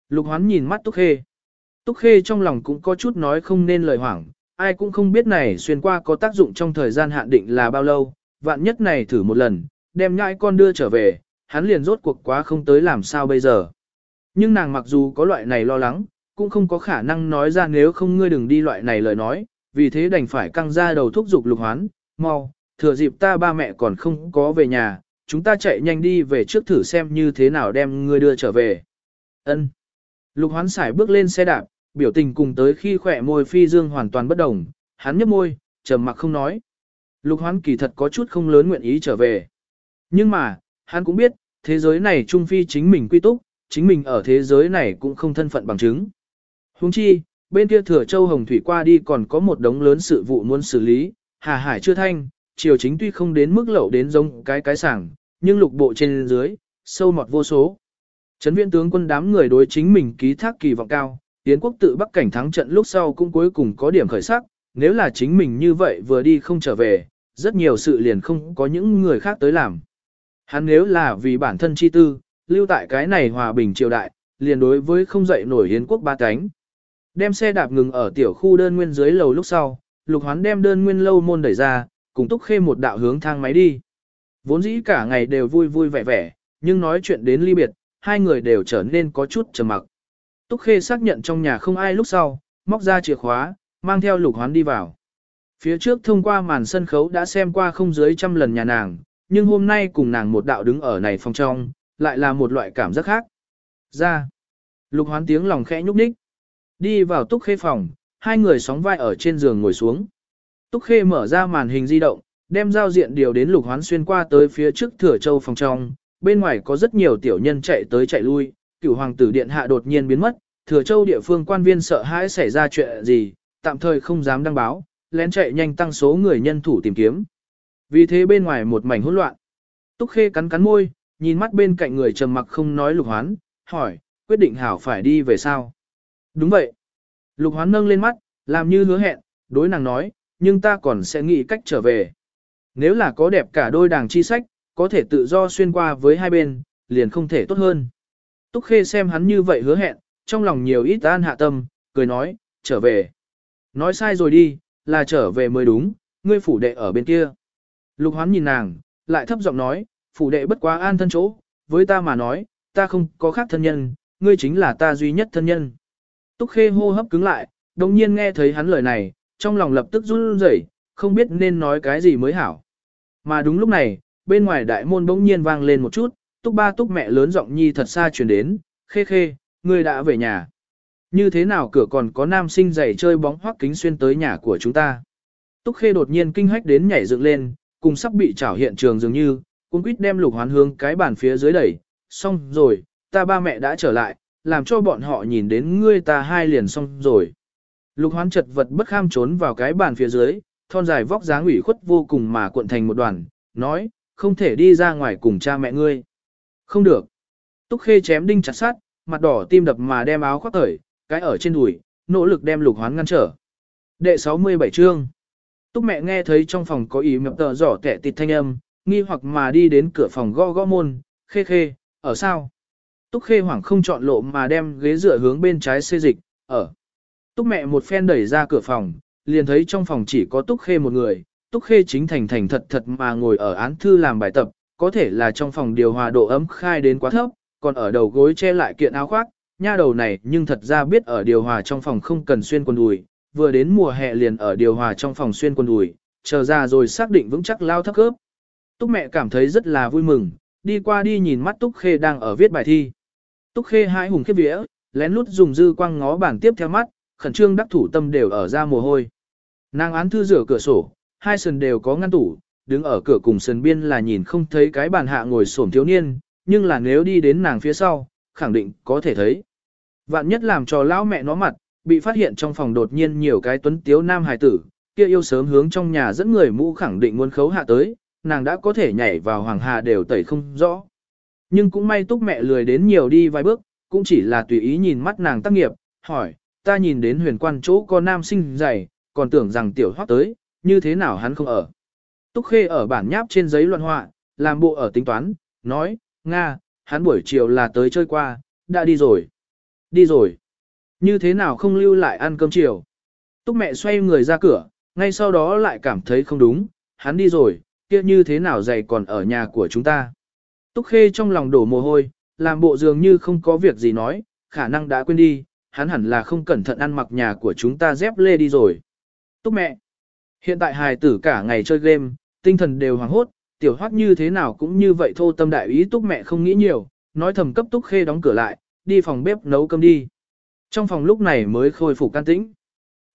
Lục hoán nhìn mắt túc khê. Túc khê trong lòng cũng có chút nói không nên lời hoảng, ai cũng không biết này xuyên qua có tác dụng trong thời gian hạn định là bao lâu, vạn nhất này thử một lần, đem nhãi con đưa trở về, hắn liền rốt cuộc quá không tới làm sao bây giờ. Nhưng nàng mặc dù có loại này lo lắng, cũng không có khả năng nói ra nếu không ngươi đừng đi loại này lời nói, vì thế đành phải căng ra đầu thúc giục lục hoán, mau, thừa dịp ta ba mẹ còn không có về nhà, chúng ta chạy nhanh đi về trước thử xem như thế nào đem ngươi đưa trở về. Ân. Lục hoán xài bước lên xe đạp, biểu tình cùng tới khi khỏe môi phi dương hoàn toàn bất đồng, hắn nhấp môi, trầm mặc không nói. Lục hoán kỳ thật có chút không lớn nguyện ý trở về. Nhưng mà, hắn cũng biết, thế giới này trung phi chính mình quy túc, chính mình ở thế giới này cũng không thân phận bằng chứng. Huống chi, bên kia thừa châu hồng thủy qua đi còn có một đống lớn sự vụ muốn xử lý, hà hải chưa thanh, triều chính tuy không đến mức lậu đến giống cái cái sảng, nhưng lục bộ trên dưới, sâu mọt vô số. Trấn viện tướng quân đám người đối chính mình ký thác kỳ vọng cao, tiến quốc tự bắc cảnh thắng trận lúc sau cũng cuối cùng có điểm khởi sắc, nếu là chính mình như vậy vừa đi không trở về, rất nhiều sự liền không có những người khác tới làm. Hắn nếu là vì bản thân chi tư, lưu tại cái này hòa bình triều đại, liền đối với không dậy nổi hiến quốc ba cánh. Đem xe đạp ngừng ở tiểu khu đơn nguyên dưới lầu lúc sau, lục hoán đem đơn nguyên lâu môn đẩy ra, cùng túc khê một đạo hướng thang máy đi. Vốn dĩ cả ngày đều vui vui vẻ vẻ, nhưng nói chuyện đến ly biệt, hai người đều trở nên có chút trầm mặc. Túc khê xác nhận trong nhà không ai lúc sau, móc ra chìa khóa, mang theo lục hoán đi vào. Phía trước thông qua màn sân khấu đã xem qua không dưới trăm lần nhà nàng, nhưng hôm nay cùng nàng một đạo đứng ở này phòng trong, lại là một loại cảm giác khác. Ra. Lục hoán tiếng lòng khẽ nhúc nhích. Đi vào túc khê phòng, hai người sóng vai ở trên giường ngồi xuống. Túc khê mở ra màn hình di động, đem giao diện điều đến lục hoán xuyên qua tới phía trước thửa châu phòng trong. Bên ngoài có rất nhiều tiểu nhân chạy tới chạy lui, cửu hoàng tử điện hạ đột nhiên biến mất, thừa châu địa phương quan viên sợ hãi xảy ra chuyện gì, tạm thời không dám đăng báo, lén chạy nhanh tăng số người nhân thủ tìm kiếm. Vì thế bên ngoài một mảnh hỗn loạn. Túc Khê cắn cắn môi, nhìn mắt bên cạnh người trầm mặc không nói Lục Hoán, hỏi, quyết định hảo phải đi về sao? Đúng vậy. Lục Hoán nâng lên mắt, làm như hứa hẹn, đối nàng nói, nhưng ta còn sẽ nghĩ cách trở về. Nếu là có đẹp cả đôi đảng chi sách, có thể tự do xuyên qua với hai bên, liền không thể tốt hơn. Túc Khê xem hắn như vậy hứa hẹn, trong lòng nhiều ít an hạ tâm, cười nói, trở về. Nói sai rồi đi, là trở về mới đúng, ngươi phủ đệ ở bên kia. Lục hoán nhìn nàng, lại thấp giọng nói, phủ đệ bất quá an thân chỗ, với ta mà nói, ta không có khác thân nhân, ngươi chính là ta duy nhất thân nhân. Túc khê hô hấp cứng lại, đồng nhiên nghe thấy hắn lời này, trong lòng lập tức run rẩy, không biết nên nói cái gì mới hảo. Mà đúng lúc này, bên ngoài đại môn bỗng nhiên vang lên một chút, túc ba túc mẹ lớn giọng nhi thật xa truyền đến, khê khê, ngươi đã về nhà. Như thế nào cửa còn có nam sinh giày chơi bóng hoác kính xuyên tới nhà của chúng ta. Túc khê đột nhiên kinh hách đến nhảy dựng lên, cùng sắp bị trảo hiện trường dường như, cũng quýt đem lục hoán hướng cái bàn phía dưới đẩy, xong rồi, ta ba mẹ đã trở lại, làm cho bọn họ nhìn đến ngươi ta hai liền xong rồi. Lục hoán chật vật bất kham trốn vào cái bàn phía dưới, thon dài vóc dáng ủy khuất vô cùng mà cuộn thành một đoàn, nói, không thể đi ra ngoài cùng cha mẹ ngươi. Không được. Túc khê chém đinh chặt sát, mặt đỏ tim đập mà đem áo khoác thời, cái ở trên đùi, nỗ lực đem lục hoán ngăn trở. Đệ 67 chương Túc mẹ nghe thấy trong phòng có ý mập tờ giỏ kẻ tịt thanh âm, nghi hoặc mà đi đến cửa phòng gõ gõ môn, khê khê, ở sao? Túc khê hoảng không chọn lộ mà đem ghế dựa hướng bên trái xê dịch, ở. Túc mẹ một phen đẩy ra cửa phòng, liền thấy trong phòng chỉ có Túc khê một người, Túc khê chính thành thành thật thật mà ngồi ở án thư làm bài tập, có thể là trong phòng điều hòa độ ấm khai đến quá thấp, còn ở đầu gối che lại kiện áo khoác, nha đầu này nhưng thật ra biết ở điều hòa trong phòng không cần xuyên quần đùi, vừa đến mùa hè liền ở điều hòa trong phòng xuyên quần đùi, chờ ra rồi xác định vững chắc lao thấp khớp. Túc mẹ cảm thấy rất là vui mừng, đi qua đi nhìn mắt Túc Khê đang ở viết bài thi. Túc Khê hai hùng khiếp vía, lén lút dùng dư quang ngó bản tiếp theo mắt, khẩn trương đắc thủ tâm đều ở ra mồ hôi. Nàng án thư rửa cửa sổ, hai sườn đều có ngăn tủ, đứng ở cửa cùng sườn biên là nhìn không thấy cái bàn hạ ngồi xổm thiếu niên, nhưng là nếu đi đến nàng phía sau, khẳng định có thể thấy. Vạn nhất làm cho lão mẹ nó mặt, bị phát hiện trong phòng đột nhiên nhiều cái tuấn tiếu nam hài tử, kia yêu sớm hướng trong nhà dẫn người mũ khẳng định muốn khấu hạ tới, nàng đã có thể nhảy vào hoàng hà đều tẩy không rõ. Nhưng cũng may túc mẹ lười đến nhiều đi vài bước, cũng chỉ là tùy ý nhìn mắt nàng tác nghiệp, hỏi, ta nhìn đến huyền quan chỗ có nam sinh dày, còn tưởng rằng tiểu hoác tới, như thế nào hắn không ở. Túc khê ở bản nháp trên giấy loạn họa, làm bộ ở tính toán, nói, Nga, hắn buổi chiều là tới chơi qua, đã đi rồi. Đi rồi. Như thế nào không lưu lại ăn cơm chiều. Túc mẹ xoay người ra cửa, ngay sau đó lại cảm thấy không đúng, hắn đi rồi, kia như thế nào dày còn ở nhà của chúng ta. Túc Khê trong lòng đổ mồ hôi, làm bộ dường như không có việc gì nói, khả năng đã quên đi, hắn hẳn là không cẩn thận ăn mặc nhà của chúng ta dép lê đi rồi. Túc mẹ, hiện tại hài tử cả ngày chơi game, tinh thần đều hoàng hốt, tiểu hoắc như thế nào cũng như vậy thô tâm đại ý Túc mẹ không nghĩ nhiều, nói thầm cấp Túc Khê đóng cửa lại, đi phòng bếp nấu cơm đi. Trong phòng lúc này mới khôi phục can tĩnh.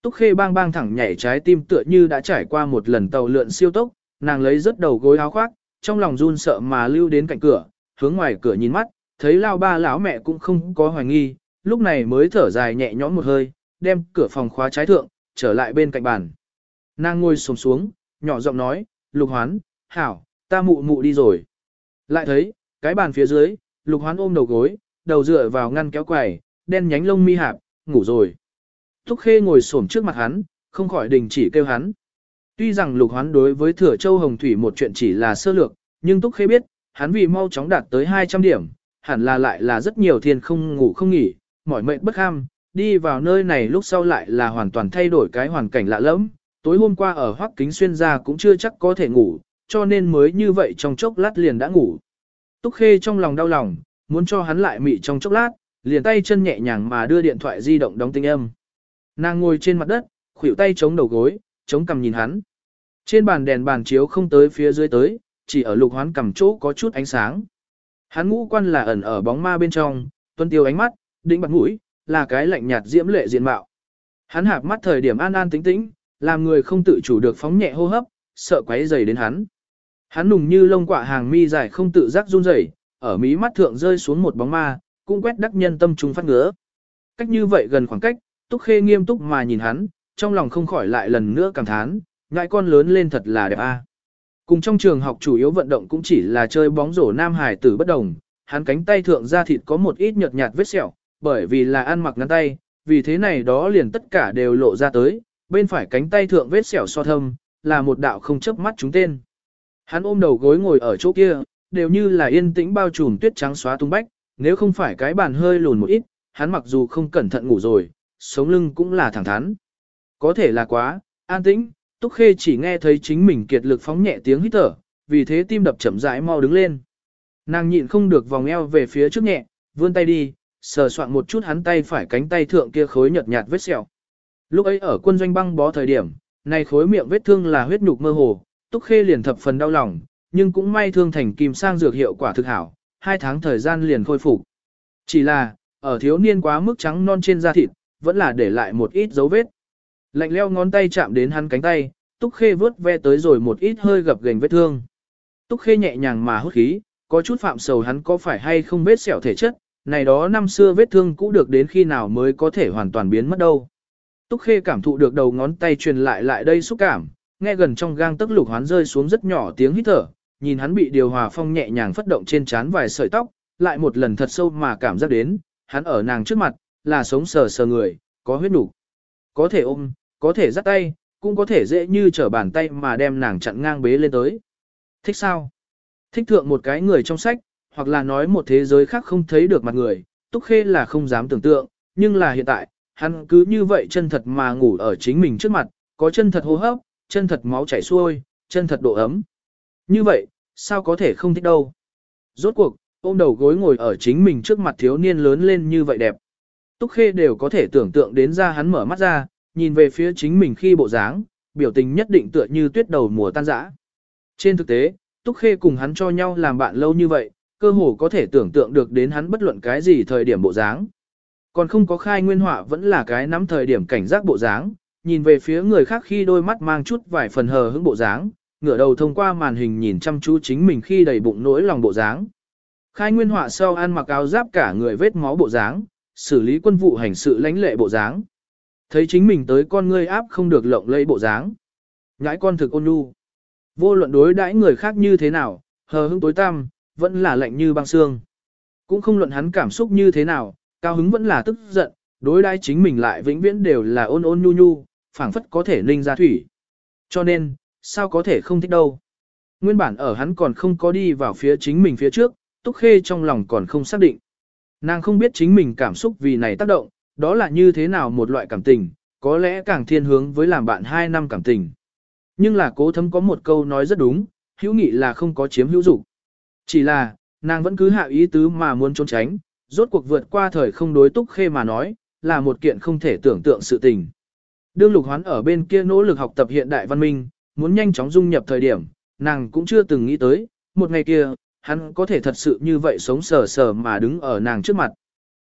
Túc Khê bang bang thẳng nhảy trái tim tựa như đã trải qua một lần tàu lượn siêu tốc, nàng lấy rất đầu gối áo khoác, trong lòng run sợ mà lưu đến cạnh cửa, hướng ngoài cửa nhìn mắt, thấy lao ba lão mẹ cũng không có hoài nghi, lúc này mới thở dài nhẹ nhõm một hơi, đem cửa phòng khóa trái thượng, trở lại bên cạnh bàn. Nàng ngồi xổm xuống, nhỏ giọng nói, lục hoán, hảo, ta mụ mụ đi rồi. Lại thấy, cái bàn phía dưới, lục hoán ôm đầu gối, đầu dựa vào ngăn kéo quầy, đen nhánh lông mi hạp, ngủ rồi. Thúc khê ngồi xổm trước mặt hắn, không khỏi đình chỉ kêu hắn. Tuy rằng lục hoán đối với thừa châu hồng thủy một chuyện chỉ là sơ lược, nhưng Túc Khê biết, hắn vì mau chóng đạt tới 200 điểm, hẳn là lại là rất nhiều thiên không ngủ không nghỉ, mỏi mệt bất ham, đi vào nơi này lúc sau lại là hoàn toàn thay đổi cái hoàn cảnh lạ lẫm. Tối hôm qua ở Hoắc Kính Xuyên ra cũng chưa chắc có thể ngủ, cho nên mới như vậy trong chốc lát liền đã ngủ. Túc Khê trong lòng đau lòng, muốn cho hắn lại mị trong chốc lát, liền tay chân nhẹ nhàng mà đưa điện thoại di động đóng tinh âm. Nàng ngồi trên mặt đất, khuỷu tay chống đầu gối, chống cằm nhìn hắn. Trên bàn đèn bàn chiếu không tới phía dưới tới, chỉ ở lục hoán cầm chỗ có chút ánh sáng. Hắn ngũ quan là ẩn ở bóng ma bên trong, tuân tiêu ánh mắt, đĩnh bật mũi, là cái lạnh nhạt diễm lệ diện mạo. Hắn hạp mắt thời điểm an an tĩnh tĩnh, làm người không tự chủ được phóng nhẹ hô hấp, sợ quấy dày đến hắn. Hắn nùng như lông quả hàng mi dài không tự giác run rẩy, ở mí mắt thượng rơi xuống một bóng ma, cũng quét đắc nhân tâm trung phát ngứa. Cách như vậy gần khoảng cách, Túc Khê nghiêm túc mà nhìn hắn, trong lòng không khỏi lại lần nữa cảm thán, ngại con lớn lên thật là đẹp a. À. Cùng trong trường học chủ yếu vận động cũng chỉ là chơi bóng rổ nam hải tử bất đồng, hắn cánh tay thượng da thịt có một ít nhợt nhạt vết sẹo, bởi vì là ăn mặc ngắn tay, vì thế này đó liền tất cả đều lộ ra tới, bên phải cánh tay thượng vết sẹo so thâm, là một đạo không chớp mắt chúng tên. Hắn ôm đầu gối ngồi ở chỗ kia, đều như là yên tĩnh bao trùm tuyết trắng xóa tung bách, nếu không phải cái bàn hơi lùn một ít, hắn mặc dù không cẩn thận ngủ rồi, sống lưng cũng là thẳng thắn. Có thể là quá, an tĩnh, Túc Khê chỉ nghe thấy chính mình kiệt lực phóng nhẹ tiếng hít thở, vì thế tim đập chậm rãi mau đứng lên. Nàng nhịn không được vòng eo về phía trước nhẹ, vươn tay đi, sờ soạn một chút hắn tay phải cánh tay thượng kia khối nhợt nhạt vết sẹo. Lúc ấy ở quân doanh băng bó thời điểm, này khối miệng vết thương là huyết nhục mơ hồ, Túc Khê liền thập phần đau lòng, nhưng cũng may thương thành kim sang dược hiệu quả thực hảo, hai tháng thời gian liền khôi phục. Chỉ là, ở thiếu niên quá mức trắng non trên da thịt, vẫn là để lại một ít dấu vết. Lạnh leo ngón tay chạm đến hắn cánh tay, Túc Khê vớt ve tới rồi một ít hơi gập gềnh vết thương. Túc Khê nhẹ nhàng mà hút khí, có chút phạm sầu hắn có phải hay không vết sẹo thể chất, này đó năm xưa vết thương cũ được đến khi nào mới có thể hoàn toàn biến mất đâu. Túc Khê cảm thụ được đầu ngón tay truyền lại lại đây xúc cảm, nghe gần trong gang tức lục hoán rơi xuống rất nhỏ tiếng hít thở, nhìn hắn bị điều hòa phong nhẹ nhàng phất động trên trán vài sợi tóc, lại một lần thật sâu mà cảm giác đến, hắn ở nàng trước mặt, là sống sờ sờ người, có huyết đủ. Có thể ôm, có thể dắt tay, cũng có thể dễ như trở bàn tay mà đem nàng chặn ngang bế lên tới. Thích sao? Thích thượng một cái người trong sách, hoặc là nói một thế giới khác không thấy được mặt người, Túc Khê là không dám tưởng tượng, nhưng là hiện tại, hắn cứ như vậy chân thật mà ngủ ở chính mình trước mặt, có chân thật hô hấp, chân thật máu chảy xuôi, chân thật độ ấm. Như vậy, sao có thể không thích đâu? Rốt cuộc, ôm đầu gối ngồi ở chính mình trước mặt thiếu niên lớn lên như vậy đẹp. Túc Khê đều có thể tưởng tượng đến ra hắn mở mắt ra, nhìn về phía chính mình khi bộ dáng, biểu tình nhất định tựa như tuyết đầu mùa tan rã. Trên thực tế, Túc Khê cùng hắn cho nhau làm bạn lâu như vậy, cơ hồ có thể tưởng tượng được đến hắn bất luận cái gì thời điểm bộ dáng. Còn không có khai nguyên họa vẫn là cái nắm thời điểm cảnh giác bộ dáng, nhìn về phía người khác khi đôi mắt mang chút vài phần hờ hững bộ dáng, ngửa đầu thông qua màn hình nhìn chăm chú chính mình khi đầy bụng nỗi lòng bộ dáng. Khai nguyên họa sau ăn mặc áo giáp cả người vết máu bộ dáng, xử lý quân vụ hành sự lãnh lệ bộ dáng. Thấy chính mình tới con ngươi áp không được lộng lẫy bộ dáng. Nhãi con thực ôn nhu. Vô luận đối đãi người khác như thế nào, hờ hững tối tăm, vẫn là lạnh như băng xương. Cũng không luận hắn cảm xúc như thế nào, cao hứng vẫn là tức giận, đối đãi chính mình lại vĩnh viễn đều là ôn ôn nhu nhu, phảng phất có thể ninh ra thủy. Cho nên, sao có thể không thích đâu. Nguyên bản ở hắn còn không có đi vào phía chính mình phía trước, Túc Khê trong lòng còn không xác định. Nàng không biết chính mình cảm xúc vì này tác động, đó là như thế nào một loại cảm tình, có lẽ càng thiên hướng với làm bạn hai năm cảm tình. Nhưng là cố thấm có một câu nói rất đúng, hữu nghị là không có chiếm hữu dục. Chỉ là, nàng vẫn cứ hạ ý tứ mà muốn trốn tránh, rốt cuộc vượt qua thời không đối túc khê mà nói, là một kiện không thể tưởng tượng sự tình. Đương lục hoán ở bên kia nỗ lực học tập hiện đại văn minh, muốn nhanh chóng dung nhập thời điểm, nàng cũng chưa từng nghĩ tới, một ngày kia, hắn có thể thật sự như vậy sống sờ sờ mà đứng ở nàng trước mặt.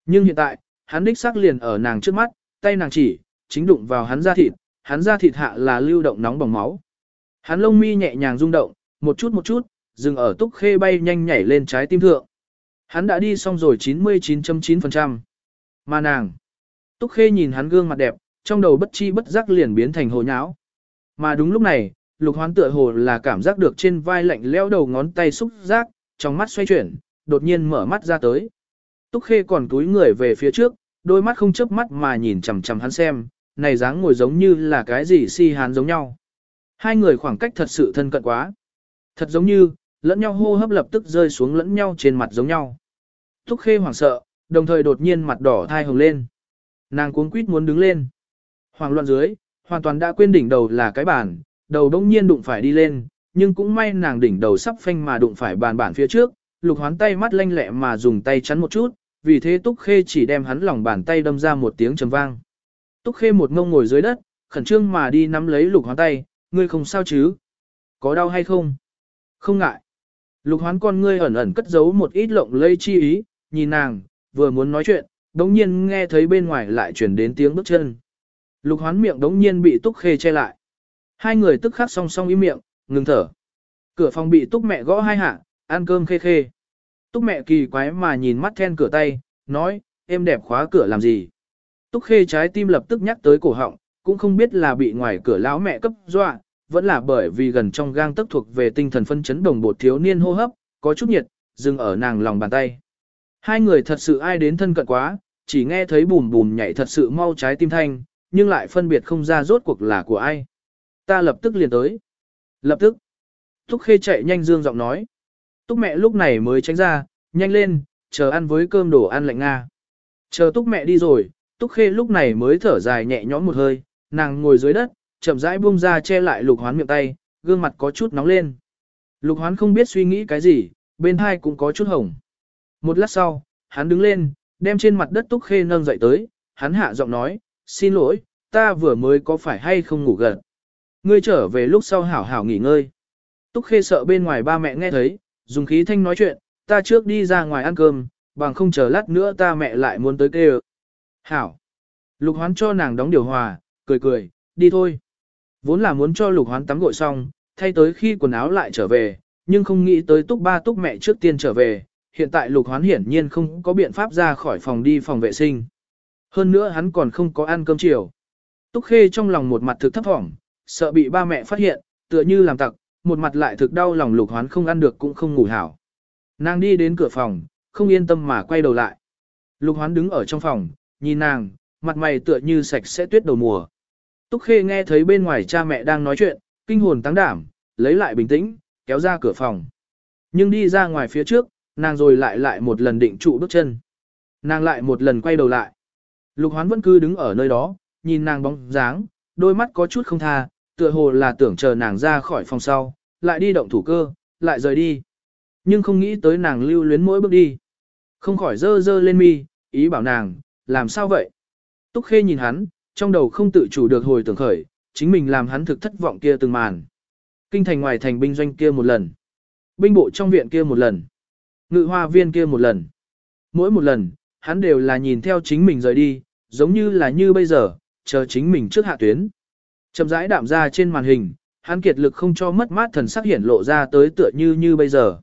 Nhưng hiện tại, hắn đích xác liền ở nàng trước mắt, tay nàng chỉ, chính đụng vào hắn da thịt, hắn da thịt hạ là lưu động nóng bỏng máu. Hắn lông mi nhẹ nhàng rung động, một chút một chút, dừng ở túc khê bay nhanh nhảy lên trái tim thượng. Hắn đã đi xong rồi 99.9%. Mà nàng, túc khê nhìn hắn gương mặt đẹp, trong đầu bất chi bất giác liền biến thành hồ nháo. Mà đúng lúc này, lục hoán tựa hồ là cảm giác được trên vai lạnh leo đầu ngón tay xúc giác, trong mắt xoay chuyển, đột nhiên mở mắt ra tới. Túc khê còn túi người về phía trước, đôi mắt không chớp mắt mà nhìn chằm chằm hắn xem, này dáng ngồi giống như là cái gì si hán giống nhau. Hai người khoảng cách thật sự thân cận quá. Thật giống như, lẫn nhau hô hấp lập tức rơi xuống lẫn nhau trên mặt giống nhau. Túc khê hoảng sợ, đồng thời đột nhiên mặt đỏ thai hồng lên. Nàng cuống quýt muốn đứng lên. Hoàng loạn dưới, hoàn toàn đã quên đỉnh đầu là cái bàn, đầu đông nhiên đụng phải đi lên, nhưng cũng may nàng đỉnh đầu sắp phanh mà đụng phải bàn bản phía trước, lục hoán tay mắt lanh lẹ mà dùng tay chắn một chút, vì thế Túc Khê chỉ đem hắn lòng bàn tay đâm ra một tiếng trầm vang. Túc Khê một ngông ngồi dưới đất, khẩn trương mà đi nắm lấy lục hoán tay, ngươi không sao chứ? Có đau hay không? Không ngại. Lục hoán con ngươi ẩn ẩn cất giấu một ít lộng lây chi ý, nhìn nàng, vừa muốn nói chuyện, đống nhiên nghe thấy bên ngoài lại chuyển đến tiếng bước chân. Lục hoán miệng đống nhiên bị Túc Khê che lại. Hai người tức khắc song song im miệng, ngừng thở. Cửa phòng bị Túc mẹ gõ hai hạ, ăn cơm khê khê. Túc mẹ kỳ quái mà nhìn mắt then cửa tay, nói, em đẹp khóa cửa làm gì. Túc khê trái tim lập tức nhắc tới cổ họng, cũng không biết là bị ngoài cửa lão mẹ cấp dọa, vẫn là bởi vì gần trong gang tức thuộc về tinh thần phân chấn đồng bột thiếu niên hô hấp, có chút nhiệt, dừng ở nàng lòng bàn tay. Hai người thật sự ai đến thân cận quá, chỉ nghe thấy bùm bùm nhảy thật sự mau trái tim thanh, nhưng lại phân biệt không ra rốt cuộc là của ai. Ta lập tức liền tới. Lập tức. Túc khê chạy nhanh dương giọng nói. Túc mẹ lúc này mới tránh ra, nhanh lên, chờ ăn với cơm đồ ăn lạnh Nga. Chờ túc mẹ đi rồi, túc khê lúc này mới thở dài nhẹ nhõm một hơi, nàng ngồi dưới đất, chậm rãi buông ra che lại lục hoán miệng tay, gương mặt có chút nóng lên. Lục hoán không biết suy nghĩ cái gì, bên hai cũng có chút hồng. Một lát sau, hắn đứng lên, đem trên mặt đất túc khê nâng dậy tới, hắn hạ giọng nói, xin lỗi, ta vừa mới có phải hay không ngủ gần. Ngươi trở về lúc sau hảo hảo nghỉ ngơi. Túc khê sợ bên ngoài ba mẹ nghe thấy, dùng khí thanh nói chuyện, ta trước đi ra ngoài ăn cơm, bằng không chờ lát nữa ta mẹ lại muốn tới kêu. Hảo. Lục hoán cho nàng đóng điều hòa, cười cười, đi thôi. Vốn là muốn cho lục hoán tắm gội xong, thay tới khi quần áo lại trở về, nhưng không nghĩ tới túc ba túc mẹ trước tiên trở về. Hiện tại lục hoán hiển nhiên không có biện pháp ra khỏi phòng đi phòng vệ sinh. Hơn nữa hắn còn không có ăn cơm chiều. Túc khê trong lòng một mặt thực thấp thỏm, sợ bị ba mẹ phát hiện, tựa như làm tặc, một mặt lại thực đau lòng lục hoán không ăn được cũng không ngủ hảo. Nàng đi đến cửa phòng, không yên tâm mà quay đầu lại. Lục hoán đứng ở trong phòng, nhìn nàng, mặt mày tựa như sạch sẽ tuyết đầu mùa. Túc Khê nghe thấy bên ngoài cha mẹ đang nói chuyện, kinh hồn tăng đảm, lấy lại bình tĩnh, kéo ra cửa phòng. Nhưng đi ra ngoài phía trước, nàng rồi lại lại một lần định trụ bước chân. Nàng lại một lần quay đầu lại. Lục hoán vẫn cứ đứng ở nơi đó, nhìn nàng bóng dáng, đôi mắt có chút không tha, tựa hồ là tưởng chờ nàng ra khỏi phòng sau, lại đi động thủ cơ, lại rời đi. Nhưng không nghĩ tới nàng lưu luyến mỗi bước đi. Không khỏi dơ dơ lên mi, ý bảo nàng, làm sao vậy? Túc Khê nhìn hắn, trong đầu không tự chủ được hồi tưởng khởi, chính mình làm hắn thực thất vọng kia từng màn. Kinh thành ngoài thành binh doanh kia một lần. Binh bộ trong viện kia một lần. Ngự hoa viên kia một lần. Mỗi một lần, hắn đều là nhìn theo chính mình rời đi, giống như là như bây giờ, chờ chính mình trước hạ tuyến. Chậm rãi đạm ra trên màn hình, hắn kiệt lực không cho mất mát thần sắc hiển lộ ra tới tựa như như bây giờ.